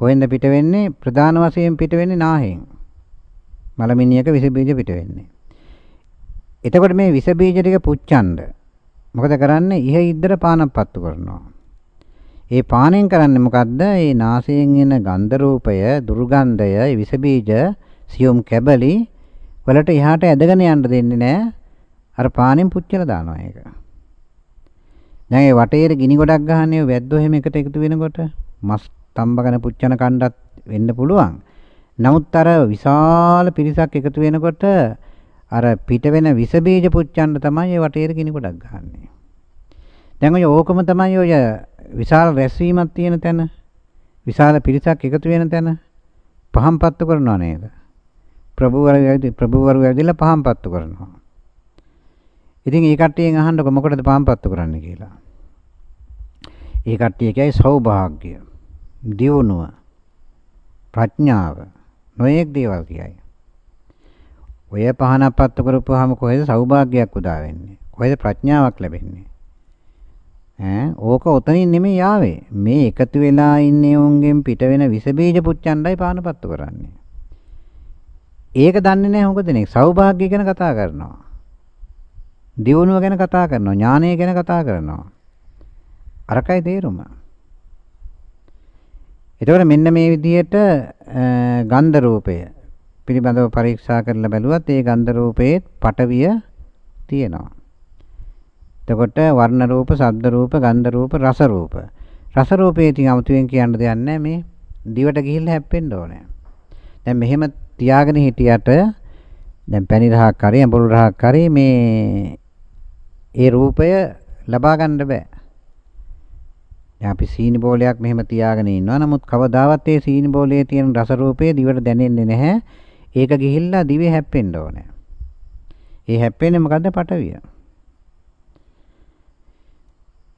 කොහෙන්ද පිට වෙන්නේ? ප්‍රධාන වශයෙන් පිට වෙන්නේ නාහෙන්. මලමිනියක විස බීජ පිට වෙන්නේ. එතකොට මේ විස බීජ ටික පුච්චන්න මොකද කරන්නේ? ඉහ ඉද්දර පානපත්තු කරනවා. ඒ පානයෙන් කරන්නේ මොකද්ද? ඒ නාසයෙන් එන ගන්ධ රූපය, දුර්ගන්ධය, විස බීජ, සියුම් කැබලි වලට එහාට ඇදගෙන යන්න දෙන්නේ නැහැ. අර පානෙන් පුච්චලා දානවා ඒක. දැන් ඒ වටේට ගිනි ගොඩක් ගහන්නේ වැද්දෝ එහෙම එකට එකතු වෙනකොට මස් තම්බගෙන පුච්චන කණ්ඩත් වෙන්න පුළුවන්. නමුත් අර විශාල පිරිසක් එකතු වෙනකොට අර පිට වෙන විස බීජ පුච්චන්න තමයි ඒ වටේට ගිනි ගොඩක් ගහන්නේ. දැන් ඔය ඕකම තමයි ඔය විශාල රැස්වීමක් තියෙන තැන විශාල පිරිසක් එකතු වෙන තැන පහම් පත්තු කරනවා නේද? ප්‍රභූවරු ප්‍රභූවරු ඇවිදලා පහම් පත්තු කරනවා. ඉතින් ඒ කට්ටියෙන් අහන්නකො මොකටද පහම් පත්තු කරන්නේ කියලා. ඒ කට්ටිය කියයි සෞභාග්‍ය, දියුණුව, ප්‍රඥාව නොයෙක් දේවල් කියයි. ඔය පහනක් පත්තු කරපුවාම කොහෙද සෞභාග්‍යයක් උදා වෙන්නේ? කොහෙද ප්‍රඥාවක් ලැබෙන්නේ? ඈ ඕක උතනින් නෙමෙයි ආවේ. මේ එකතු වෙලා ඉන්නේ උන්ගෙන් පිට වෙන විස බීජ පුච්චණ්ඩයි පානපත්තු කරන්නේ. ඒක දන්නේ නැහැ මොකද නේ? සෞභාග්‍ය ගැන කතා කරනවා. දියුණුව ගැන කතා කරනවා. ඥානය ගැන කතා කරනවා. අරකයි තේරුම. එතකොට මෙන්න මේ විදිහට ගන්ධ රූපය පිළිබඳව පරීක්ෂා කරලා බැලුවත් ඒ ගන්ධ රූපයේ පටවිය තියෙනවා. එතකොට වර්ණ රූප, ශබ්ද රූප, ගන්ධ රූප, රස රූප. රස රූපේ ඉතින් 아무තුවෙන් කියන්න දෙයක් නැහැ මේ දිවට ගිහිල්ලා හැප්පෙන්න ඕනේ. දැන් මෙහෙම තියාගෙන හිටියට දැන් පැණි රහක් හරි අඹුල් රහක් හරි මේ ඒ රූපය ලබා ගන්න බෑ. දැන් අපි සීනි බෝලයක් මෙහෙම තියාගෙන ඉන්නවා. නමුත් කවදාවත් ඒ සීනි බෝලයේ තියෙන රස රූපය දිවට දැනෙන්නේ නැහැ. ඒක ගිහිල්ලා දිවේ හැප්පෙන්න ඕනේ. ඒ හැප්පෙන්නේ මොකද්ද? පටවිය.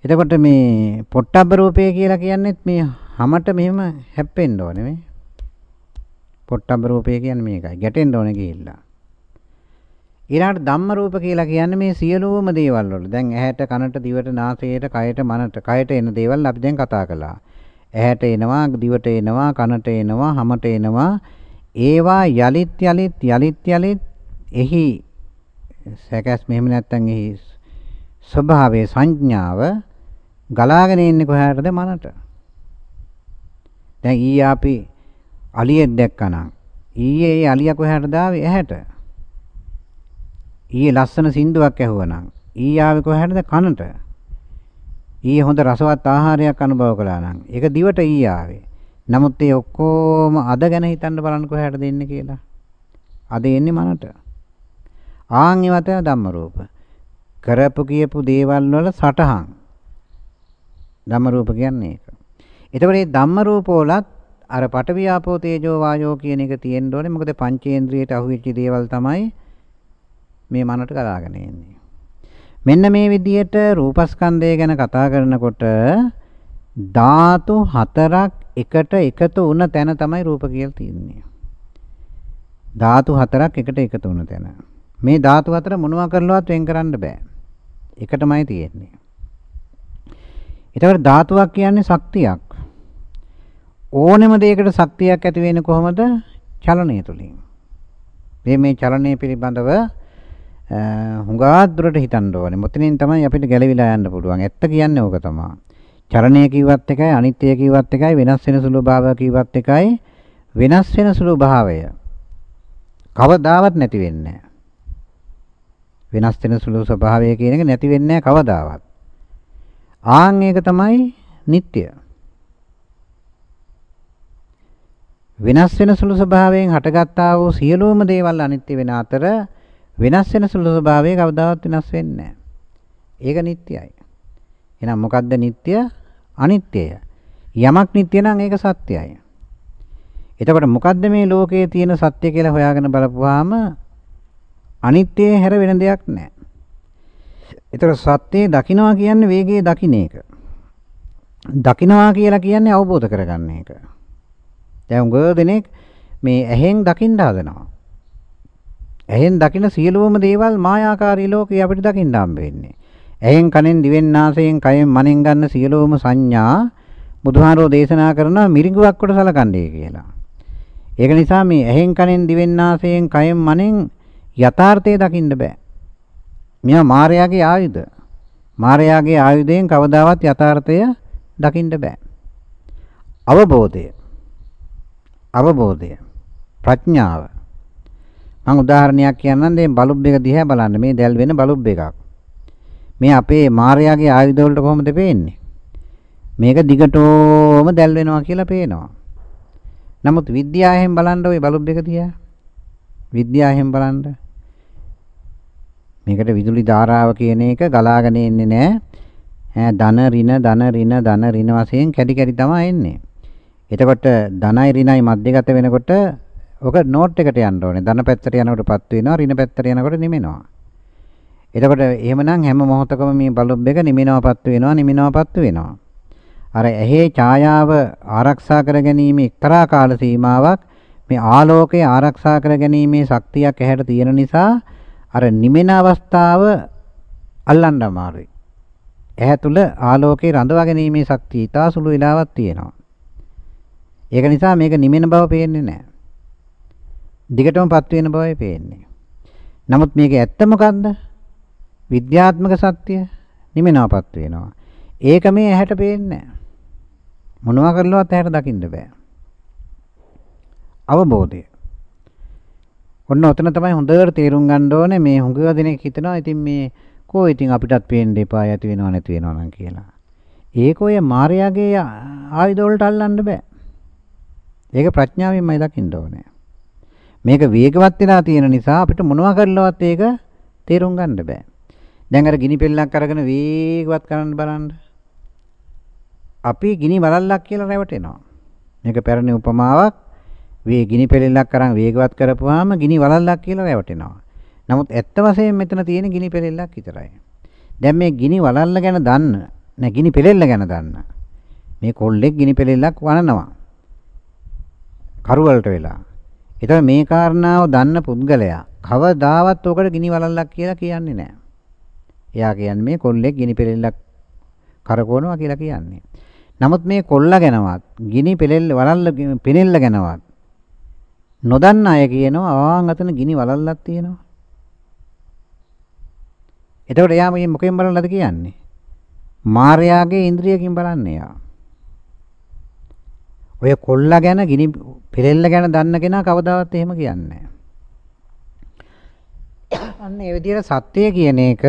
එතකොට මේ පොට්ටබ්බ රූපය කියලා කියන්නේත් මේ හැමත මෙහෙම හැප්පෙන්න ඕනේ මේ. පොට්ටබ්බ රූපය කියන්නේ මේකයි. ගැටෙන්න ඕනේ ගිහිල්ලා. ඊළඟට ධම්ම රූප කියලා කියන්නේ මේ සියලුම දේවල් වල. දැන් ඇහැට, කනට, දිවට, නාසයට, කයට, මනට, කයට එන දේවල් අපි දැන් කතා කළා. ඇහැට එනවා, දිවට එනවා, කනට එනවා, හමට එනවා. ඒවා යලිත් යලිත් යලිත් යලිත් එහි සැකස් මෙහෙම නැත්තම් එහි ස්වභාවයේ සංඥාව ගලාගෙන ඉන්නේ කොහාටද මනට. දැන් ඊයේ අපි අලියෙක් දැක්කනම් ඊයේ ඒ අලියා කොහාටද ආවේ ඇහැට. ඊයේ ලස්සන සින්දුවක් ඇහුවනම් ඊයේ ආවේ කොහාටද කනට. ඊයේ හොඳ රසවත් ආහාරයක් අනුභව කළා නම් ඒක දිවට ඊයේ ආවේ. නමුත් ඒ ඔක්කොම අද ගැන හිතන්න බලන්න කොහාටද එන්නේ කියලා. අද එන්නේ මනට. ආන් ඒවත ධම්ම රූප. කරපු කියපු දේවල් වල සටහන්. ධම්ම රූප කියන්නේ ඒක. එතකොට මේ ධම්ම රූප වලත් අර පඨවි ආපෝ තේජෝ වායෝ කියන එක තියෙන්න ඕනේ. මොකද පංචේන්ද්‍රියට අහුවෙච්ච දේවල් තමයි මේ මනට ගලාගෙන එන්නේ. මෙන්න මේ විදිහට රූපස්කන්ධය ගැන කතා කරනකොට ධාතු හතරක් එකට එකතු වුණ තැන තමයි රූප කියලා තියෙන්නේ. ධාතු හතරක් එකට එකතු වුණ තැන. මේ ධාතු හතර මොනවා කරලවත් වෙන් කරන්න බෑ. එකටමයි තියෙන්නේ. ඒතකොට ධාතුවක් කියන්නේ ශක්තියක්. ඕනෙම දෙයකට ශක්තියක් ඇති වෙන්නේ කොහොමද? චලනය තුලින්. මේ මේ චලනය පිළිබඳව හුඟා දුරට හිතන්න ඕනේ. මුතනින් තමයි අපිට ගැලවිලා යන්න පුළුවන්. ඇත්ත කියන්නේ ඕක තමයි. චලනය කිව්වත් එකයි, අනිත්‍ය කිව්වත් එකයි, වෙනස් වෙන සුළු භාවය කිව්වත් එකයි. වෙනස් වෙන සුළු භාවය කවදාවත් නැති වෙන්නේ වෙනස් වෙන සුළු ස්වභාවය කියන එක නැති වෙන්නේ කවදාවත්. ආන් ඒක තමයි නিত্য. වෙනස් වෙන සුළු ස්වභාවයෙන් හටගත්තා වූ සියලුම දේවල් අනිත්‍ය වෙන අතර වෙනස් වෙන සුළු ස්වභාවය කවදාවත් වෙනස් වෙන්නේ නැහැ. ඒක නිට්ටයයි. එහෙනම් මොකද්ද නිට්ටය? අනිත්‍යය. යමක් නිට්ටය නම් ඒක සත්‍යයි. එතකොට මොකද්ද මේ ලෝකයේ තියෙන සත්‍ය කියලා හොයාගෙන බලපුවාම අනිත්‍යය හැර වෙන දෙයක් නැහැ. ඒතර සත්‍යය දකින්නවා කියන්නේ වේගයේ දකින්න එක. දකින්නවා කියලා කියන්නේ අවබෝධ කරගන්න එක. දැන් උගව දෙනෙක් මේ ඇහෙන් දකින්න හදනවා. ඇහෙන් දකින සියලුම දේවල් මායාකාරී ලෝකේ අපිට දකින්න හම්බ වෙන්නේ. ඇහෙන් කනෙන් දිවෙන් නාසයෙන් කයෙන් මනෙන් ගන්න සියලුම සංඥා බුදුහාරෝ දේශනා කරන මිරිඟුවක් කොට සලකන්නේ කියලා. ඒක නිසා මේ ඇහෙන් කනෙන් දිවෙන් නාසයෙන් කයෙන් මනෙන් යථාර්ථය දකින්න බෑ. මෙයා මායාවේ ආයුධ. මායාවේ ආයුධයෙන් කවදාවත් යථාර්ථය දකින්න බෑ. අවබෝධය. අවබෝධය. ප්‍රඥාව මම උදාහරණයක් කියන්නම් දැන් බල්බ් එක දිහා බලන්න මේ දැල් වෙන බල්බ් එකක්. මේ අපේ මාර්යාගේ ආයුධ වලට කොහොමද පේන්නේ? මේක දිගටම දැල් වෙනවා කියලා පේනවා. නමුත් විද්‍යාවෙන් බලන්න ওই බල්බ් එක දිහා. විද්‍යාවෙන් බලන්න. මේකට විදුලි ධාරාව කියන එක ගලාගෙන එන්නේ නැහැ. ඈ ධන ඍණ ධන ඍණ ධන ඍණ වශයෙන් කැඩි කැඩි තමයි එන්නේ. එතකොට ධනයි ඍණයි මැදගත වෙනකොට ඔක නෝට් එකට යන්න ඕනේ. ධන පැත්තට යනකොට පත් වෙනවා, ඍණ පැත්තට යනකොට නිමෙනවා. එතකොට එහෙමනම් හැම මොහොතකම මේ බල්බ් එක නිමිනවපත් වෙනවා, නිමිනවපත් වෙනවා. අර ඇහි ඡායාව ආරක්ෂා කර ගැනීම එක්තරා කාල සීමාවක් මේ ආලෝකය ආරක්ෂා කර ගැනීමේ ශක්තියක් ඇහැට තියෙන නිසා අර නිමෙන අවස්ථාව අල්ලන්න අමාරුයි. ඇහැ තුල ආලෝකේ රඳවා ගැනීමේ ශක්තිය ඉතා සුළු වෙලාවක් තියෙනවා. ඒක නිසා මේක නිමෙන බව පේන්නේ නැහැ. දිගටමපත් වෙන බවයි පේන්නේ. නමුත් මේක ඇත්ත මොකද්ද? විද්‍යාත්මක සත්‍ය නිමෙනවපත් වෙනවා. ඒක මේ ඇහැට පේන්නේ මොනවා කරලවත් ඇහැට දකින්න බෑ. අවබෝධය. ඔන්න ඔතන තමයි හොඳට තේරුම් ගන්න ඕනේ මේ හුඟ දෙනෙක් හිතනවා ඉතින් මේ කෝ ඉතින් අපිටත් පේන්න එපා ඇති වෙනව නැති වෙනව නම් කියලා. ඒක ඔය මායාවේ ආයුධ වලට අල්ලන්න බෑ. ඒක ප්‍රඥාවෙන්මයි දකින්න ඕනේ. මේක වේගවත් වෙලා තියෙන නිසා අපිට මොනවා කරලවත් ඒක තේරුම් ගන්න බෑ. දැන් අර ගිනි පෙල්ලක් අරගෙන වේගවත් කරන්න බලන්න. අපි ගිනි වලල්ලක් කියලා රැවටෙනවා. මේක පැරණි උපමාවක්. වේ ගිනි පෙල්ලක් අරන් වේගවත් කරපුවාම ගිනි වලල්ලක් කියලා රැවටෙනවා. නමුත් ඇත්ත වශයෙන් මෙතන තියෙන ගිනි පෙල්ලක් විතරයි. දැන් මේ ගිනි වලල්ල ගැන දන්න නෑ ගිනි පෙලෙල්ල ගැන දන්න. මේ කොල්ලෙක් ගිනි පෙලෙල්ලක් වනනවා. කරුවලට වෙලා. ඒතර මේ කාරණාව දන්න පුද්ගලයා කවදාවත් ඔකට ගිනි වලල්ලක් කියලා කියන්නේ නැහැ. එයා කියන්නේ මේ කොල්ලෙක් ගිනි පෙලෙල්ලක් කරකවනවා කියලා කියන්නේ. නමුත් මේ කොල්ල ගැනවත් ගිනි පෙලෙල්ල වලල්ල පෙනෙල්ල ගැනවත් නොදන්න අය කියනවා ආන් අතන ගිනි වලල්ලක් තියෙනවා. එතකොට එයා මේ මොකෙන් බලන්නද කියන්නේ? මාර්යාගේ ඉන්ද්‍රියකින් බලන්නේ යා. ඔය කොල්ලා ගැන ගිනි පෙරෙල්ල ගැන දන්න කෙනා කවදාවත් එහෙම කියන්නේ අන්න ඒ විදිහට සත්‍යය කියන එක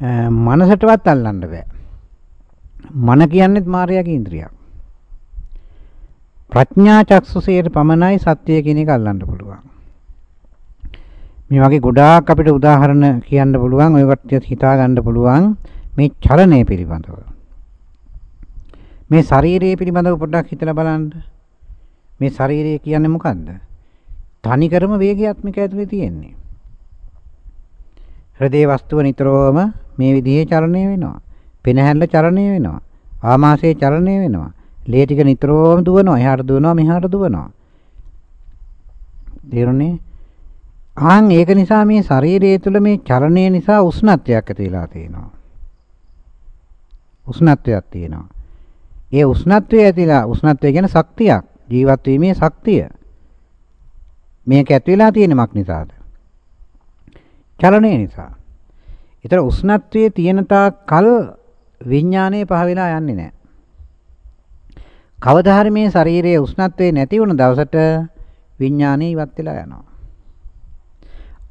මනසටවත් අල්ලන්න බෑ. මන කියන්නේත් මායාවේ ඉන්ද්‍රියක්. ප්‍රඥා චක්සුසේට පමණයි සත්‍යය කියන එක අල්ලන්න පුළුවන්. මේ වගේ ගොඩාක් අපිට උදාහරණ කියන්න පුළුවන් ඔය කට්ටියත් හිතා ගන්න පුළුවන් මේ චලනය පිළිබඳව. මේ ශරීරය පිළිබඳව පොඩ්ඩක් හිතලා බලන්න. මේ ශරීරය කියන්නේ මොකද්ද? තනිකරම වේගාත්මික ඇතුලේ තියෙන්නේ. හෘදේ වස්තුව නිතරම මේ විදිහේ චලනය වෙනවා. පෙනහැල්ල චලනය වෙනවා. ආමාශයේ චලනය වෙනවා. ලේ ටික නිතරම දුවනවා. එහාට දුවනවා මෙහාට දුවනවා. තේරුණේ? ආන් ඒක නිසා මේ ශරීරය තුළ මේ චලනය නිසා උෂ්ණත්වයක් ඇති වෙලා තියෙනවා. උෂ්ණත්වයක් තියෙනවා. ඒ උෂ්ණත්වය ඇතිලා උෂ්ණත්වය කියන්නේ ශක්තියක්. ජීවත් වීමේ ශක්තිය. මේක ඇති වෙලා තියෙන මක් නිසාද? චලනය නිසා. ඒතර උෂ්ණත්වයේ තියෙන තාක් කල් විඥානය පහ වෙලා යන්නේ නැහැ. කවදා හරි මේ ශරීරයේ උෂ්ණත්වය නැති වුණ දවසට විඥානය ඉවත් වෙලා යනවා.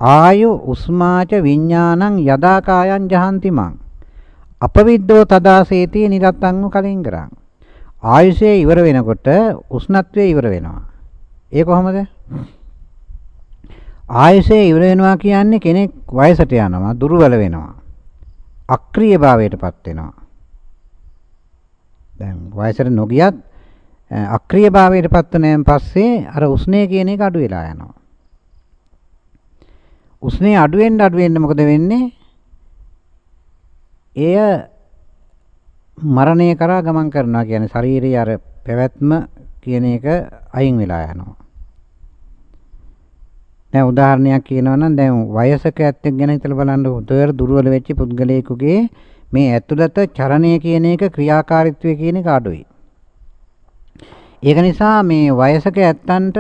ආයු උස්මාච විඥානං යදා කායං ජහන්ති මං අපවිද්දෝ තදාසේති නිරත්තං කලින් කරා ආයුෂය ඉවර වෙනකොට උෂ්ණත්වය ඉවර වෙනවා ඒ කොහොමද ආයුෂය ඉවර වෙනවා කියන්නේ කෙනෙක් වයසට යනවා දුර්වල වෙනවා අක්‍රීය භාවයටපත් වෙනවා දැන් වයසට නොගියත් අක්‍රීය භාවයටපත් වෙනයන් පස්සේ අර උස්නේ කියන එක අඩු වෙලා යනවා උස්නේ අඩු වෙන්න අඩු වෙන්න මොකද වෙන්නේ? එය මරණය කරා ගමන් කරනවා කියන්නේ ශාරීරික අර පැවැත්ම කියන එක අයින් වෙලා යනවා. දැන් උදාහරණයක් කියනවා නම් දැන් වයසක ඇත්තෙක් ගැන හිතලා බලන්න උදේර දුර්වල වෙච්ච පුද්ගලයෙකුගේ මේ ඇතුළත චරණය කියන එක ක්‍රියාකාරීත්වය කියන එක අඩුයි. ඒක නිසා මේ වයසක ඇත්තන්ට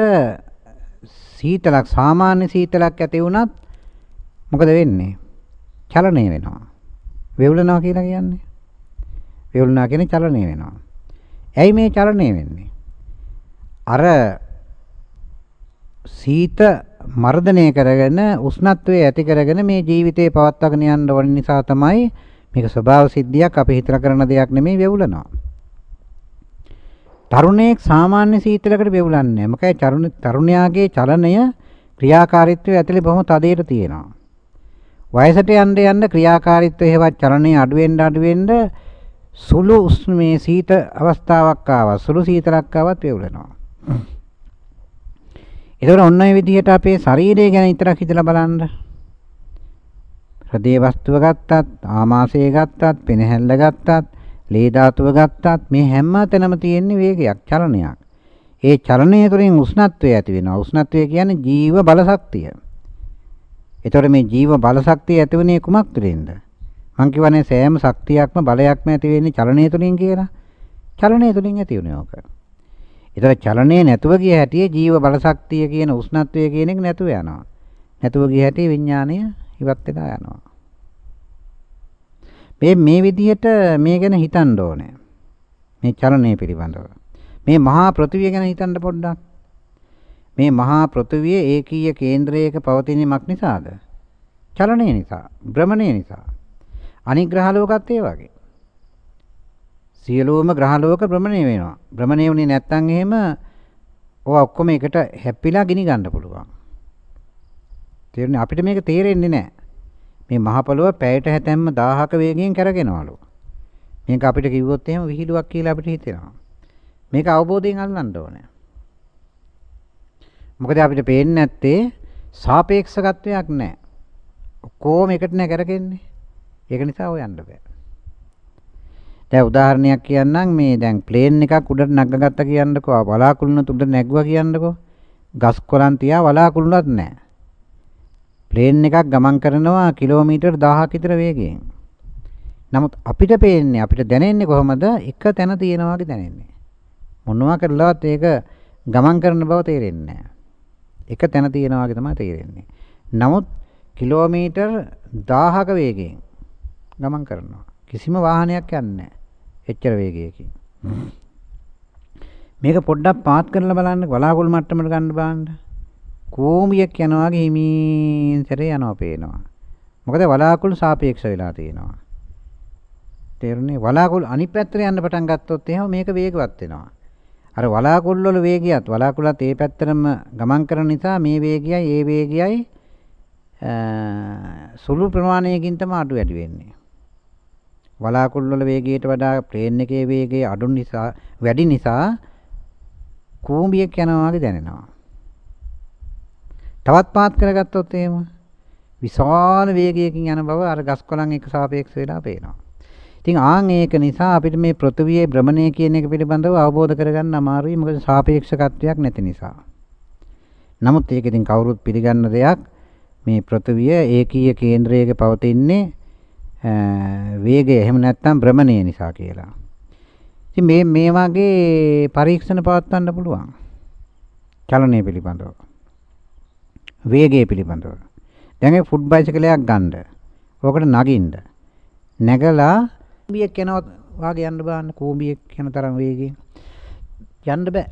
සීතලක් සාමාන්‍ය සීතලක් ඇති වුණත් මොකද වෙන්නේ? චලනය වෙනවා. වෙවුලනවා කියලා කියන්නේ. වෙවුලනවා කියන්නේ චලනය වෙනවා. ඇයි මේ චලනය වෙන්නේ? අර සීත මර්ධනය කරගෙන උෂ්ණත්වය ඇති කරගෙන මේ ජීවිතේ පවත්වාගෙන යන්න ඕන නිසා තමයි මේක ස්වභාව සිද්ධියක් අපි හිතලා කරන දෙයක් නෙමෙයි වෙවුලනවා. තරුණයෙක් සාමාන්‍ය සීතලකට වෙවුලන්නේ නැහැ. මොකද තරුණයාගේ චලනය ක්‍රියාකාරීත්වය ඇතුලේ බොහොම තදයට තියෙනවා. වයසට යන්න යන්න ක්‍රියාකාරීත්වය හේවත් චලනය අඩු වෙන්න අඩු වෙන්න සුළු මේ සීත අවස්ථාවක් ආවා සුළු සීතලක් ආවත් වේවුලනවා. ඒතකොට ඔන්න ඔය විදිහට අපේ ශරීරය ගැන විතරක් හිතලා බලන්න. හෘදේ වස්තුව ගත්තත්, ආමාශය ගත්තත්, පෙනහැල්ල ගත්තත්, ලේ ධාතුව ගත්තත් මේ හැම තැනම තියෙන වේගයක්, චලනයක්. ඒ චලනය තුළින් උෂ්ණත්වය ඇති වෙනවා. උෂ්ණත්වය කියන්නේ ජීව බල ශක්තිය. එතකොට මේ ජීව බල ශක්තිය ඇති වෙන්නේ කුමක් තුළින්ද? මං කියවනේ සෑම ශක්තියක්ම බලයක්ම ඇති වෙන්නේ චලනය තුළින් කියලා. චලනය තුළින් ඇති වෙන්නේ ඕක. ඒතර චලනය නැතුව ගිය හැටි ජීව බල ශක්තිය කියන උෂ්ණත්වය කියන එක නැතුව යනවා. නැතුව ගිය හැටි විඥාණය ඉවත් වෙලා යනවා. මේ මේ විදිහට මේ ගැන හිතන්න ඕනේ. මේ චලනය පිළිබඳව. මේ මහා පෘථිවිය ගැන හිතන්න පොඩ්ඩක්. මේ මහා පෘථුවිය ඒකීය කේන්ද්‍රයක පවතිනීමක් නිසාද? චලනය නිසා, භ්‍රමණය නිසා. අනික් ග්‍රහ ලෝකත් ඒ වගේ. සියලුම ග්‍රහ ලෝක භ්‍රමණය වෙනවා. භ්‍රමණය වුණේ නැත්නම් එහෙම ඔය ඔක්කොම එකට හැප්පිලා ගිනි ගන්න පුළුවන්. තේරුණේ අපිට මේක තේරෙන්නේ නැහැ. මේ මහ පොළොව පැයට හැතැම්ම 1000ක වේගයෙන් කරගෙනවලු. මේක අපිට කිව්වොත් එහෙම විහිළුවක් කියලා අපිට හිතෙනවා. මේක අවබෝධයෙන් අල්ලන්න ඕනේ. මොකද අපිට පේන්නේ නැත්තේ සාපේක්ෂකත්වයක් නැහැ. ඔක්කොම එකට නෑ කරකෙන්නේ. ඒක නිසා ඔය යන්න බෑ. දැන් උදාහරණයක් කියන්නම්. මේ දැන් ප්ලේන් එකක් උඩට නැගගත්ත කියන්නකෝ. වලාකුළුන උඩ නැගුවා කියන්නකෝ. ගස් කොළන් තියා වලාකුළුනක් නැහැ ප්ලේන් එකක් ගමන් කරනවා කිලෝමීටර් 1000ක් විතර වේගයෙන්. නමුත් අපිට පේන්නේ අපිට දැනෙන්නේ කොහොමද? එක තැන තියෙනවා වගේ දැනෙන්නේ. මොනවා කරලවත් ඒක ගමන් කරන බව තේරෙන්නේ නැහැ එක තැන තියෙනවා වගේ තමයි තේරෙන්නේ. නමුත් කිලෝමීටර් 1000ක වේගයෙන් ගමන් කරනවා. කිසිම වාහනයක් යන්නේ නැහැ එච්චර වේගයකින්. මේක පොඩ්ඩක් පාත් කරලා බලන්න වලාකුළු මට්ටමට ගන්න බලන්න. කෝමියක් යනවා වගේ හිමින් සැරේ යනවා පේනවා. මොකද වලාකුළු සාපේක්ෂ වෙලා තියෙනවා. තේරුණේ වලාකුළු අනිත් පැත්තට යන්න පටන් ගත්තොත් එහෙම මේක වේගවත් වෙනවා. අර වලාකුළු වල වේගයත් වලාකුළත් ඒ පැත්තටම ගමන් කරන නිසා මේ වේගයයි ඒ වේගයයි සුළු ප්‍රමාණයකින් තමයි අඩු වැඩි වෙන්නේ. වලාකුළු වල වේගයට වඩා ප්ලේන් එකේ වේගය අඩු නිසා වැඩි නිසා කූඹියක් යනවා වගේ දැනෙනවා. තවත් පාත් කරගත්තොත් එහෙම විශාල වේගයකින් යන බව අර ගස් කොළන් එක්ක සාපේක්ෂ වෙලා පේනවා. ඉතින් ආන් ඒක නිසා අපිට මේ පෘථිවියේ භ්‍රමණය කියන එක පිළිබඳව අවබෝධ කරගන්න අමාරුයි මොකද සාපේක්ෂකත්වයක් නැති නිසා. නමුත් ඒක ඉතින් කවුරුත් පිළිගන්න දෙයක් මේ පෘථිවිය ඒකීය කේන්ද්‍රයක පවතින්නේ වේගය එහෙම නැත්නම් භ්‍රමණය නිසා කියලා. ඉතින් මේ මේ වගේ පරීක්ෂණ පවත්වන්න පුළුවන්. චලනය පිළිබඳව. වේගය පිළිබඳව. දැන් ඒ ෆුට් බයිසිකලයක් ගන්න. ඕකට නගින්න. නැගලා කූඹියක් යනවා වාගේ යන්න බලන්න කූඹියක් යන තරම් වේගයෙන්. යන්න බෑ.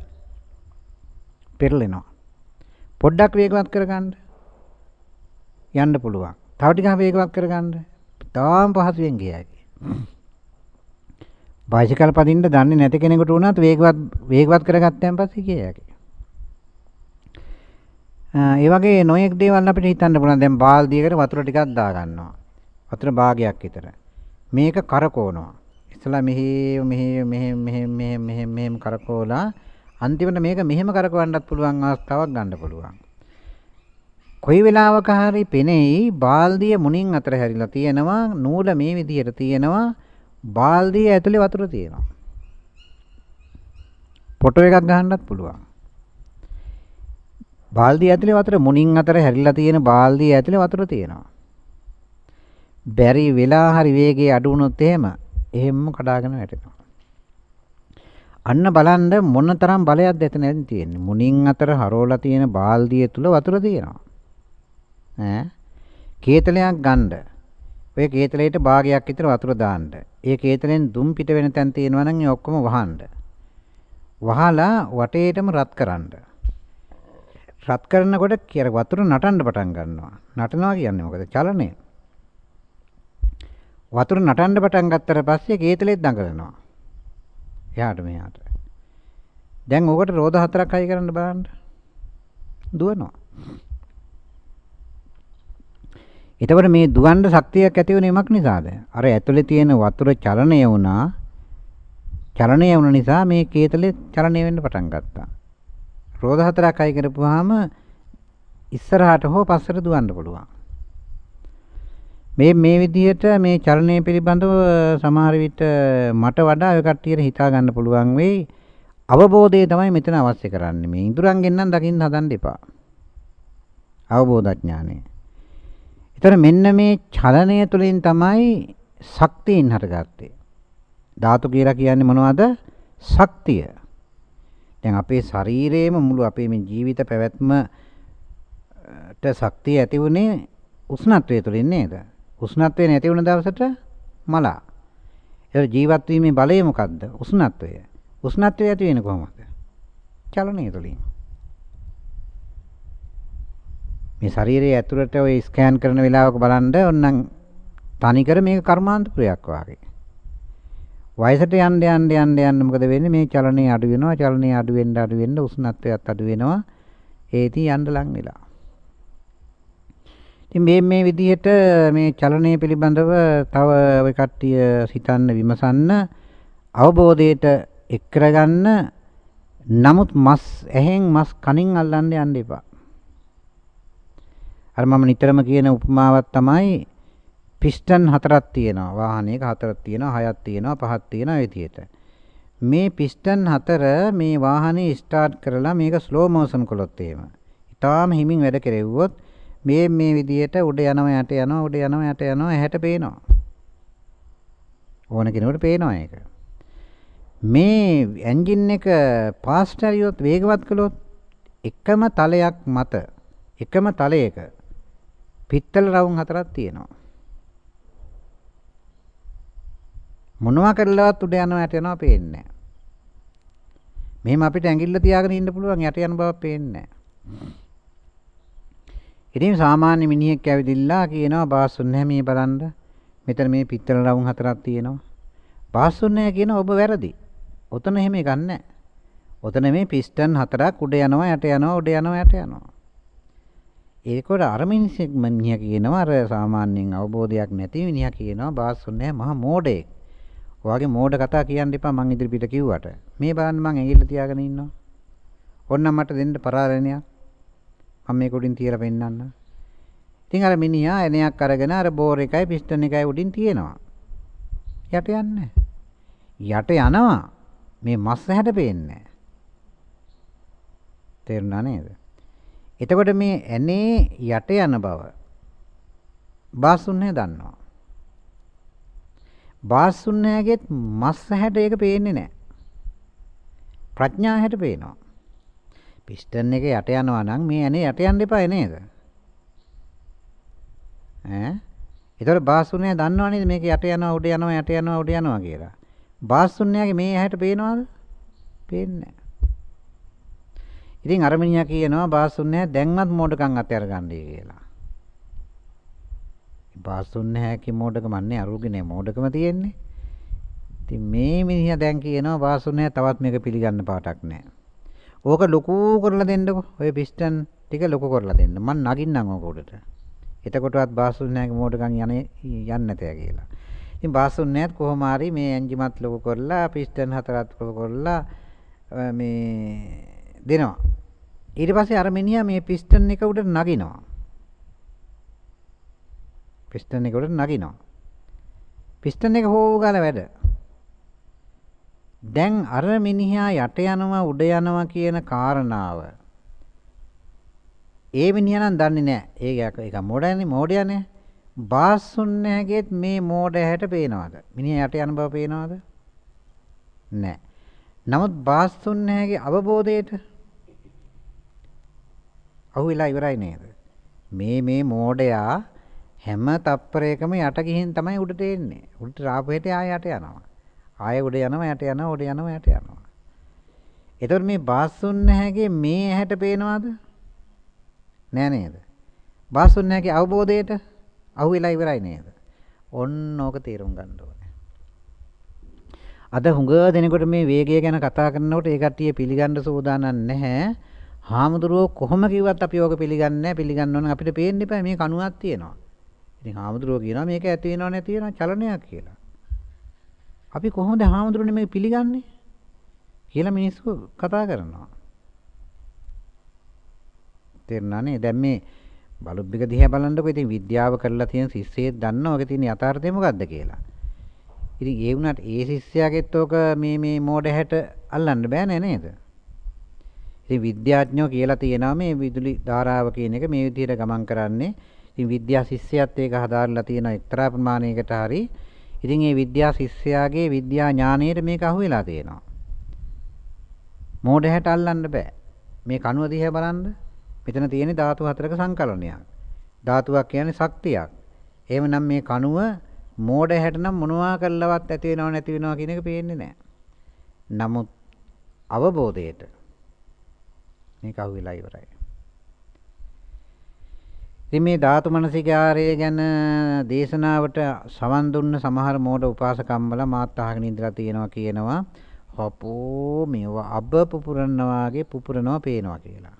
පෙරලෙනවා. පොඩ්ඩක් වේගවත් කරගන්න. යන්න පුළුවන්. තව ටිකක් වේගවත් කරගන්න. තාම පහසුවෙන් ගියයි. බයිසිකල් පදින්න දන්නේ නැති කෙනෙකුට වුණත් වේගවත් වේගවත් කරගත්තයන් පස්සේ ගිය හැකි. ඒ වගේ නොයෙක් දේවල් අපිට හිතන්න පුළුවන්. දැන් බාල්දියකට වතුර ටිකක් දා ගන්නවා. වතුර භාගයක් විතර. මේක කරකවනවා. ඉස්සලා මෙහි මෙහි මෙහෙ මෙහෙ මෙහෙ මෙහෙ මෙහෙම කරකවලා අන්තිමට මේක මෙහෙම කරකවන්නත් පුළුවන් අවස්ථාවක් ගන්න පුළුවන්. කොයි වෙලාවක හරි පෙනෙයි බාල්දිය මුණින් අතර හැරිලා තියෙනවා නූල මේ විදිහට තියෙනවා බාල්දිය ඇතුලේ වතුර තියෙනවා. ෆොටෝ එකක් ගහන්නත් පුළුවන්. බාල්දිය ඇතුලේ වතුර මුණින් අතර හැරිලා තියෙන බාල්දිය ඇතුලේ වතුර තියෙනවා. බැරි වෙලා හරි වේගය අඩු වුණොත් එහෙම එහෙම්ම කඩාගෙන වැටෙනවා. අන්න බලන්න මොන තරම් බලයක්ද එතන තියෙන්නේ. මුණින් අතර හරවලා තියෙන බාල්දිය තුල වතුර තියෙනවා. ඈ කේතලයක් ගන්න. ඔය කේතලයට භාගයක් විතර වතුර දාන්න. ඒ කේතලෙන් දුම් පිට වෙන තැන් තියෙනවා නම් ඒ ඔක්කොම වහන්න. වහලා වටේටම රත් කරන්න. රත් කරනකොට කිය වතුර නටන්න පටන් ගන්නවා. නටනවා කියන්නේ මොකද? චලනය. වතුර නටන්න පටන් ගත්තට පස්සේ කේතලෙත් දඟලනවා. එහාට මෙහාට. දැන් ඕකට රෝද හතරක් අය කරන්න බලන්න. දුවනවා. එතකොට මේ දුවන්න ශක්තියක් ඇති වෙන යමක් නිසාද? අර ඇතුලේ තියෙන වතුර චලනය වුණා. චලනය වුණ නිසා මේ කේතලේ චලනය වෙන්න පටන් ගත්තා. රෝද හතරක් අය කරපුවාම ඉස්සරහට හෝ පස්සට දුවන්න පුළුවන්. මේ මේ විදිහට මේ චලනය පිළිබඳව සමහර විට මට වඩා ඔය කට්ටියට හිතා ගන්න පුළුවන් වෙයි. අවබෝධය තමයි මෙතන අවශ්‍ය කරන්නේ. මේ ඉඳුරංගෙන් නම් දකින්න හදන්න එපා. අවබෝධඥානය. ඒතර මෙන්න මේ චලනය තුළින් තමයි ශක්තියින් හටගත්තේ. ධාතු කියලා කියන්නේ මොනවද? ශක්තිය. දැන් අපේ ශරීරයේම මුළු අපේ මේ ජීවිත පැවැත්මට ශක්තිය ඇති වුණේ උෂ්ණත්වය තුළින් නේද? උෂ්ණත්වය නැති වුණ දවසට මලා. ඒ ජීවත් වීමේ බලය මොකද්ද? උෂ්ණත්වය. උෂ්ණත්වය ඇති වෙන්නේ කොහොමද? චලනය තුළින්. මේ ශරීරයේ ඇතුළට ඔය ස්කෑන් කරන වෙලාවක බලන්න ඕනනම් තනිකර මේක කර්මාන්තපුරයක් වාගේ. වයසට යන්න යන්න යන්න යන්න මොකද වෙන්නේ මේ චලනය අඩු වෙනවා චලනය අඩු වෙන්න අඩු වෙන්න උෂ්ණත්වයත් අඩු වෙනවා ඒ ඉතින් යන්න ලං වෙලා. ඉතින් මේ මේ විදිහට මේ චලනය පිළිබඳව තව ඔය කට්ටිය හිතන්න විමසන්න අවබෝධයට එක් කරගන්න නමුත් මස් ඇහෙන් මස් කනින් අල්ලන්න යන්න එපා. අර මම නිතරම කියන උපමාවක් තමයි පිස්ටන් හතරක් තියෙනවා. වාහනයක හතරක් තියෙනවා, හයක් තියෙනවා, පහක් තියෙනවා ඒ විදිහට. මේ පිස්ටන් හතර මේ වාහනේ ස්ටාර්ට් කරලා මේක ස්ලෝ මෝෂන් කළොත් එහෙම. ඊටාම හිමින් වැඩ කෙරෙව්වොත් මේ මේ විදිහට උඩ යනවා යට යනවා උඩ යනවා යට යනවා ඇහැට පේනවා. ඕන කෙනෙකුට පේනවා ඒක. මේ එන්ජින් එක ෆාස්ට් හරියොත් වේගවත් කළොත් එකම තලයක් මත එකම තලයක පිත්තල රවුම් හතරක් තියෙනවා. මොනවා කරලවත් උඩ යනවා යට යනවා පේන්නේ නැහැ. මෙහෙම අපිට ඇඟිල්ල තියාගෙන ඉන්න පුළුවන් යට යන බව පේන්නේ නැහැ. ඉතින් සාමාන්‍ය මිනිහෙක් ඇවිදිලා කියනවා බාස්සුන් නැහැ මේ බලන්න. මෙතන මේ පිත්තල රවුම් හතරක් තියෙනවා. බාස්සුන් නැහැ කියන ඔබ වැරදි. ඔතන එහෙම එකක් නැහැ. ඔතන මේ පිස්ටන් හතරක් උඩ යනවා යට යනවා උඩ යනවා යට යනවා. ඒකෝට අර මිනිහෙක් මිනිහා කියනවා අර සාමාන්‍යයෙන් අවබෝධයක් නැති මිනිහා කියනවා බාස්සුන් නැහැ මහා මෝඩයෙක්. ඔයාගේ මෝඩ කතා කියන්න එපා මං ඉදිරිපිට කිව්වට. මේ බලන්න මං ඇඟිල්ල තියාගෙන ඉන්නවා. ඕන්නම් මට දෙන්න පරාරණයක්. මම මේක උඩින් තියලා පෙන්නන්න. ඉතින් අර මිනිහා එනයක් අරගෙන අර බෝර් එකයි පිස්ටන් එකයි උඩින් තියෙනවා. යට යන්නේ යට යනවා. මේ මස් හැට පේන්නේ තේරුණා නේද? එතකොට මේ ඇනේ යට යන බව බාසුන්නේ දන්නවා. බාසුන්නෑගෙත් මස් හැට ඒක පේන්නේ නැහැ. ප්‍රඥා හැට පේනවා. පිස්ටන් එක යට යනවා නම් මේ ඇනේ යට යන්න එපා නේද? ඈ? ඒතර බාසුන්නේ දන්නව නේද මේක යට යනවා උඩ යනවා යට යනවා උඩ යනවා කියලා. බාසුන්නයාගේ මේ ඇහැට පේනවද? පේන්නේ ඉතින් අර මිනිහා කියනවා බාසුන්නයා දැන්වත් මෝඩකම් අතහැර ගන්නයි කියලා. බාසුන්නයාගේ මෝඩකම නැහැ අරුගේ නේ මෝඩකම තියෙන්නේ. ඉතින් මේ මිනිහා දැන් කියනවා බාසුන්නයා තවත් මේක පිළිගන්න පාටක් නැහැ. ඕක ලොකු කරලා දෙන්නකෝ. ඔය පිස්ටන් ටික ලොකු කරලා දෙන්න. මං නගින්නම් ඕක උඩට. එතකොටවත් බාසුන්නෑගේ මෝඩකම් යන්නේ යන්නේ නැතේ කියලා. ඉතින් බාසුන්නෑත් කොහොම හරි මේ එන්ජිමත් ලොකු කරලා පිස්ටන් හතරත් ලොකු කරලා මේ දෙනවා. ඊට පස්සේ අර මිනිහා මේ පිස්ටන් එක උඩට නගිනවා. පිස්ටන් එක උඩට නගිනවා. පිස්ටන් එක හොව ගාලා වැඩ. දැන් අර මිනිහා යට යනවා උඩ යනවා කියන කාරණාව ඒ මිනිහා නම් දන්නේ නැහැ. ඒක ඒක මොඩයනේ මොඩයනේ. බාස්සුන්නෑගෙත් මේ මෝඩ හැට පේනවද? මිනිහා යට යන බව පේනවද? නැහැ. නමුත් බාස්සුන්නෑගේ අවබෝධයට අහුවෙලා ඉවරයි නේද? මේ මේ මෝඩයා හැම තප්පරයකම යට ගිහින් තමයි උඩට එන්නේ. උඩට රාපෙට ආය යට යනවා. ආයෙ උඩ යනවා යට යනවා උඩ යනවා යට යනවා. එතකොට මේ බාස්සුන් නැහැගේ මේ ඇහැට පේනවද? නෑ නේද? බාස්සුන් නැහැගේ අවබෝධයට අහුවෙලා ඉවරයි නේද? ඔන්න ඕක තේරුම් ගන්න ඕනේ. අද හුඟ දෙනකොට මේ වේගය ගැන කතා කරනකොට ඒ කට්ටිය පිළිගන්න සූදානම් නැහැ. හාමුදුරුවෝ කොහොම කිව්වත් අපි ඕක පිළිගන්නේ නැහැ. පිළිගන්න ඕන අපිට පේන්න එපා මේ කණුවක් තියෙනවා. ඉතින් හාමුදුරුවෝ කියනවා මේක ඇති වෙනව නැති වෙනව චලනයක් කියලා. අපි කොහොමද හාමුදුරනේ මේක පිළිගන්නේ කියලා මිනිස්සු කතා කරනවා. තේරුණානේ දැන් මේ බලුබ්බික දිහා බලනකොට ඉතින් විද්‍යාව කරලා තියෙන ශිෂ්‍යයෙක් දන්නවා ඔක තියෙන යථාර්ථය මොකද්ද කියලා. ඉතින් ඒ වුණාට ඒ ශිෂ්‍යයාගෙත් ඔක මේ මේ මෝඩ හැට අල්ලන්න බෑ නේද? ඉතින් විද්‍යාඥයෝ කියලා තියෙනවා මේ විදුලි ධාරාව කියන එක මේ විදිහට ගමන් කරන්නේ. ඉතින් විද්‍යා ශිෂ්‍යයත් ඒක හදාarලා තියෙන එක්තරා ප්‍රමාණයකට හරි ඉතින් මේ විද්‍යා ශිෂ්‍යයාගේ විද්‍යා ඥාණයට මේක අහු වෙලා තියෙනවා. මෝඩ හැට අල්ලන්න බෑ. මේ කණුව දිහා බලන්න. මෙතන තියෙන ධාතු හතරක සංකලනයක්. ධාතුවක් කියන්නේ ශක්තියක්. එහෙමනම් මේ කණුව මෝඩ හැට නම් මොනවා කළවත් ඇති වෙනව නැති වෙනව කියන එක පේන්නේ නැහැ. නමුත් අවබෝධයට මේක අහු වෙලා ඉවරයි. ඉතින් මේ ධාතු මනසිකාරය ගැන දේශනාවට සවන් දුන්න සමහර මෝඩ උපාසකම්මල මාත් අහගෙන ඉඳලා තියෙනවා කියනවා හපෝ මේව අබ පුපුරනවා වගේ පුපුරනවා පේනවා කියලා.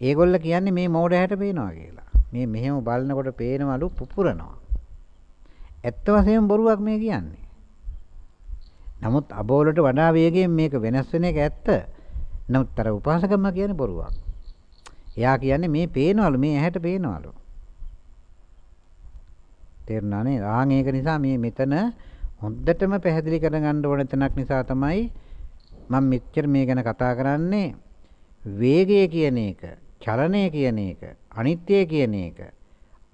ඒගොල්ල කියන්නේ මේ මෝඩ හැට පේනවා කියලා. මේ මෙහෙම බලනකොට පේනවලු පුපුරනවා. ඇත්ත වශයෙන්ම බොරුවක් මේ කියන්නේ. නමුත් අබෝලට වඩා වේගයෙන් මේක වෙනස් වෙන එක ඇත්ත. නමුත් අර උපාසකම්ම කියන්නේ බොරුවක්. එයා කියන්නේ මේ පේනවලු මේ ඇහැට පේනවලු. තේරුණා නේද? ආන් ඒක නිසා මේ මෙතන හොඳටම පැහැදිලි කරගන්න ඕන තැනක් නිසා තමයි මම මෙච්චර මේ ගැන කතා කරන්නේ. වේගය කියන එක, චලනය කියන එක, අනිත්‍ය කියන එක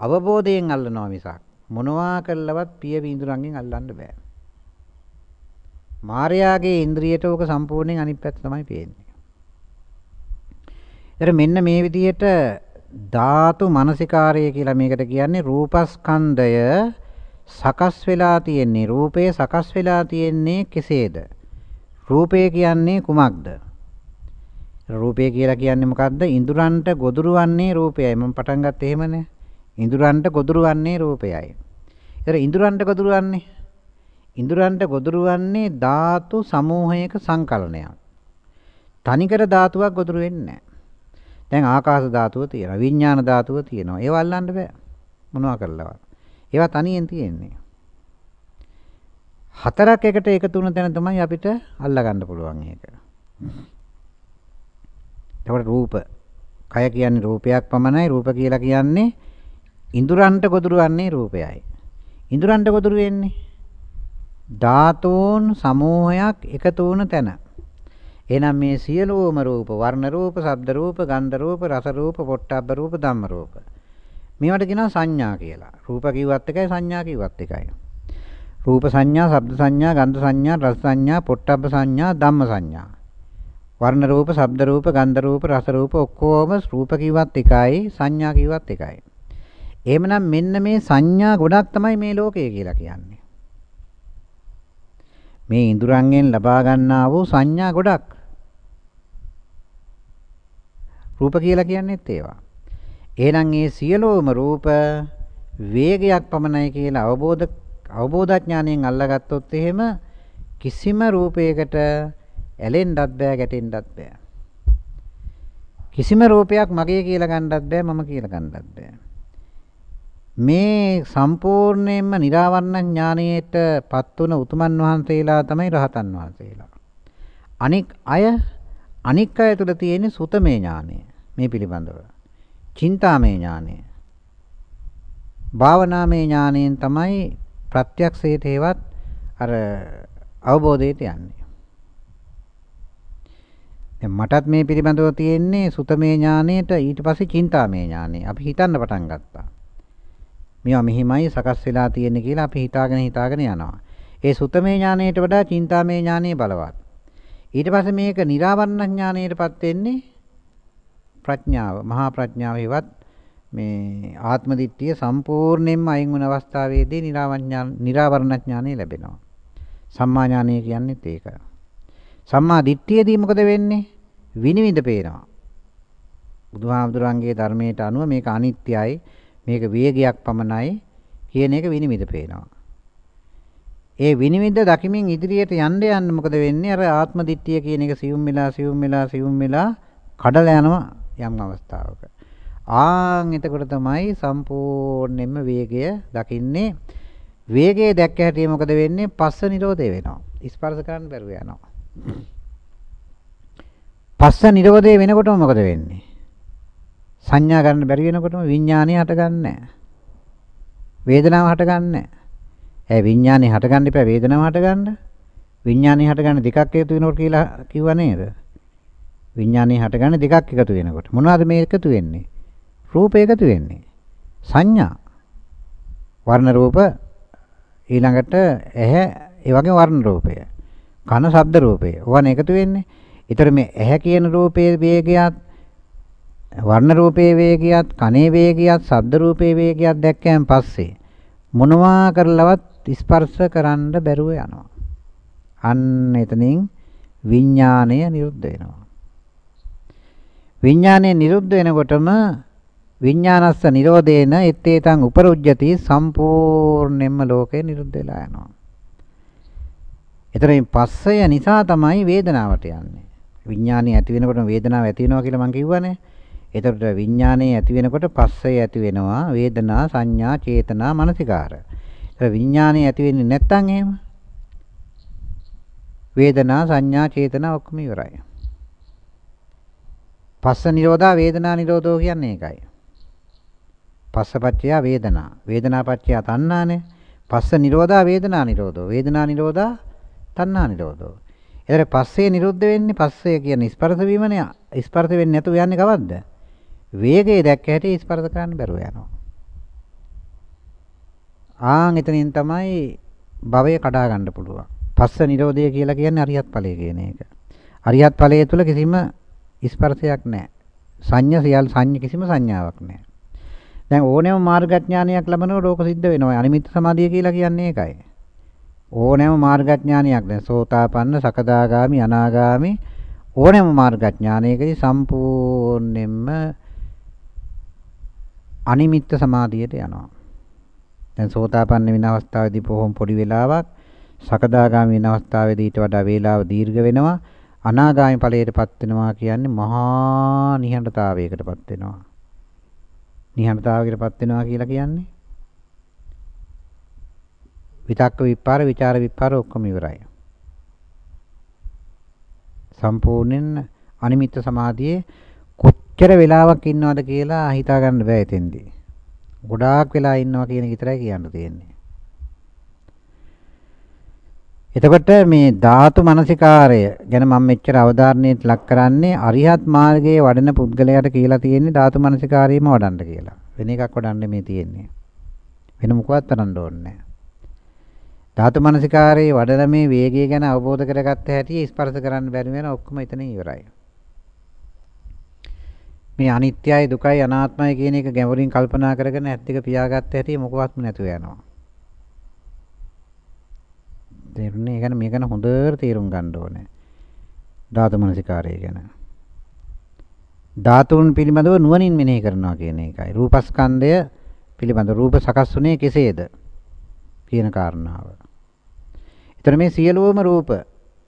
අවබෝධයෙන් අල්ලනවා මිසක් මොනවා කළවත් පිය බිඳුරංගෙන් අල්ලන්න බෑ. මාර්යාගේ ඉන්ද්‍රියට ඕක සම්පූර්ණයෙන් අනිත් පැත්ත තමයි පේන්නේ. ඒතර මෙන්න මේ විදිහට ධාතු මනසිකාරය කියලා මේකට කියන්නේ රූපස්කන්ධය සකස් වෙලා තියෙන්නේ රූපේ සකස් වෙලා තියෙන්නේ කෙසේද? රූපය කියන්නේ කුමක්ද? රූපය කියලා කියන්නේ මොකද්ද? ඉඳුරන්ට ගොදුරු වන්නේ රූපයයි. මම පටන් ගත්තේ එහෙමනේ. ඉඳුරන්ට ගොදුරු වන්නේ රූපයයි. ඒතර ඉඳුරන්ට ගොදුරු වන්නේ ඉඳුරන්ට ගොදුරු වන්නේ ධාතු සමූහයක සංකලනයක්. තනිකර ධාතුවක් ගොදුරු වෙන්නේ නැහැ. දැන් ආකාශ ධාතුව තියෙනවා, විඥාන ධාතුව තියෙනවා. ඒව අල්ලන්න බෑ. මොනවා කරලවත්. ඒවා තනියෙන් තියෙන්නේ. හතරක් එකට එකතු වුණ තැන තමයි අපිට අල්ලගන්න පුළුවන් ඒක. එතකොට රූප කය කියන්නේ රූපයක් පමණයි රූප කියලා කියන්නේ ඉඳුරන්ට ගොදුරු වන්නේ රූපයයි. ඉඳුරන්ට ගොදුරු වෙන්නේ ධාතුන් සමූහයක් එකතු වුණ තැන. එහෙනම් මේ සියලුම රූප වර්ණ රූප, ශබ්ද රූප, ගන්ධ රූප, රස රූප, පොට්ටබ්බ රූප, ධම්ම රූප. මේවට කියනවා සංඥා කියලා. රූප කිව්වත් එකයි සංඥා කිව්වත් එකයි. රූප සංඥා, ශබ්ද සංඥා, ගන්ධ සංඥා, රස සංඥා, පොට්ටබ්බ සංඥා, ධම්ම සංඥා. වර්ණ රූප, ශබ්ද රූප, ගන්ධ රූප, රස රූප ඔක්කොම රූප කිව්වත් එකයි, සංඥා කිව්වත් එකයි. එහෙමනම් මෙන්න මේ සංඥා ගොඩක් තමයි මේ ලෝකය කියලා කියන්නේ. මේ ඉඳුරන්ගෙන් ලබා ගන්නා වූ සංඥා ගොඩක්. රූප කියලා කියන්නේත් ඒවා. එහෙනම් මේ සියලෝම රූප වේගයක් පමණයි කියලා අවබෝධ අවබෝධඥාණයෙන් අල්ලගත්තොත් එහෙම කිසිම රූපයකට ඇලෙන්නත් බෑ ගැටෙන්නත් බෑ. කිසිම රූපයක් මගේ කියලා ගන්නත් බෑ මම කියලා ගන්නත් බෑ. මේ සම්පූර්ණයෙන්ම නිරාවරණ ඥානයට පත් වුණ උතුමන් වහන්සේලා තමයි රහතන් වහන්සේලා. අනික් අය අනික් අය තුල තියෙන සුතමේ ඥානය මේ පිළිබඳව. චින්තාමේ ඥානය. භාවනාමේ ඥානයෙන් තමයි ප්‍රත්‍යක්ෂයට හේවත් අර අවබෝධයට යන්නේ. දැන් මටත් මේ පිළිබඳව තියෙන්නේ සුතමේ ඥානයට ඊට පස්සේ චින්තාමේ ඥානය. අපි හිතන්න පටන් ගත්තා. මේවා මෙහිමයි සකස් වෙලා තියෙන්නේ කියලා අපි හිතාගෙන හිතාගෙන යනවා. ඒ සුතමේ ඥානයට වඩා චින්තාමේ ඥානය බලවත්. ඊට පස්සේ මේක නිරාවරණ ඥානයටපත් වෙන්නේ ප්‍රඥාව. මහා ප්‍රඥාවේවත් මේ ආත්ම දිට්ඨිය සම්පූර්ණයෙන්ම අයින් වුණ අවස්ථාවේදී නිරාවරණ ඥානය ලැබෙනවා. සම්මා ඥානය කියන්නේත් ඒක. සම්මා දිට්ඨියදී මොකද වෙන්නේ? විනිවිද පේනවා. බුදුහාමුදුරන්ගේ ධර්මයට අනුව මේක අනිත්‍යයි මේක වේගයක් පමණයි කියන එක විනිවිද පේනවා. ඒ විනිවිද දකිමින් ඉදිරියට යන්න යන්න මොකද වෙන්නේ? අර ආත්ම දිට්ඨිය කියන එක සියුම් වෙලා සියුම් වෙලා සියුම් වෙලා කඩලා යනවා යම් අවස්ථාවක. ආන් එතකොට තමයි සම්පූර්ණයෙන්ම වේගය දකින්නේ. වේගය දැක්ක හැටි මොකද වෙන්නේ? පස්ස නිරෝධය වෙනවා. ස්පර්ශ කරන්න බැරුව යනවා. පස්ස නිරෝධය වෙනකොටම මොකද වෙන්නේ? සංඥා ගන්න බැරි වෙනකොටම විඥානය හටගන්නේ වේදනාව හටගන්නේ ඒ විඥානය හටගන්න එපා වේදනාව හටගන්න විඥානය හටගන්න දෙකක් එකතු වෙනකොට කියලා කිව්වා නේද විඥානය හටගන්න දෙකක් එකතු වෙනකොට මොනවද මේ එකතු වෙන්නේ රූප එකතු වෙන්නේ සංඥා වර්ණ රූප ඊළඟට ඇහැ ඒ වගේ වර්ණ රූපය කන ශබ්ද රූපය ඕවන එකතු වෙන්නේ. ඊතර මේ ඇහැ කියන රූපයේ වේගයත් වර්ණ රූපයේ වේගයත් කනේ වේගයත් ශබ්ද රූපයේ වේගයත් දැක්කයන් පස්සේ මොනවා කරලවත් ස්පර්ශ කරන්න බැරුව යනවා. අන්න එතනින් විඥාණය නිරුද්ධ වෙනවා. විඥාණය නිරුද්ධ වෙනකොටම විඥානස්ස නිරෝධේන එත්තේතං උපරුජ්ජති සම්පූර්ණයෙන්ම ලෝකේ නිරුද්ධ වෙලා යනවා. එතන පස්සය නිසා තමයි වේදනාවට යන්නේ. විඥානය ඇති වෙනකොට වේදනාව ඇති වෙනවා කියලා මම කිව්වනේ. එතකොට විඥානයේ ඇති වෙනකොට පස්සය ඇති වෙනවා වේදනා සංඥා චේතනා මනසිකාර. ඒක විඥානයේ ඇති වෙන්නේ නැත්නම් එහෙම වේදනා සංඥා චේතනා ඔක්කොම ඉවරයි. පස්ස නිරෝධා වේදනා නිරෝධෝ කියන්නේ ඒකයි. පස්සපච්චය වේදනා. වේදනාපච්චය තණ්හානේ. පස්ස නිරෝධා වේදනා නිරෝධෝ. වේදනා නිරෝධා තණ්හා නිරෝධෝ. එතකොට පස්සේ නිරුද්ධ වෙන්නේ පස්සේ කියන්නේ ස්පර්ශ වීමනේ. ස්පර්ශ වෙන්නේ නැතුව යන්නේ කවද්ද? වේගය දැක්ක හැටි ස්පර්ශ කරන්න බැරුව යනවා. ආන් එතනින් තමයි භවය කඩා ගන්න පුළුවන්. පස්ස නිරෝධය කියලා කියන්නේ අරියත් ඵලය කියන එක. අරියත් ඵලය තුල කිසිම ස්පර්ශයක් නැහැ. සංඥා සියල් සංඥ කිසිම සංඥාවක් නැහැ. දැන් ඕනෑම මාර්ගඥානයක් ලැබනකොට ඕක සිද්ධ වෙනවා. අනිමිත් සමාධිය කියලා කියන්නේ ඒකයි. ඕනෑම මාර්ගඥානයක් දැන් සෝතාපන්න, සකදාගාමි, අනාගාමි ඕනෑම මාර්ගඥානයකදී සම්පූර්ණයෙන්ම අනිමිත්ත සමාධියට යනවා. දැන් සෝතාපන්න වෙන අවස්ථාවේදී බොහොම පොඩි වෙලාවක් සකදාගාමි වෙන අවස්ථාවේදී ඊට වඩා වේලාව දීර්ඝ වෙනවා අනාගාමි ඵලයටපත් වෙනවා කියන්නේ මහා නිහඬතාවයකටපත් වෙනවා. නිහඬතාවයකටපත් වෙනවා කියලා කියන්නේ? විතක්ක විපාර ਵਿਚාර විපාර ඔක්කොම ඉවරයි. සම්පූර්ණයෙන් අනිමිත්ත සමාධියේ කොච්චර වෙලාවක් ඉන්නවද කියලා හිතා ගන්න බෑ එතෙන්දී. ගොඩාක් වෙලා ඉන්නවා කියන එක විතරයි කියන්න තියෙන්නේ. එතකොට මේ ධාතු මනසිකාරය ගැන මම මෙච්චර අවධාරණයට ලක් කරන්නේ අරිහත් මාර්ගයේ වඩන පුද්ගලයාට කියලා තියෙන්නේ ධාතු මනසිකාරයම වඩන්න කියලා. වෙන එකක් වඩන්න මේ තියෙන්නේ. වෙන මොකවත් කරන්න ඕනේ නැහැ. ධාතු මනසිකාරයේ වඩන මේ වේගය ගැන අවබෝධ කරගත්ත හැටි ස්පර්ශ කරන්න බැරි වෙන ඔක්කොම එතන ඉවරයි. මේ අනිත්‍යයි දුකයි අනාත්මයි කියන එක ගැඹුරින් කල්පනා කරගෙන ඇත්ත එක පියාගත්ත හැටි මොකවත්ම නැතුව යනවා. තේරුණේ? ඒ කියන්නේ මේක ගැන හොඳට තේරුම් ගන්න ඕනේ. ධාතු මනසිකාරය ගැන. ධාතුන් පිළිබඳව නුවණින් මෙනෙහි කරනවා කියන එකයි. රූපස්කන්ධය පිළිබඳ රූප සකස් වුනේ කෙසේද කියන කාරණාව. එතන මේ සියලුම රූප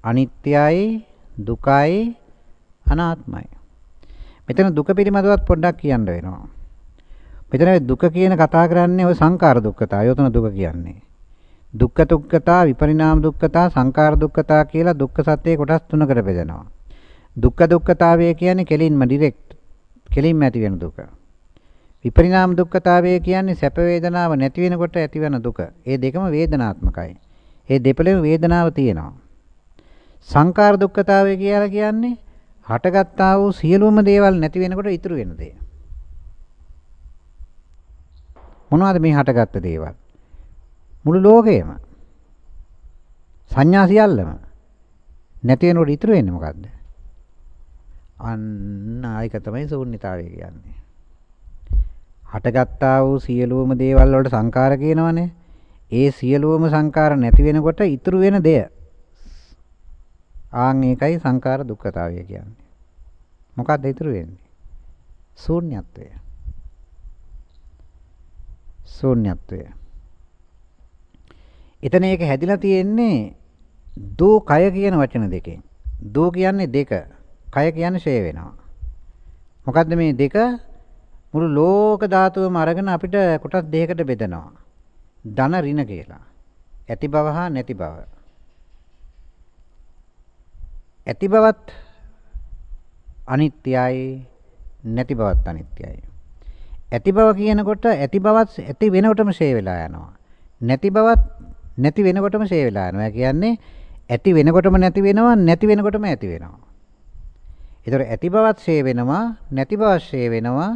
අනිත්‍යයි දුකයි අනාත්මයි. මෙතන දුක පිළිබඳවත් පොඩ්ඩක් කියන්න වෙනවා. මෙතන දුක කියන කතා කරන්නේ ওই සංකාර දුක්ඛතා. යොතන දුක කියන්නේ. දුක්ඛ දුක්ඛතා, විපරිණාම දුක්ඛතා, සංකාර දුක්ඛතා කියලා දුක්ඛ සත්‍යයේ කොටස් තුනකට බෙදෙනවා. දුක්ඛ දුක්ඛතාවය කියන්නේ කෙලින්ම ඩිරෙක්ට් කෙලින්ම ඇති වෙන දුක. විපරිණාම දුක්ඛතාවය කියන්නේ සැප වේදනාව නැති වෙනකොට ඇතිවන දුක. ඒ දෙකම වේදනාත්මකයි. ඒ දෙපළෙම වේදනාව තියෙනවා. සංකාර දුක්ඛතාවය කියලා කියන්නේ හටගත්තා වූ සියලුම දේවල් නැති වෙනකොට ඉතුරු වෙන දේ. මොනවද මේ හටගත්ත දේවල්? මුළු ලෝකයම. සංඥා සියල්ලම නැති වෙනකොට ඉතුරු වෙන්නේ මොකද්ද? අන්න ආයක තමයි ශූන්‍යතාවය කියන්නේ. හටගත්තා වූ සියලුම දේවල් වලට සංකාර කියනවනේ. ඒ සියලුම සංකාර නැති වෙනකොට ඉතුරු වෙන දෙය ආන් ඒකයි සංකාර දුක්ඛතාවය කියන්නේ. මොකක්ද ඉතුරු වෙන්නේ? ශූන්‍යත්වය. ශූන්‍යත්වය. එතන ඒක හැදිලා තියෙන්නේ දෝ කය කියන වචන දෙකෙන්. දෝ කියන්නේ දෙක. කය කියන්නේ ෂේ වෙනවා. මොකද්ද මේ දෙක? මුළු ලෝක ධාතුවම අරගෙන අපිට කොටස් දෙකකට බෙදනවා. ධන ඍණ කියලා. ඇති බව හා නැති බව. ඇති බවත් අනිත්‍යයි නැති බවත් අනිත්‍යයි. ඇති බව කියනකොට ඇති බවත් ඇති වෙනකොටම ෂේ වෙලා යනවා. නැති බවත් නැති වෙනකොටම ෂේ වෙලා යනවා. කියන්නේ ඇති වෙනකොටම නැති වෙනවා නැති වෙනකොටම ඇති වෙනවා. ඒතර ඇති බවත් ෂේ වෙනවා නැති බවත් ෂේ වෙනවා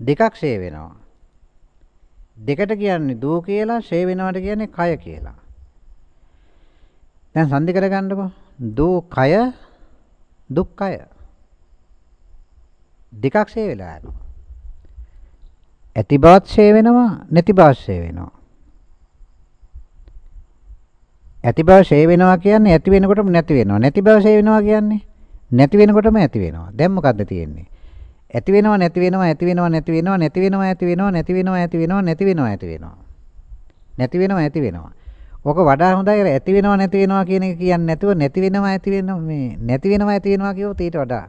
දෙකක් ෂේ වෙනවා. දෙකට කියන්නේ දෝ කියලා ෂේ වෙනවට කියන්නේ කය කියලා. දැන් සම්දි කරගන්නකො. දෝ කය දුක්ඛය. දෙකක් ෂේ වෙලා යනවා. ඇති බවත් ෂේ වෙනවා නැති බවත් ෂේ වෙනවා. ඇති බව ෂේ වෙනවා කියන්නේ ඇති වෙනකොටම නැති වෙනවා. නැති බව ෂේ වෙනවා කියන්නේ නැති වෙනකොටම ඇති වෙනවා. දැන් මොකද්ද තියෙන්නේ? ඇති වෙනවා නැති වෙනවා ඇති වෙනවා නැති වෙනවා නැති වෙනවා ඇති වෙනවා නැති වෙනවා ඇති වෙනවා නැති වෙනවා ඇති වෙනවා. නැති වෙනවා ඇති වෙනවා. ඕක වඩා හොඳයි ඇති වෙනවා නැති වෙනවා කියන එක කියන්නේ නැතුව නැති වෙනවා ඇති වෙනවා මේ නැති වෙනවා ඇති වෙනවා කියවොත් ඊට වඩා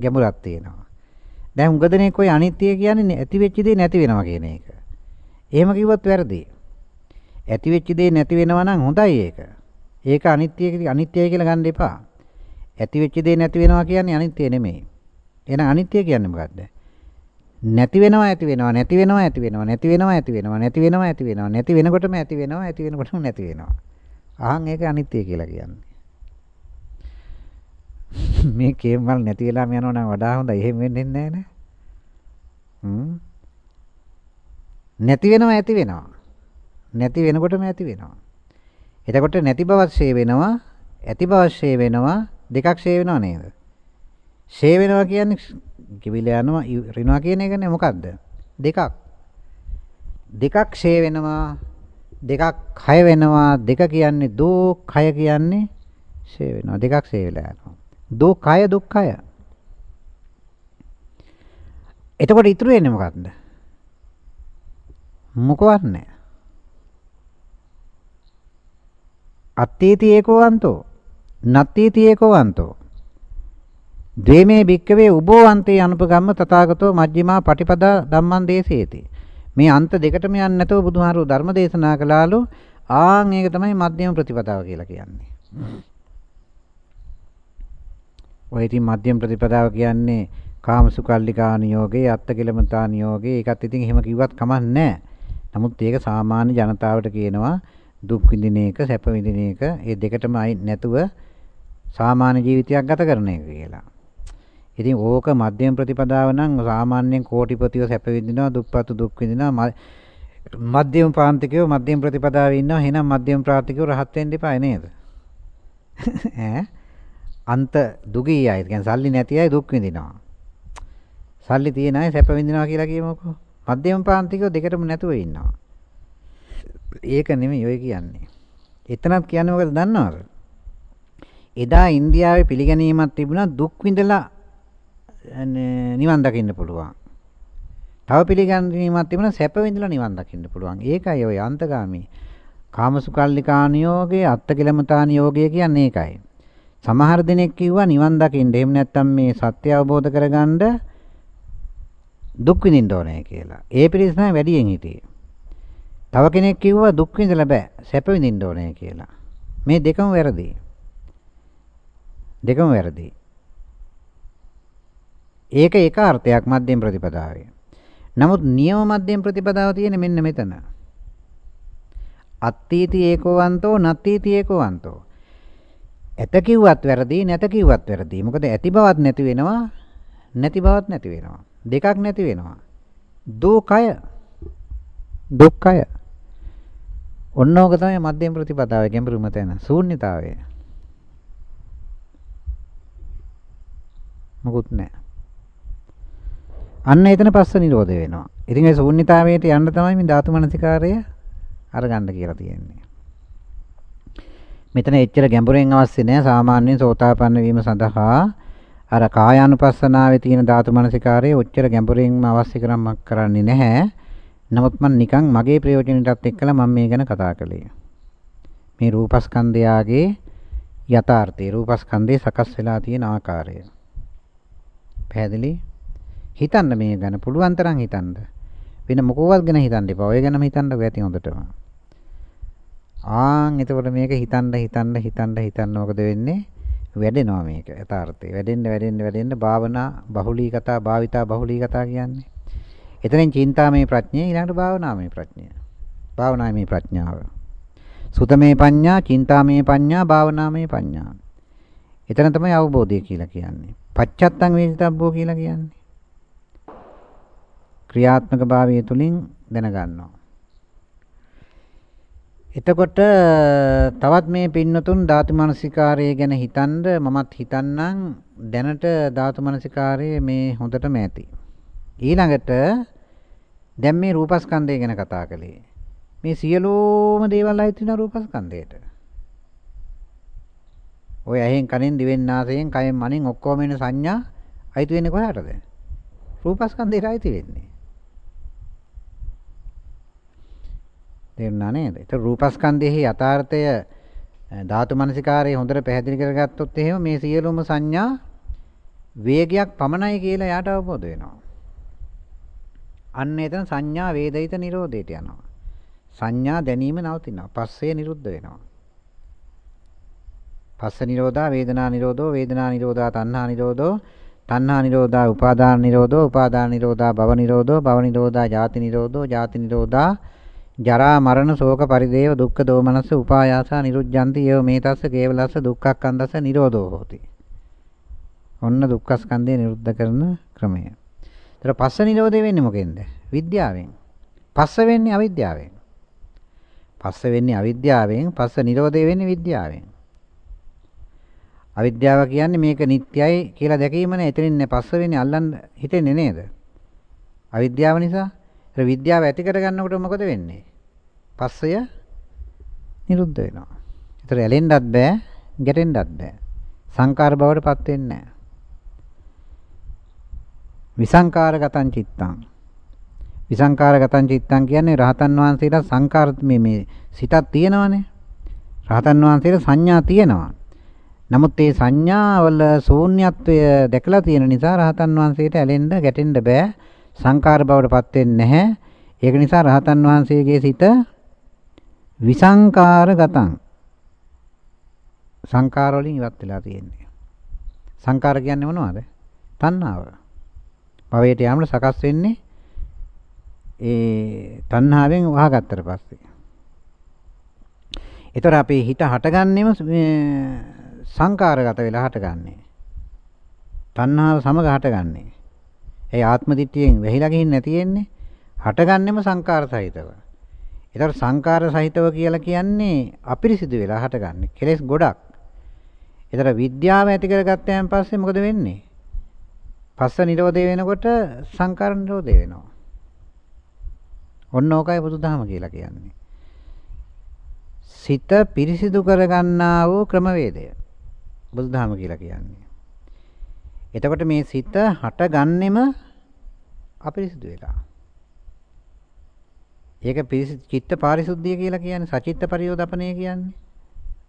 ගැඹුරක් තියෙනවා. දැන් උඟ දෙනෙක් ඔය අනිත්‍ය කියන්නේ ඇති වෙච්ච දේ නැති වෙනවා කියන එක. එහෙම කිව්වොත් වැරදි. ඇති වෙච්ච දේ නැති වෙනවා නම් හොඳයි ඒක. ඒක අනිත්‍ය අනිත්‍යයි කියලා ගන්න එපා. ඇති වෙච්ච දේ නැති වෙනවා කියන්නේ අනිත්‍ය නෙමෙයි. එහෙනම් අනිත්‍ය කියන්නේ මොකද්ද? නැති වෙනවා ඇති වෙනවා නැති වෙනවා ඇති වෙනවා නැති වෙනවා ඇති වෙනවා නැති වෙනවා ඇති වෙනවා නැති වෙනකොටම ඇති වෙනවා ඇති වෙනකොටම නැති වෙනවා. අහන් ඒක අනිත්‍ය කියලා කියන්නේ. [LAUGHS] මේ කේමල් නැති වෙලාම යනවා නම් වඩා හොඳයි. එහෙම වෙන්නේ නැහැ නේ. හ්ම්. නැති වෙනවා ඇති වෙනවා. නැති වෙනකොටම ඇති වෙනවා. එතකොට නැති බවත් ෂේ වෙනවා, ඇති බවත් ෂේ වෙනවා, දෙකක් ෂේ වෙනව නේද? ෂේ වෙනවා කියන්නේ කිවිල යනවා රිනවා කියන එකනේ මොකද්ද? දෙකක්. දෙකක් ෂේ වෙනවා, දෙකක් කය වෙනවා, දෙක කියන්නේ දෝ, කය කියන්නේ ෂේ වෙනවා. දෙකක් ෂේ වෙලා යනවා. දෝ කය දුක්ඛය. එතකොට ඉතුරු වෙන්නේ මොකක්ද? මොකවත් නැහැ. අත්තේති ඒකෝවන්තෝ නත්තේති ඒකෝවන්තෝ ද්වේමේ භික්කවේ උබෝවන්තේ අනුපගම්ම තථාගතෝ මජ්ක්‍ධිමා පටිපදා ධම්මං දේශේති මේ අන්ත දෙකටම යන්නේ නැතුව බුදුහාරු ධර්ම දේශනා කළාලු ආන් ඒක තමයි මධ්‍යම ප්‍රතිපදාව කියලා කියන්නේ. ඔය ඉතින් මධ්‍යම ප්‍රතිපදාව කියන්නේ කාමසුකල්ලිකාන යෝගේ අත්තකිලමතාන යෝගේ ඒකත් ඉතින් එහෙම කිව්වත් කමක් නැහැ. නමුත් ඒක සාමාන්‍ය ජනතාවට කියනවා දුක් විඳින එක සැප විඳින එක ඒ දෙකටම නැතුව සාමාන්‍ය ජීවිතයක් ගත කරන එක කියලා. ඉතින් ඕක මධ්‍යම ප්‍රතිපදාව නම් සාමාන්‍යයෙන් කෝටිපතිව සැප විඳිනවා දුප්පත් දුක් විඳිනවා මධ්‍යම ප්‍රාන්තිකයෝ මධ්‍යම ප්‍රතිපදාවේ ඉන්නවා එහෙනම් මධ්‍යම ප්‍රාන්තිකයෝ රහත් වෙන්න එපා නේද? [LAUGHS] ඈ අන්ත දුගී අය කියන්නේ සල්ලි නැති අය දුක් විඳිනවා. සල්ලි තියෙන අය සැප විඳිනවා කියලා කියමුකෝ. මධ්‍යම ප්‍රාන්තිකයෝ දෙකටම නැතුව ඉන්නවා. ඒක නෙමෙයි ඔය කියන්නේ. එතනත් කියන්නේ මොකද දන්නවද? එදා ඉන්දියාවේ පිළිගැනීමක් තිබුණා දුක් විඳලා නිවන් දකින්න පුළුවන්. තව පිළිගැනීමක් තිබුණා සැප විඳලා නිවන් දකින්න පුළුවන්. ඒකයි ඔය අන්තගාමී. කාමසුකල්ලිකාන යෝගේ අත්තකිලමතාන යෝගය කියන්නේ ඒකයි. සමහර දිනෙක කිව්වා නිවන් දකින්න. එහෙම නැත්නම් මේ සත්‍ය අවබෝධ කරගන්න දුක් විඳින්න ඕනේ කියලා. ඒ පිරිස තමයි වැඩියෙන් හිටියේ. තව කෙනෙක් කිව්වා දුක් විඳලා බෑ සැප විඳින්න ඕනේ කියලා. මේ දෙකම වැරදි. දෙකම වැරදි. ඒක එක අර්ථයක් මධ්‍යම ප්‍රතිපදාවේ. නමුත් නියම මධ්‍යම ප්‍රතිපදාව තියෙන්නේ මෙන්න මෙතන. අත්ථීති ඒකවන්තෝ නත්ථීති ඒකවන්තෝ. ඇත කිව්වත් වැරදි නැත කිව්වත් වැරදි. මොකද ඇති බවත් නැති වෙනවා නැති බවත් නැති වෙනවා. දෙකක් නැති වෙනවා. දුකය දුක්ඛය ඔන්න ඕක තමයි මධ්‍යම ප්‍රතිපදාවේ ගැඹුරුම තැන. ශූන්‍යතාවය. මොකුත් නැහැ. අන්න එතන පස්ස නිරෝධ වෙනවා. ඉතින් ඒ ශූන්‍යතාවයට යන්න තමයි මේ ධාතු මනසිකාරය අරගන්න කියලා තියෙන්නේ. මෙතන එච්චර ගැඹුරෙන් අවශ්‍ය නැහැ. සාමාන්‍යයෙන් සෝතාපන්න වීම සඳහා අර කායානුපස්සනාවේ තියෙන ධාතු මනසිකාරය ඔච්චර ගැඹුරින්ම අවශ්‍ය කරමක් කරන්නේ නැහැ. නමුත් මම නිකන් මගේ ප්‍රයෝජනයටත් එක්කලා මම මේ ගැන කතා කළේ. මේ රූපස්කන්ධයාගේ යථාර්ථය රූපස්කන්ධේ සකස් වෙලා තියෙන ආකාරය. පැහැදිලි? හිතන්න මේ ගැන පුළුවන් තරම් හිතන්න. වෙන මොකවත් ගැන හිතන්න එපා. ඔය ගැනම හිතන්නකෝ ඇති හොඳටම. ආන් එතකොට මේක හිතන්න හිතන්න හිතන්න හිතන්න මොකද වෙන්නේ? වැඩෙනවා මේක යථාර්ථය. වැඩෙන්න වැඩෙන්න වැඩෙන්න භාවනා බහුලී කතා භාවිතා බහුලී කතා කියන්නේ. එතනින් චින්තාමේ ප්‍රඥය ඊළඟට භාවනාමේ ප්‍රඥය. භාවනාමේ ප්‍රඥාව. සුතමේ පඤ්ඤා, චින්තාමේ පඤ්ඤා, භාවනාමේ පඤ්ඤා. එතන තමයි අවබෝධය කියලා කියන්නේ. පච්චත්තං වේදිතබ්බෝ කියලා කියන්නේ. ක්‍රියාත්මක භාවය තුලින් දැනගන්නවා. එතකොට තවත් මේ පින්නතුන් ධාතු මනසිකාරය ගැන හිතනද මමත් හිතන්නම් දැනට ධාතු මනසිකාරය මේ හොඳටම ඇති. ඊළඟට දැන් මේ රූපස්කන්ධය ගැන කතා කළේ. මේ සියලුම දේවල් අයිති වෙන රූපස්කන්ධයට. ඔය ඇහෙන් කනෙන් දිවෙන් නාසයෙන් කයෙන් මනෙන් ඔක්කොම එන සංඥා අයිති වෙන්නේ කොහටද? රූපස්කන්ධයට අයිති වෙන්නේ. තේරුණා නේද? ඒක රූපස්කන්ධයේ යථාර්ථය ධාතු මනසිකාරයේ හොඳට පැහැදිලි කරගත්තොත් එහෙම මේ සියලුම සංඥා වේගයක් පමණයි කියලා යාට අවබෝධ වෙනවා. අන්න එතන සංඥා වේදිත නිරෝධයට යනවා. සංඥා දැනීම නවතිනවා. පස්සේ නිරුද්ධ වෙනවා. පස්ස නිරෝධා වේදනා නිරෝධෝ වේදනා නිරෝධා තණ්හා නිරෝධෝ තණ්හා නිරෝධා උපාදාන නිරෝධෝ උපාදාන නිරෝධා භව නිරෝධෝ භව නිරෝධා ජාති නිරෝධෝ ජාති නිරෝධා ජරා මරණ ශෝක පරිදේව දුක්ඛ දෝමනස්ස උපායාසා නිරුද්ධಂತಿ යෝ මේතස්ස කේවලස්ස දුක්ඛක්ඛන්දස්ස නිරෝධෝ හෝති. ඔන්න දුක්ඛ ස්කන්ධය නිරුද්ධ කරන ක්‍රමය. ඒතර පස්ස නිරෝධය වෙන්නේ මොකෙන්ද? විද්‍යාවෙන්. පස්ස වෙන්නේ අවිද්‍යාවෙන්. පස්ස වෙන්නේ අවිද්‍යාවෙන්, පස්ස නිරෝධය වෙන්නේ විද්‍යාවෙන්. අවිද්‍යාව කියන්නේ මේක නිට්ටයයි කියලා දැකීමනේ. එතනින් නේ පස්ස වෙන්නේ අල්ලන්න හිතෙන්නේ නේද? අවිද්‍යාව නිසා. ඒතර විද්‍යාව ඇති කරගන්නකොට මොකද වෙන්නේ? පස්සය නිරුද්ධ වෙනවා. ඒතර ඇලෙන්නත් බෑ, ගැටෙන්නත් බෑ. සංකාර බවටපත් වෙන්නේ නැහැ. විසංකාරගතං චිත්තං. විසංකාරගතං චිත්තං කියන්නේ රහතන් වහන්සේලා සංකාර මේ මේ සිතක් තියෙනවනේ. රහතන් වහන්සේලා සංඥා තියෙනවා. නමුත් මේ සංඥාවල ශූන්‍යත්වය දැකලා තියෙන නිසා රහතන් වහන්සේට ඇලෙන්න ගැටෙන්න බෑ. සංකාර බවටපත් වෙන්නේ නැහැ. ඒක නිසා රහතන් වහන්සේගේ සිත විසංකාරගතං සංකාර වලින් ඉවත් වෙලා තියෙන්නේ. සංකාර කියන්නේ මොනවද? තණ්හාව. භවයට යාමට සකස් වෙන්නේ ඒ තණ්හාවෙන් වහගත්තට පස්සේ. ඒතර අපේ හිත හටගන්නෙම සංකාරගත වෙලා හටගන්නේ. තණ්හාව සමග හටගන්නේ. ඒ ආත්ම දිට්ඨියෙන් වැහිලා ගිහින් නැති වෙන්නේ හටගන්නෙම සංකාර සහිතව. ඒතර සංකාර සහිතව කියලා කියන්නේ අපිරිසිදු වෙලා හටගන්නේ. කෙලෙස් ගොඩක්. ඒතර විද්‍යාව ඇති කරගත්තයන් පස්සේ මොකද වෙන්නේ? පස්ස නිරෝධය වෙනකොට සංකාර නිරෝධය වෙනවා. ඔන්න ඕකයි බුදුදහම කියලා කියන්නේ. සිත පිරිසිදු කරගන්නා වූ ක්‍රමවේදය. බුදුදහම කියලා කියන්නේ. එතකොට මේ සිත හටගන්නෙම අපිරිසිදු වෙලා. ඒක පිරිසිදු චිත්ත පාරිශුද්ධිය කියලා කියන්නේ සචිත්ත පරියෝදපණය කියන්නේ.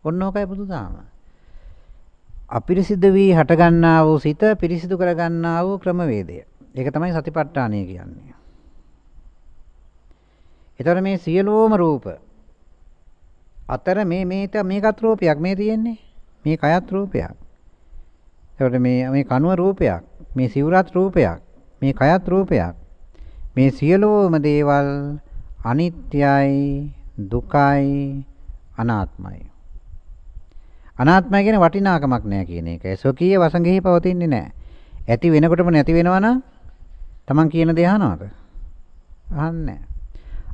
ඔන්න ඕකයි බුදුදහම. අපිරිසිදු වී හටගන්නා වූ සිත පිරිසිදු කරගන්නා වූ ක්‍රමවේදය. ඒක තමයි සතිපට්ඨානය කියන්නේ. එතකොට මේ සියලුම රූප අතර මේ මේත මේකත් රූපයක් මේ තියෙන්නේ. මේ කයත් රූපයක්. එතකොට මේ මේ කනුව රූපයක්. මේ සිවුරත් රූපයක්. මේ කයත් රූපයක්. මේ සියලුම දේවල් අනිත්‍යයි දුකයි අනාත්මයි. අනාත්මයි කියන්නේ වටිනාකමක් නැහැ කියන එක. සොකීය වසඟෙහි පවතින්නේ නැහැ. ඇති වෙනකොටම නැති වෙනවා නම් Taman කියන දේ අහනවද? අහන්නේ නැහැ.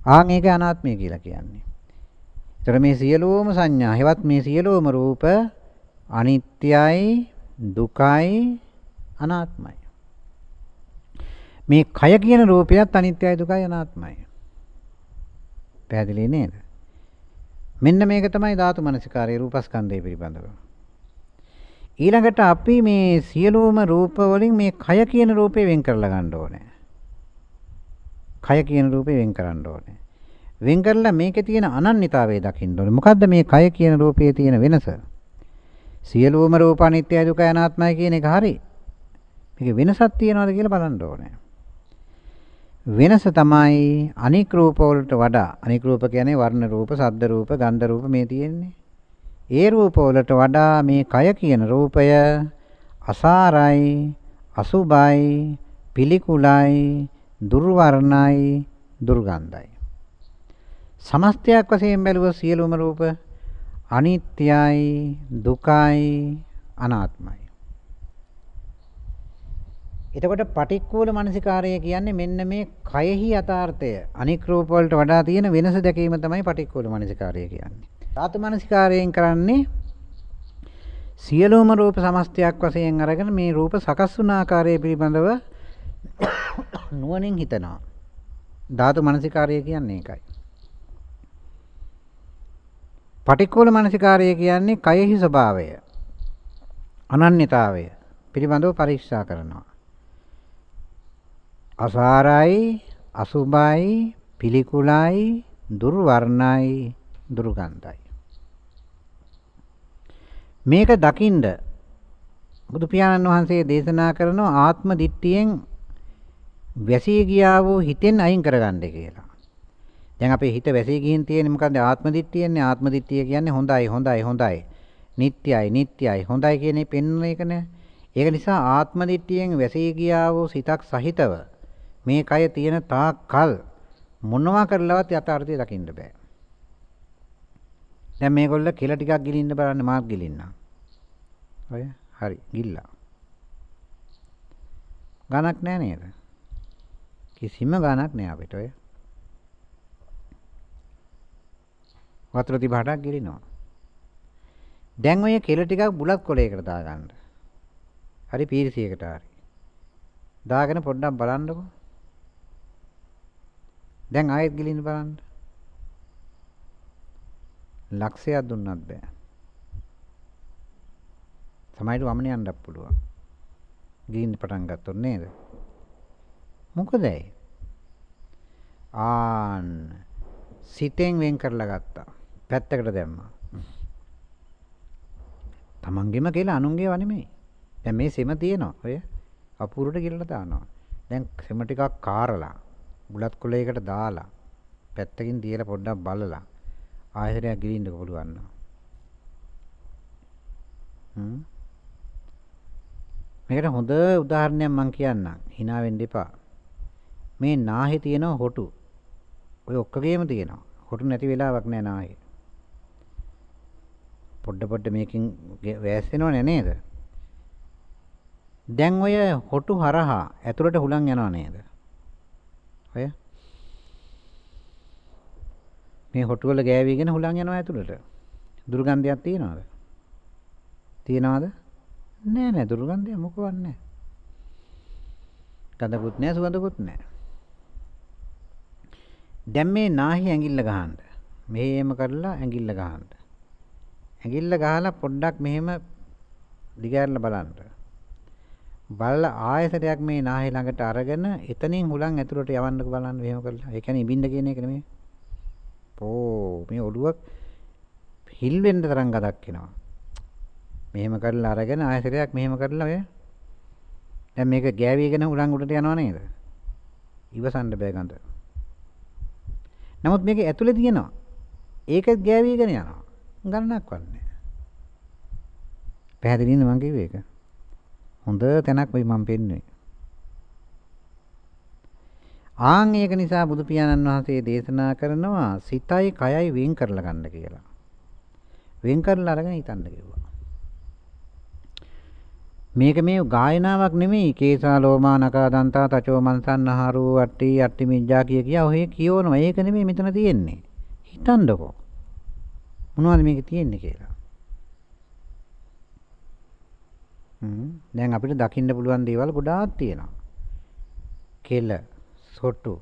ආන් ඒක අනාත්මය කියලා කියන්නේ. ඒතර මේ සියලුම සංඥා, හෙවත් මේ සියලුම රූප අනිත්‍යයි, දුකයි, අනාත්මයි. මේ කය කියන රූපයත් අනිත්‍යයි, දුකයි, අනාත්මයි. පැහැදිලි නේද? මෙන්න මේක තමයි ධාතු මනසිකාරයේ රූපස්කන්ධය පිළිබඳව. ඊළඟට අපි මේ සියලුම රූප වලින් මේ කය කියන රූපේ වෙන් කරලා ගන්න ඕනේ. කය කියන රූපේ වෙන් කරන්න ඕනේ. වෙන් කරලා මේකේ තියෙන අනන්‍යතාවය දකින්න ඕනේ. මොකද්ද මේ කය කියන රූපයේ තියෙන වෙනස? සියලුම රූප අනිත්‍යයි දුකයි අනාත්මයි කියන එක හරි. මේක වෙනසක් තියනවද කියලා බලන්න ඕනේ. වෙනස තමයි අනික් රූප වලට වඩා අනික් රූප කියන්නේ වර්ණ රූප, ශබ්ද රූප, ගන්ධ රූප මේ තියෙන්නේ. ඒ රූප වලට වඩා මේ කය කියන රූපය අසාරයි, අසුබයි, පිළිකුලයි, දුර්වර්ණයි, දුර්ගන්ධයි. සමස්තයක් වශයෙන් බැලුව සියලුම රූප අනිත්‍යයි දුකයි අනාත්මයි. එතකොට පටික්කුල මනසිකාරය කියන්නේ මෙන්න මේ කයෙහි යථාර්ථය අනික් රූප වලට වඩා තියෙන වෙනස දැකීම තමයි පටික්කුල මනසිකාරය කියන්නේ. ධාතු මනසිකාරයෙන් කරන්නේ සියලුම රූප සමස්තයක් වශයෙන් අරගෙන මේ රූප සකස් වුණ ආකාරය පිළිබඳව [COUGHS] නුවණින් හිතනවා. ධාතු මනසිකාරය කියන්නේ ඒකයි. පටික්කුල මනසිකාරය කියන්නේ කයෙහි ස්වභාවය අනන්‍යතාවය පිළිබඳව පරීක්ෂා කරනවා. අසාරයි, අසුභයි, පිළිකුලයි, දුර්වර්ණයි, දුර්ගන්ධයි. මේක දකින්ද බුදු පියාණන් වහන්සේ දේශනා කරන ආත්ම දිට්ඨියෙන් වැසී ගියා වූ හිතෙන් අයින් කරගන්න කියලා. දැන් අපේ හිත වැසී ගිහින් තියෙන්නේ මොකද්ද? ආත්ම දිට්ඨියන්නේ ආත්ම දිට්ඨිය කියන්නේ හොඳයි හොඳයි හොඳයි. නිට්ටයයි නිට්ටයයි. හොඳයි කියන පෙන්වන එකනේ. ඒක නිසා ආත්ම දිට්ඨියෙන් වැසී ගියා වූ සිතක් සහිතව මේ කය තියෙන තාක් කල් මොනවා කරලවත් යථාර්ථය දකින්න බෑ. දැන් මේගොල්ල කෙල ටිකක් ගිලින්න බලන්න මාත් ගිලින්නා. ඔය හරි ගිල්ලා. ගණක් නෑ නේද? කිසිම ගණක් නෑ අපිට ඔය. වතුර තිබහටක් ගිලිනවා. දැන් ඔය කෙල ටිකක් බුලත් කොලයකට දාගන්න. හරි පීරිසියකට හරි. දාගෙන පොඩ්ඩක් බලන්නකෝ. දැන් ආයෙත් ගිලින්න බලන්න. ලක්ෂයක් දුන්නත් බෑ. සමහරට වමන යන්නත් පුළුවන්. ගින්න පටන් ගත්තොත් නේද? මොකද ඒ? ආන් සිතෙන් වෙන් කරලා ගත්තා. පැත්තකට දැම්මා. තමන්ගෙම කියලා අනුන්ගේව නෙමෙයි. දැන් මේ සෙම තියෙනවා. ඔය අපූර්වට ගිරලා දානවා. දැන් සෙම ටිකක් කාරලා බුලත් කොලයකට දාලා පැත්තකින් තියලා පොඩ්ඩක් බලලා ආයතරයක් ගිලින්න පුළුවන් නෝ. හ්ම්. මේකට හොඳ උදාහරණයක් මම කියන්නම්. hina වෙන්න එපා. මේ නාහේ තියෙන හොටු. ඔය ඔක්කොගේම තියෙනවා. හොටු නැති වෙලාවක් නෑ නාහේ. පොඩ පොඩ මේකෙන් වැස්සෙනවනේ නේද? දැන් ඔය හොටු හරහා ඇතුළට හුලං යනවා නේද? ඔය මේ හොටු වල ගෑවිගෙන හුලං යනවා ඇතුළට. දුර්ගන්ධයක් තියනවද? තියනවද? නෑ නෑ දුර්ගන්ධය මොකවත් නෑ. ගඳකුත් නෑ සුවඳකුත් නෑ. දැන් මේ නාහි ඇඟිල්ල ගහන්න. මෙහෙම කරලා ඇඟිල්ල ගහන්න. ඇඟිල්ල ගහලා පොඩ්ඩක් මෙහෙම දිගහැරලා බලන්න. බලලා ආයසරයක් මේ නාහේ ළඟට අරගෙන එතනින් හුලං ඇතුළට යවන්නක බලන්න මෙහෙම කරලා. ඒ කියන්නේ ඉබින්න කියන එක නෙමෙයි. ඕ මේ ඔළුව හිල් වෙන්න තරම් ගදක් එනවා. මෙහෙම කරලා අරගෙන ආයසරයක් මෙහෙම කරලා ඔය දැන් මේක ගෑවිගෙන හුලං උඩට යනවා නේද? ඉවසන්න බෑ ගඳ. නමුත් මේක ඇතුලේ තියෙනවා. ඒකත් ගෑවිගෙන යනවා. ගණනක් වන්නේ. පැහැදිලිද මං කිව්වේ ඒක? හොඳ තැනක් වෙයි මම පෙන්නුවේ. ආන් ඒක නිසා බුදු පියාණන් වහන්සේ දේශනා කරනවා සිතයි කයයි වෙන් කරලා ගන්න කියලා. වෙන් කරලා අරගෙන හිතන්න කිව්වා. මේක මේ ගායනාවක් නෙමෙයි කේසා ලෝමා නකා දන්තා තචෝ මන්සන්නහරු අට්ටි අට්ටි මිජ්ජා කිය කියා ඔය කියවනවා. ඒක නෙමෙයි මෙතන තියෙන්නේ. හිතන්නකෝ. මොනවද මේකේ තියෙන්නේ කියලා. හ්ම් දැන් අපිට දකින්න පුළුවන් දේවල් ගොඩාක් තියෙනවා. කෙල, සොටු,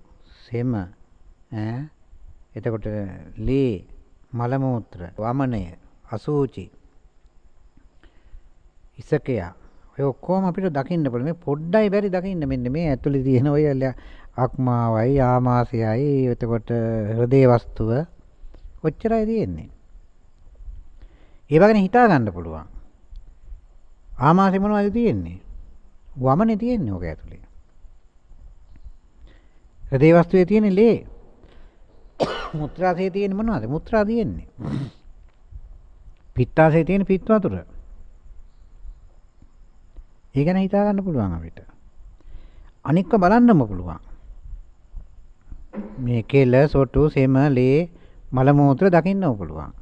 සෙම ඈ එතකොට ලේ, මල මූත්‍ර, වමනය, අසූචි, ඉසකය ඔය ඔක්කොම අපිට දකින්න පුළුවන්. මේ පොඩ්ඩයි බැරි දකින්න මෙන්න මේ ඇතුලේ තියෙන ඔය අක්මාවයි, ආමාශයයි, එතකොට හෘදේ වස්තුව ඔච්චරයි තියෙන්නේ. ඒව ගැන හිතා ගන්න පුළුවන්. ආමාශය මොනවද තියෙන්නේ? වමනේ තියෙන්නේ ඔක ඇතුලේ. හෘදේ වස්තුවේ තියෙන ලේ. මුත්‍රාශයේ තියෙන්නේ මොනවද? මුත්‍රා තියෙන්නේ. පිත්තාශයේ තියෙන පිත් වතුර. ඒ ගැන හිතා ගන්න පුළුවන් අපිට. අනික්ක බලන්නම පුළුවන්. මේ කෙල, සොටු, සෙම, ලේ, මල මූත්‍ර දකින්නම පුළුවන්.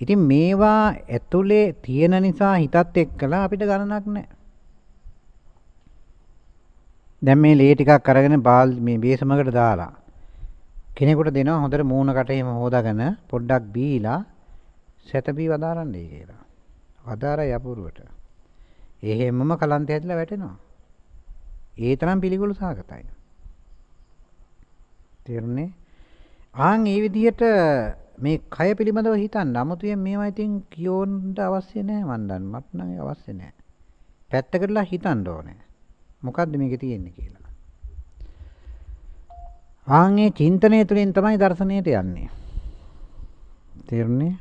ඉතින් මේවා ඇතුලේ තියෙන නිසා හිතත් එක්කලා අපිට ගණනක් නැහැ. දැන් මේ ලේ ටිකක් අරගෙන බාල් මේ බේසමකට දාලා කෙනෙකුට දෙනවා හොඳට මූණකට එහෙම හොදාගෙන පොඩ්ඩක් බීලා සැතපී වදාරන්නයි කියලා. වදාරයි අපුරුවට. එහෙමම කලන්තය ඇදලා වැටෙනවා. ඒ තරම් පිළිකුල් සාගතයි. තේරුණේ? ආන් ඒ විදිහට මේ කය පිළිබඳව හිතන්න. 아무තුයෙන් මේවා ඉතින් කියෝන්න අවශ්‍ය නැහැ මන් දන්න. මට නම් අවශ්‍ය නැහැ. පැත්තකටලා හිතන්න ඕනේ. මොකද්ද මේකේ තියෙන්නේ කියලා. ආන්ගේ චින්තනය තුළින් තමයි දර්ශනයට යන්නේ. තේරුණේ?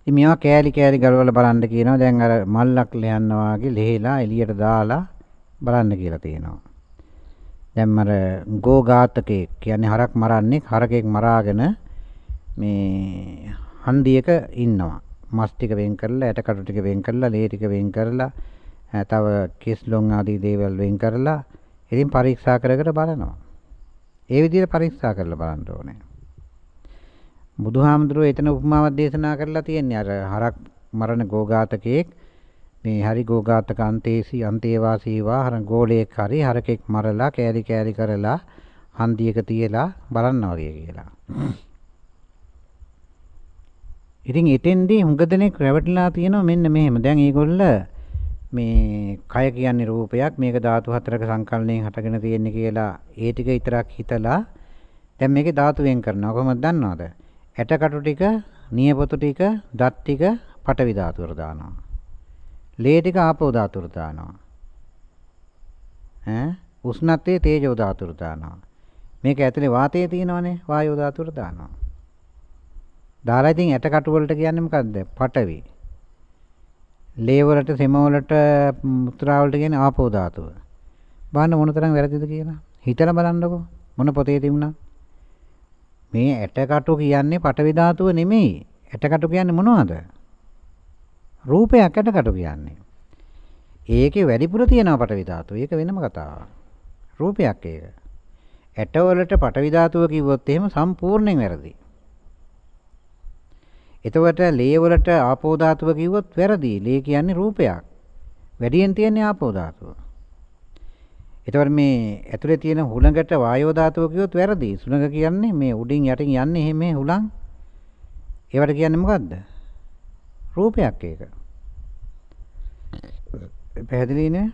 ඉතින් මේවා කෑලි කෑලි ගලවලා බලන්න කියනවා. දැන් අර මල්ලක් ලයන්නා වගේ ලෙහෙලා එළියට දාලා බලන්න කියලා තියෙනවා. දැන් මර ගෝඝාතකේ කියන්නේ හරක් මරන්නේ හරකෙක් මරාගෙන මේ හන්දියක ඉන්නවා මස් ටික වෙන් කරලා, ඇට කටු ටික වෙන් කරලා, ලේ ටික වෙන් කරලා, තව කෙස් ලොම් ආදී දේවල් වෙන් කරලා ඉතින් පරීක්ෂා කර කර බලනවා. ඒ විදිහට පරීක්ෂා කරලා බලන්න ඕනේ. බුදුහාමුදුරුවෝ එතන උපමාවක් දේශනා කරලා තියෙන්නේ අර හරක් මරණ ගෝඝාතකයෙක් මේ හරි ගෝඝාතක අන්තේසි අන්තේවාසීවා හර ගෝලයක් හරි හරකෙක් මරලා කෑලි කෑලි කරලා හන්දියක තියලා බලන්න වගේ කියලා. ඉතින් එතෙන්දී හුඟ දෙනෙක් රැවටිලා තියෙනවා මෙන්න මෙහෙම. දැන් මේගොල්ල මේ කය කියන්නේ රූපයක් මේක ධාතු හතරක සංකලනයෙන් හටගෙන තියෙන්නේ කියලා ඒ ටික විතරක් හිතලා දැන් මේකේ ධාතු වෙන් කරනවා කොහොමද දන්නවද ඇටකටු ටික නියපොතු ටික දත් ටික පටවි ධාතුවට දානවා ලේ ටික ආපෝ ධාතුවට දානවා ඈ උෂ්ණත්වයේ තේජෝ ධාතුවට දානවා මේක ඇතුලේ වාතය තියෙනවනේ වායෝ ධාතුවට දානවා දාලා ඉතින් ඇටකටු වලට කියන්නේ මොකද්ද පටවි ලේ වලට සෙම වලට මුත්‍රා වලට කියන්නේ ආපෝ ධාතුව. බලන්න මොනතරම් වැරදිද කියලා. හිතලා බලන්නකෝ. මොන පොතේ තිබුණා. මේ ඇටකටු කියන්නේ පටවි ධාතුව නෙමෙයි. ඇටකටු කියන්නේ මොනවද? රූපයක් ඇටකටු කියන්නේ. ඒකේ වැඩිපුර තියෙනවා පටවි ධාතුව. ඒක වෙනම කතාවක්. රූපයක් ඒක. ඇටවලට පටවි ධාතුව කිව්වොත් එහෙම සම්පූර්ණයෙන් වැරදි. එතකොට ලේ වලට ආපෝ ධාතුව කිව්වොත් වැරදි. ලේ කියන්නේ රූපයක්. වැඩියෙන් තියෙන්නේ ආපෝ ධාතුව. එතකොට මේ ඇතුලේ තියෙන හුළඟට වායෝ ධාතුව කිව්වොත් වැරදි. සුළඟ කියන්නේ මේ උඩින් යටින් යන්නේ එහෙම මේ හුළං. ඒවට කියන්නේ මොකද්ද? රූපයක් ඒක. පැහැදිලි නේ?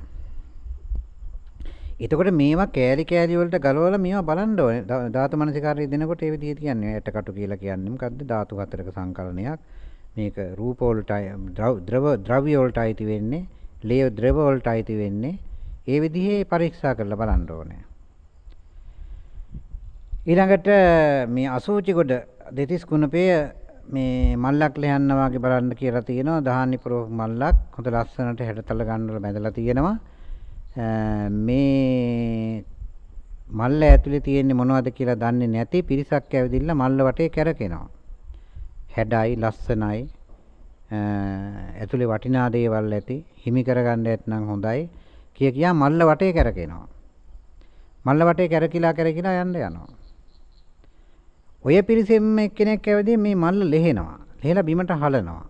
එතකොට මේවා කෑලි කෑලි වලට ගලවලා මේවා බලන්න ඕනේ. ධාතු මනසිකාරය දෙනකොට ඒ විදිහට කියන්නේ ඇටකටු කියලා කියන්නේ මොකද්ද? ධාතු හතරක සංකලනයක්. මේක රූප වලට ද්‍රව ද්‍රව්‍ය වලට අයිති වෙන්නේ, ලේ ද්‍රව වලට අයිති වෙන්නේ. ඒ විදිහේ පරීක්ෂා කරලා බලන්න ඕනේ. ඊළඟට මේ අසූචි කොට දෙතිස් කුණපය මේ මල්ලක් ලෙහන්න වගේ බලන්න කියලා තියෙනවා. දහානි පුරෝ මල්ලක් හොඳ ලස්සනට හැඩතල ගන්නවල බැඳලා තියෙනවා. මේ මල්ල ඇතුලේ තියෙන්නේ මොනවද කියලා දන්නේ නැති පිරිසක් ඇවිදින්න මල්ල වටේ කැරකෙනවා. හැඩයි ලස්සනයි ඇතුලේ වටිනා දේවල් ඇති හිමි කරගන්න ඇත්නම් හොඳයි කිය කියා මල්ල වටේ කැරකෙනවා. මල්ල වටේ කැරකිලා කැරකිලා යන්න යනවා. ඔය පිරිසෙම එක්කෙනෙක් ඇවිදින් මේ මල්ල ලෙහෙනවා. ලෙහෙලා බිමට හලනවා.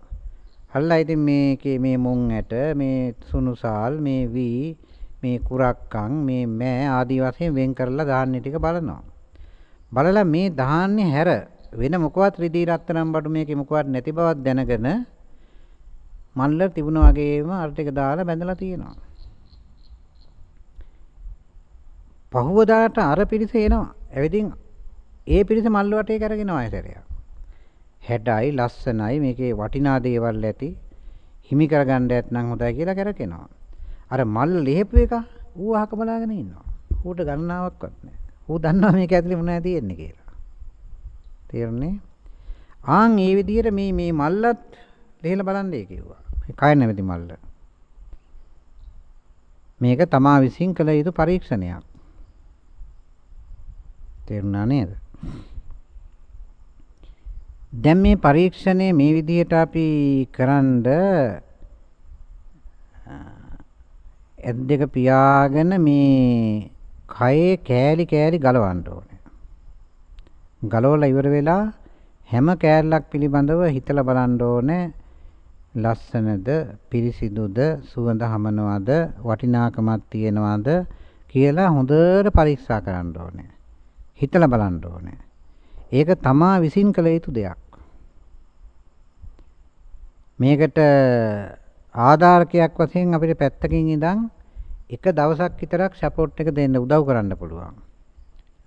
හල්ලා ඉතින් මේකේ මේ මුං ඇට මේ සුනුසාල් මේ වී මේ කුරක්කන් මේ මෑ ආදී වශයෙන් වෙන් කරලා ධාන්‍ය ටික බලනවා. බලලා මේ ධාන්‍ය හැර වෙන මොකවත් රිදී රත්තරන් බඩු මේකේ මොකවත් නැති බවක් දැනගෙන මල්ල තිබුණා වගේම අර ටික දාලා බැඳලා තියෙනවා. පහුවදාට අර පිරිස එනවා. එවෙදින් ඒ පිරිස මල්ල වටේ කරගෙන ආයතරයක්. හැඩයි ලස්සනයි මේකේ වටිනා දේවල් ඇති හිමි කරගන්න ඇත්නම් හොඳයි කියලා කරකිනවා. අර මල් ලිහපු එක ඌ අහක බලාගෙන ඉන්නවා. ඌට ගණනාවක්වත් නැහැ. ඌ දන්නවා මේක ඇතුලේ මොනවද තියෙන්නේ කියලා. තේරුණේ? ආන් මේ විදිහට මේ මේ මල්ලත් ලිහලා බලන්නේ කිව්වා. මේ කය නැමැති මල්ල. මේක තමා විසින් කළ යුතු පරීක්ෂණයක්. තේරුණා නේද? දැන් මේ පරීක්ෂණය මේ විදිහට අපි කරන්ඩ ඇස් දෙක පියාගෙන මේ කයේ කෑලි කෑලි ගලවන්න ඕනේ. ගලවලා ඉවර වෙලා හැම කෑල්ලක් පිළිබඳව හිතලා බලන්න ඕනේ. ලස්සනද, පිරිසිදුද, සුවඳ හමනවද, වටිනාකමක් තියෙනවද කියලා හොඳට පරීක්ෂා කරන්න ඕනේ. හිතලා බලන්න ඕනේ. ඒක තමා විසින් කළ යුතු දෙයක්. මේකට ආධාරකයක් වශයෙන් අපිට පැත්තකින් ඉඳන් එක දවසක් විතරක් සපෝට් එක දෙන්න උදව් කරන්න පුළුවන්.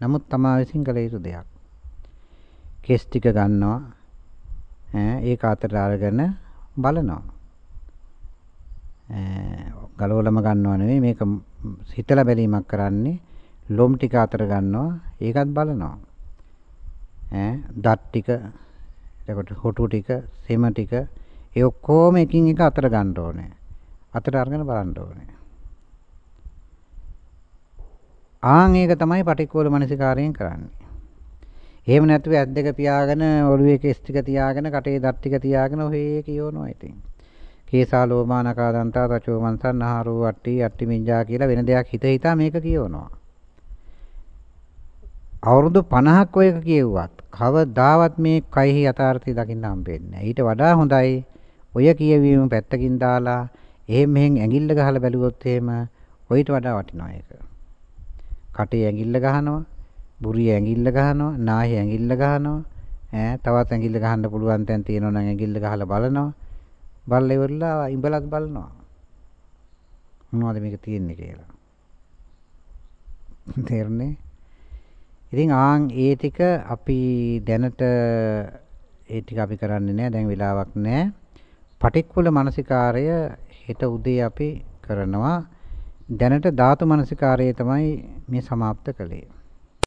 නමුත් තමා විසින් කළ යුතු දෙයක්. කෙස් ටික ගන්නවා ඈ ඒක අතට අරගෙන බලනවා. ගලවලම ගන්නව නෙවෙයි මේක හිතලා බැලීමක් කරන්නේ ලොම් ටික අතර ගන්නවා ඒකත් බලනවා. ඈ දත් ටික එතකොට හොටු ටික සෙම ටික ඒ ඔක්කොම එකින් එක අතර ගන්න ඕනේ. අතට අරගෙන බලන්න ඕනේ. ආන් ඒක තමයි පටික්කෝල මනසිකාරයෙන් කරන්නේ. එහෙම නැතුව ඇස් දෙක පියාගෙන ඔළුවේ කෙස් ටික තියාගෙන කටේ දත් ටික තියාගෙන ඔහේ කියවනවා ඉතින්. කේසා ලෝමානකා දන්තා තචෝ මන්සන් ආහාරෝ අට්ටි අට්ටි මිඤ්ඤා කියලා වෙන දෙයක් හිත හිතා මේක කියවනවා. අවුරුදු 50ක් ඔයක කියෙව්වත් කවදාවත් මේ කයෙහි යථාර්ථය දකින්න හම්බෙන්නේ නැහැ. ඊට වඩා හොඳයි ඔය කියවීම පැත්තකින් දාලා එහෙම මෙහෙන් ඇඟිල්ල ගහලා බැලුවොත් එහෙම ඔయిత වඩා වටිනවා ඒක. කටේ ඇඟිල්ල ගහනවා, බුරිය ඇඟිල්ල ගහනවා, නාහේ ඇඟිල්ල ගහනවා, ඈ තවත් ඇඟිල්ල ගහන්න පුළුවන් තැන් තියෙනවා නම් ඇඟිල්ල ගහලා බලනවා. බලලා ඉවරලා ඉඹලත් බලනවා. මොනවද මේක තියෙන්නේ කියලා. තේරුණේ? ඉතින් ආන් ඒ ටික අපි දැනට ඒ ටික අපි කරන්නේ නැහැ. දැන් වෙලාවක් නැහැ. පටික්කුල මානසිකාරය හෙට උදේ අපි කරනවා. දැනට ධාතු මානසිකාරය තමයි මේ સમાપ્ત කළේ.